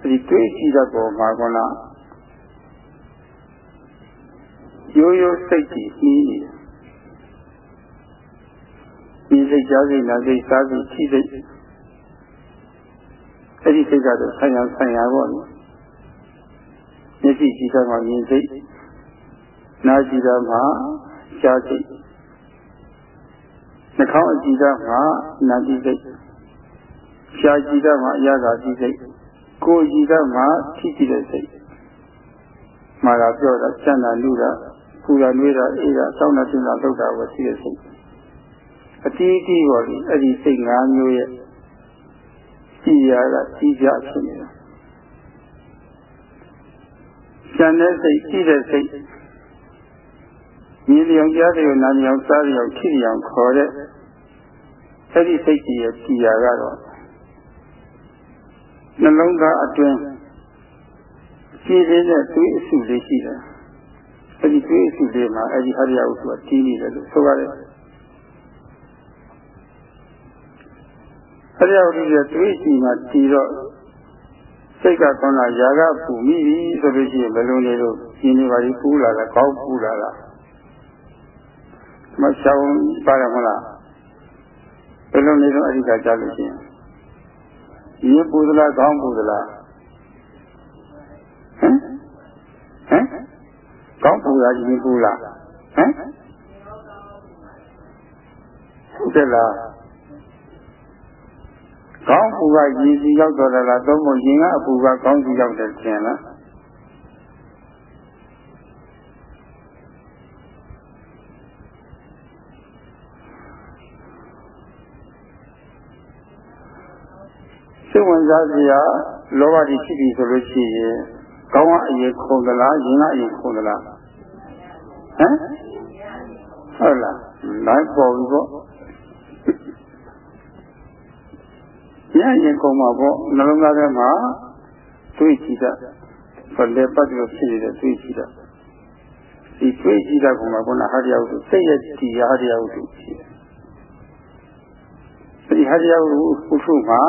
ဒီတွေးကြည့်တဲ့ပုံမှာကလားရိုးရိုးစိတ်ကြီးပြီးနေတယ်ဒီစိတ်ကြားစိတ်နာစိတ်စားစိတ်ရှိစိတ်အဲ့ဒီစိတ်ကတော့ဆံရဆံရပေါ့နော်မျက်စိကြည့်တာမှမြင်စိတ် နားကြည့်တာမှကြားစိတ်နှာခေါင်းအကြည့်တာမှနားကြည့်စိတ်ရှားကြည့်တာမှအရသာကြည့်စိတ်ကိုယ်ကြည့်တာမှထိကြည့်တဲ့စိတ်မှာလာပြောတာစံတာလူတာပူတာနှွေးတာအေးတာစောင်းတာတင်တာလောက်တာပဲရှိတဲ့စိတ်အတီးအတီးပေါ်ပြီးအဲ့ဒီစိတ်၅မျိုးရဲ့ကြည်ရတာကြီးကြဖြစ်နေတာကျန်တဲ့စိတ်ကြည့်တဲ့စိတ် မြင်လျောင်ကြားတယ်နားလျောင်စားလျောင်ထိလျောင်ခေါ်တဲ့အဲ့ဒီစိတ်ကြီးရဲ့ကြည်ရကတော့နှလုံးသားအတွင်းကြည်နေတဲ့သွေးအစုလေးရှိတယ်အဲ့ဒီသွေးအစုလေးမှာအဲ့ဒီဟရိယဥစ္စာကြီးနေတယ်လို့ဆိုပါတယ်ဟရိယဥစ္စာရဲ့သွေးရှိမှတည်တော့စိတ်ကကောင်းတာຢာကပူမိပြီဆိုလို့ရှိရင်ဘယ်လိုနေလို့ရှင်းနေပါလိပူလာလားကောင်းပူလာလား မရှောင်ပါရမလားဘယ်လိုနေတော့အဓိကကြားလို့ရှိရင်ရေပူသလားကောင်းပူသလားဟမ်ဟမ်ကောင်းပူလားရေပူလားဟမ်ဟုတ်တယ်လားကောင်းပူကရေစီရောက်တော့လားသုံးဖို့ရင်ကအပူကကောင်းစီရောက်တယ်ထင်လား စိတ်ဝင်စားစရာလောဘကြီးဖြစ်ပြီဆိုလို့ရှိရင်ကောင်းကအရင်ခုံသလားရင်ကအရင်ခုံသလားဟမ်ဟုတ်လားလိုက်ပေါ်ပြီပေါ့ရရင်ခုံမှာပေါ့နှလုံးသားထဲမှာတွေးကြည့်တတ်ဘယ်လေပတ်လို့ဖြစ်နေတဲ့တွေးကြည့်တတ်ဒီတွေးကြည့်တတ်ကမှာကဟရိယဝတ္ထုစိတ်ရဲ့ဒီဟရိယဝတ္ထုရှိတယ်ဒီဟရိယဝတ္ထုမှာ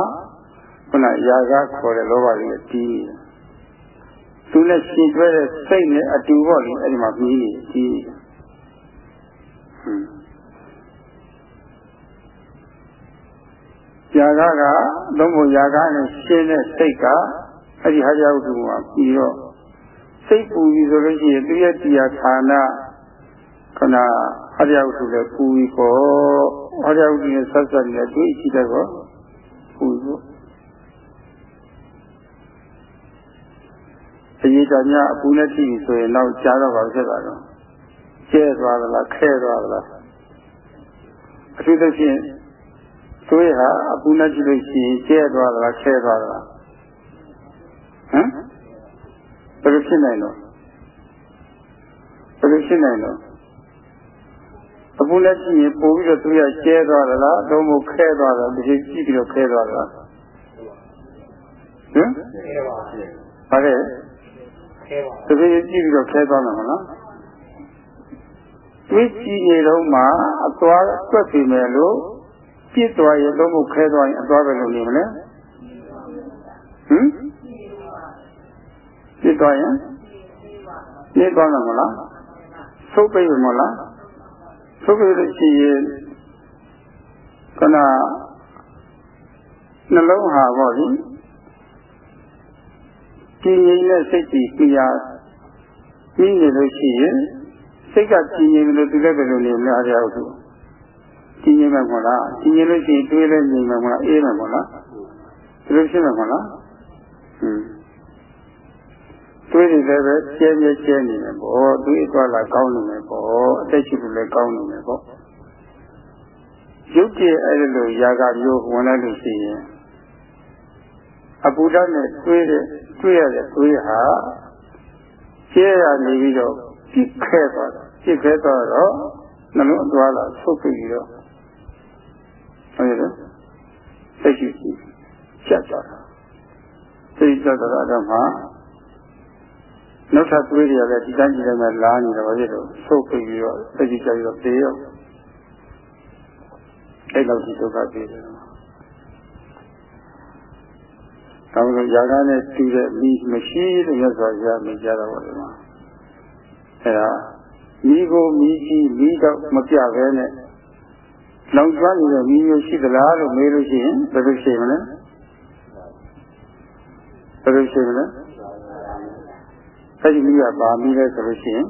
ခုနရာဂခေါ်တဲ့လောဘကြီးနဲ့တီးသူနဲ့ရှင်တွဲတဲ့စိတ်နဲ့အတူပေါ့လေအဲ့ဒီမှာပြီးနေတီးရာဂကသုံးဖို့ရာဂနဲ့ရှင်းတဲ့စိတ်ကအဲ့ဒီဟာရဝတ္ထုမှာပြီးတော့စိတ်ပူပြီဆိုလို့ရှိရင်သူရဲ့တရားဌာနခဏဟာရဝတ္ထုလည်းပူပြီးပေါ့ဟာရဝတ္ထုနဲ့ဆက်ဆက်နေတဲ့တွေ့ရှိတဲ့ကောပူပြီး အရေးတော်များအပူနဲ့ကြည့်ဆိုရင်တော့ကြားတော့ပါဖြစ်တာတော့ကျဲသွားသလားခဲသွားသလားအထူးသဖြင့်သွေးဟာအပူနဲ့ကြည့်လို့ရှိရင်ကျဲသွားသလားခဲသွားသလားဟမ်ဘယ်လိုဖြစ်နိုင်လို့ဘယ်လိုဖြစ်နိုင်လို့အပူနဲ့ကြည့်ရင်ပို့ပြီးတော့သူရကျဲသွားသလားတော့မခဲသွားတာဒီကြည့်ပြီးတော့ခဲသွားသလားဟမ်ဘာလဲတက ယ်ကြည့်ပြီးတော့ခဲသွားမှာမလားဒီကြည့်နေတော့မှအသွားတွက်ပြီမယ်လို့ပြစ်သွားရင်တော့မခဲသွားရင်အသွားပဲလို့နေမလဲဟမ်ပြစ်သွားရင်ပြစ်သွားမှာမလားသုတ်ပိတ်မလားသုတ်ပိတ်လို့ရှိရင်ခဏနှလုံးဟာပေါ့လေ ကြည်ငြိမ်တဲ့စိတ်ကြီးပြရာပြီးနေလို့ရှိရင်စိတ်ကကြည်ငြိမ်လို့သူလည်းဘယ်လိုနေလဲအားရအောင်သူကြည်ငြိမ်မှာမဟုတ်လားကြည်ငြိမ်လို့ရှိရင်တွေးလဲငြိမ်မှာမဟုတ်လားအေးမှာမဟုတ်လားဒီလိုဖြစ်မှာမဟုတ်လားဟွန်းတွေးနေလည်းပဲကျဲကျဲကျဲနေတယ်ပေါ့တွေးသွားလာကောင်းနေတယ်ပေါ့အသက်ရှိလို့လည်းကောင်းနေတယ်ပေါ့ရုပ်ကြည်အဲ့လိုຢာကမျိုးဝင်လိုက်လို့ရှိရင်အပူဓာတ်နဲ့တွေးတဲ့ တွေးရတဲ့တွေးဟာကျဲရနေပြီးတော့ပြစ်ခဲသွားတာပြစ်ခဲသွားတော့နှလုံးအသွားလာဆုပ်ပြီးတော့ဟုတ်ရဲ့စိတ်ရှိရှိချက်သွားတာစိတ်ချက်သွားတော့မှနောက်ထပ်တွေးရတဲ့ဒီတိုင်းဒီတိုင်းမှာလာနေတော့ဘာဖြစ်လို့ဆုပ်ပြီးတော့စိတ်ရှိချက်ပြီးတော့ပြေရောအဲ့လောက်ဒီဒုက္ခပြေတယ် ကောင်းလို့ຢာကနဲ့တူတဲ့မိမရှိလို့ရသော်ရမိကြတော့ပါဒီမှာအဲဒါမိကိုမိကြီးမိတော့မပြပဲနဲ့လောင်ကျွမ်းနေတဲ့မိမျိုးရှိသလားလို့မေးလို့ရှိရင်ဘယ်လိုရှိမလဲဘယ်လိုရှိမလဲအဲဒီမိကပါမိလဲဆိုလို့ရှိရင်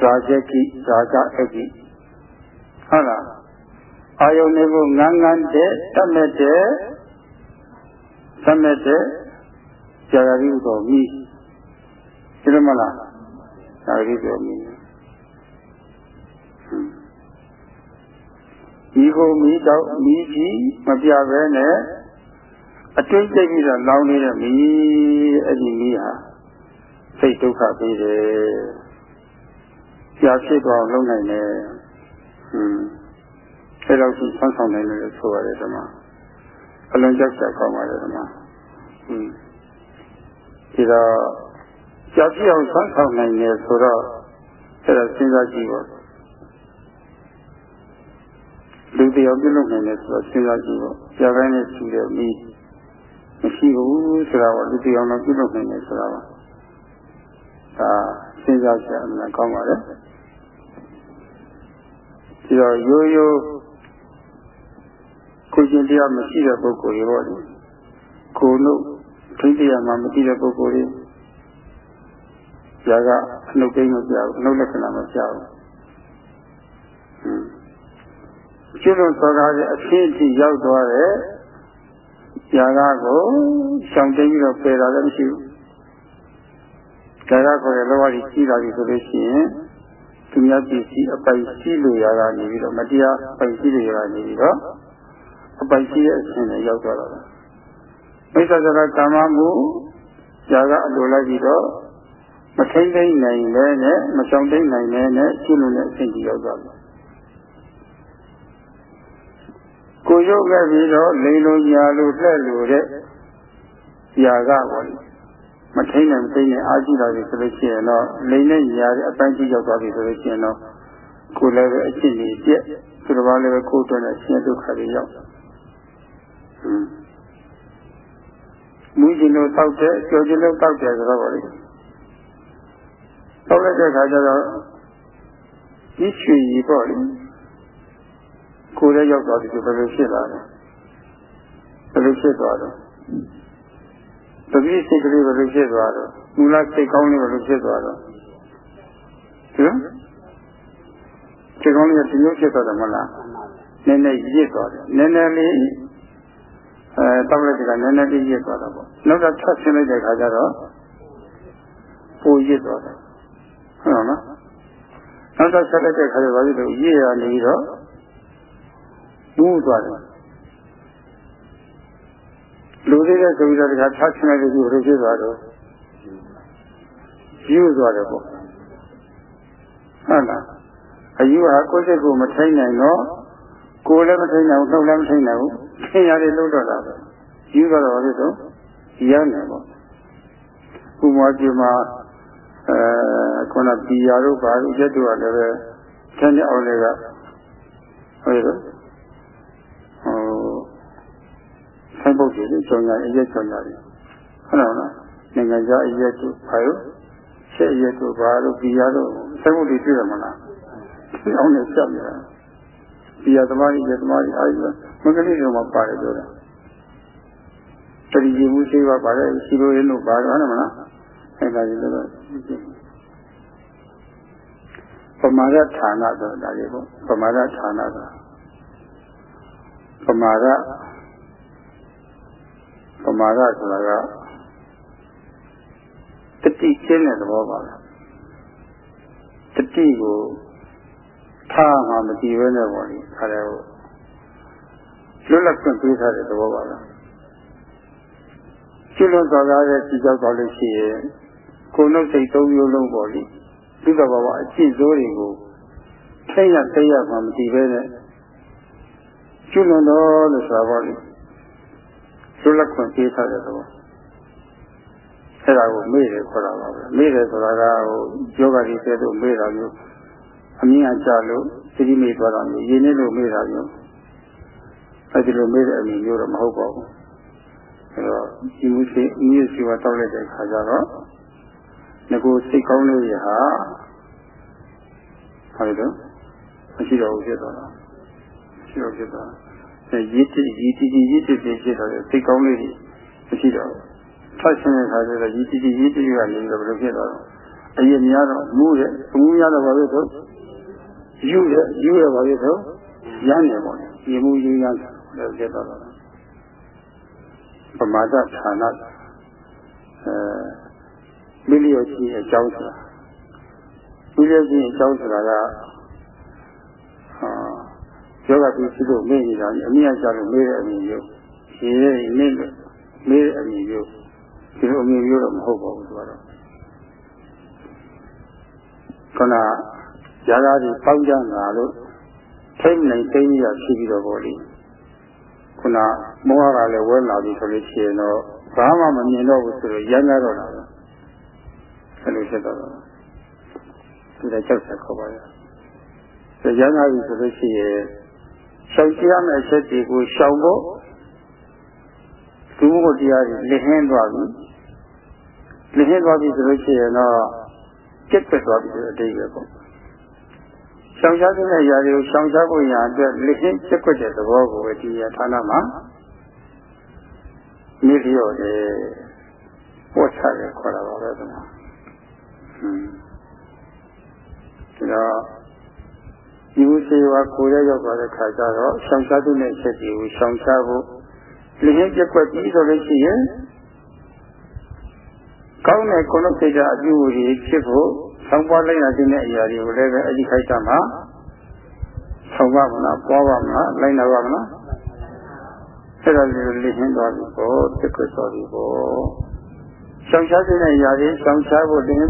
ဇာချက်ကိဇာကအကိဟုတ်လားအာယုန်နေဖို့ငန်းငန်းတဲ့တတ်မဲ့တဲ့ တတ်မဲ့တဲ့ကြာရီဥတော်မိဒီလိုမလားကြာရီတော်မိဒီကိုမိတော့မိကြီးမပြပဲနဲ့အတွင်းကျိတ်ပြီးတော့လောင်းနေတဲ့မိအဲ့ဒီမိဟာစိတ်ဒုက္ခပေးတယ်ကြာဖြစ်သွားလုံးနိုင်တယ်ဟွန်းအဲ့လောက်ကြီးဆန်းဆောင်နိုင်တယ်လို့ဆိုရတယ်ဓမ္မ အလုံးကြောက်ချက်ကောင်းပါတယ်ဓမ္မဟွန်းဒီတော့ကြာဖြစ်အောင်ဆန်းဆောင်နိုင်တယ်ဆိုတော့အဲ့ဒါစဉ်းစားကြည့်ပါလူတယောက်ပြုလုပ်နိုင်တယ်ဆိုတော့စဉ်းစားကြည့်ပါကြာပိုင်းနဲ့ရှိတဲ့မိမရှိဘူးဆိုတာကလူတယောက်တော့ပြုလုပ်နိုင်တယ်ဆိုတာပါဒါစဉ်းစားကြအမှန်ကောင်းပါလေဒီတော့ရိုးရိုး ကိုကျင်တရားမရှိတဲ့ပုဂ္ဂိုလ်တွေပေါ့လေကိုလို့ထိတရားမှမရှိတဲ့ပုဂ္ဂိုလ်တွေဇာကအနှုတ်ကိန်းမပြဘူးအနှုတ်လက္ခဏာမပြဘူးကျွလွန်သောကားရဲ့အဖြစ်အထိရောက်သွားတဲ့ဇာကကိုရှောင်တိတ်ပြီးတော့ပယ်တာလည်းမရှိဘူးဇာကကိုလည်းလောဘကြီးကြီးလာပြီဆိုလို့ရှိရင်သူများပစ္စည်းအပိုင်ရှိလို့ရတာနေပြီးတော့မတရားပိုင်ရှိလို့ရတာနေပြီးတော့ အပိုင်ရှိတဲ့အခြင်းနဲ့ရောက်သွားတာမိစ္ဆာစရကာမမှုဇာကအလိုလိုက်ပြီးတော့မထိမ့်သိမ့်နိုင်လဲနဲ့မဆောင်သိမ့်နိုင်လဲနဲ့ရှင်းလို့နဲ့အဆင့်ကြီးရောက်သွားတယ်ကိုရုပ်ခဲ့ပြီးတော့လိန်လိုညာလိုလက်လိုတဲ့ຢာကပေါ့မထိန်နိုင်သိနေအားကြီးလာပြီဆိုလို့ရှိရင်တော့လိန်နဲ့ညာတဲ့အပိုင်းကြီးရောက်သွားပြီဆိုလို့ရှိရင်တော့ကိုယ်လည်းပဲအဖြစ်နေပြက်သူတစ်ပါးလည်းပဲကိုယ်အတွက်နဲ့ဆင်းရဲဒုက္ခတွေရောက် မူးခြင်းလို့တောက်တယ်ကြောခြင်းလို့တောက်တယ်ဆိုတော့ပါလေတောက်လိုက်တဲ့ခါကျတော့ဒီချွေကြီးပေါ့လေကိုယ်လည်းရောက်သွားပြီဆိုဘယ်လိုဖြစ်လာလဲဘယ်လိုဖြစ်သွားတော့တတိစိတ်ကလေးဘယ်လိုဖြစ်သွားတော့မူလစိတ်ကောင်းလေးဘယ်လိုဖြစ်သွားတော့ဟင်စိတ်ကောင်းလေးကဒီလိုဖြစ်သွားတယ်မလားနည်းနည်းရစ်သွားတယ်နည်းနည်းလေး အဲတောက်လိုက်တဲ့ကနည်းနည်းလေးရစ်သွားတာပေါ့နောက်တော့ထပ်ဆင်းလိုက်တဲ့ခါကျတော့ပိုရစ်သွားတယ်ဟုတ်လားနောက်တော့ဆက်လိုက်တဲ့ခါကျတော့ဘာဖြစ်လို့ရစ်ရနေပြီးတော့မူးသွားတယ်လူသေးတဲ့ဆိုပြီးတော့တခါထားချင်လိုက်လို့ဘယ်လိုဖြစ်သွားတော့ယူသွားတယ်ပေါ့ဟုတ်လားအယူဟာကိုယ်စိတ်ကိုမထိန်နိုင်တော့ ကိုယ်လည်းမထိန်နိုင်ဘူးနှုတ်လည်းမထိန်နိုင်ဘူးသင်ရတယ်လို့တော့တာပဲယူသွားတော့ဖြစ်တော့ရမ်းတယ်ပေါ့ဥမာဒီမှာအဲခုနပီယာတို့ဘာလို့ရက်တို့ကလည်းပဲဆန်းတဲ့အောင်တွေကဟုတ်ရဲ့ဆိုင်ပုတ်တွေကြောင်ရအရက်ကြောင်ရတယ်ဟုတ်လားနော်နိုင်ငံခြားအရက်တို့ဘာလို့ဆက်အရက်တို့ဘာလို့ဒီရတော့ဆိုင်ပုတ်တွေတွေ့ရမလားဒီအောင်နဲ့ဆက်နေတာ ဒီရသမားကြီးရသမားကြီးအားကြီးမကလေးတို့မှပါတယ်ပြောတာတတိယမှုရှိပါပါတယ်ရှိလို့ရလို့ပါတော့မလားအဲ့ဒါကြီးတော့ပမာဒဌာနဆိုတာလေပေါ့ပမာဒဌာနဆိုတာပမာဒပမာဒဆိုတာကတတိကျင်းတဲ့သဘောပါပဲတတိကို ထားမှမတည်ဘဲနဲ့ပေါ့လေခါတယ်ကိုလွတ်လပ်ခွင့်ပေးထားတဲ့သဘောပါပဲကျွလွန်သွားတဲ့ဒီကြောက်သွားလို့ရှိရင်ကိုယ်နှုတ်စိတ်သုံးမျိုးလုံးပေါ့လေဒီကဘာဝအကျင့်စိုးတွေကိုထိတ်ရသိရမှမတည်ဘဲနဲ့ကျွလွန်တော့လို့ဆိုတာပေါ့လေလွတ်လပ်ခွင့်ပေးထားတဲ့သဘောအဲ့ဒါကိုမေ့တယ်ခေါ်တာပါပဲမေ့တယ်ဆိုတာကဟိုယောဂကြီးတဲ့တို့မေ့တာမျိုး အမြင်အကျလို့သတိမေ့သွားတာမျိုးရင်းနေလို့မေ့တာမျိုးအဲ့ဒီလိုမေ့တဲ့အမြင်မျိုးတော့မဟုတ်ပါဘူးအဲ့တော့ဒီမှုစိအမြင့်စီဝတောက်လိုက်တဲ့ခါကျတော့ငကိုစိတ်ကောင်းလေးရဟာဟုတ်တယ်မရှိတော့ဘူးဖြစ်သွားတာမရှိတော့ဖြစ်သွားတယ်ရည်တည်ရည်တည်ရည်တည်ဖြစ်သွားတယ်စိတ်ကောင်းလေးမရှိတော့ဘူးဖတ်ရှင်တဲ့ခါကျတော့ရည်တည်ရည်တည်ကနေတော့ဘယ်လိုဖြစ်သွားတော့အရင်များတော့မူးရဲ့မူးရတော့ဘာလို့ဆို ယူရဲ့ယူရဲ့ဘာလို့ဆိုရမ်းနေပေါ့ဒီမူးယူရမ်းတယ်ဖြစ်သွားတော့ပမာဒဌာနအဲမိလျော်ကြီးအကြောင်းဆိုတာမိလျော်ကြီးအကြောင်းဆိုတာကအာယောဂပြီးဖြစ်လို့မေ့နေတာအမြတ်ကြလို့မေ့တဲ့အမြင်မျိုးရေရဲ့နေလို့မေ့တဲ့အမြင်မျိုးဒီလိုအမြင်မျိုးတော့မဟုတ်ပါဘူးသူကတော့ခဏ ຢာကားကြီးပေါင်းကြတာလို့ထိမ့်နိုင်သိရဖြစ်ပြီးတော့ဗောလေခုနမောဟကလည်းဝဲလာပြီဆိုလို့ရှိရင်တော့ဘာမှမမြင်တော့ဘူးဆိုတော့ရမ်းရတော့တာပဲအဲ့လိုဖြစ်တော့သူလည်းကြောက်ဆက်ခေါ်ပါရဲ့ဒါရမ်းရပြီဆိုလို့ရှိရင်ရှောင်ကြရမယ့်အချက်တွေကိုရှောင်ဖို့သူ့ကိုတရားကြီးလက်ဟင်းသွားပြီလက်ဟင်းသွားပြီဆိုလို့ရှိရင်တော့ကျက်သက်သွားပြီဆိုတဲ့အတိတ်ပဲပေါ့ ရှောင်ရှားတဲ့ຢာတွေကိုရှောင်ရှားဖို့ရာအတွက်လက်ဟင်းကျက်ွက်တဲ့သဘောကိုပဲဒီဌာနမှာမိလျော့တယ်ဟောချတယ်ခေါ်တာပါပဲကွာဟွန်းဒါဒီဥစေဝါကိုရရောက်သွားတဲ့ခါကျတော့ရှောင်ရှားတဲ့ချက်တွေကိုရှောင်ရှားဖို့လင်းပြက်ွက်ပြီးဆိုလို့ရှိရင်ကောင်းတဲ့ကုလစိတ်ဓာတ်အပြုအမူတွေဖြစ်ဖို့ ဆောင်းပွားလိုက်ရတဲ့အရာတွေကိုလည်းပဲအဲ့ဒီခိုက်တာမှာဆောင်းပါမလားပွားပါမလားလိုက်နာပါမလားအဲ့ဒါလေးကိုလင်းသွားပြီပေါ့ပြက်ွက်သွားပြီပေါ့ရှောင်ရှားတဲ့အရာတွေရှောင်ရှားဖို့တင်း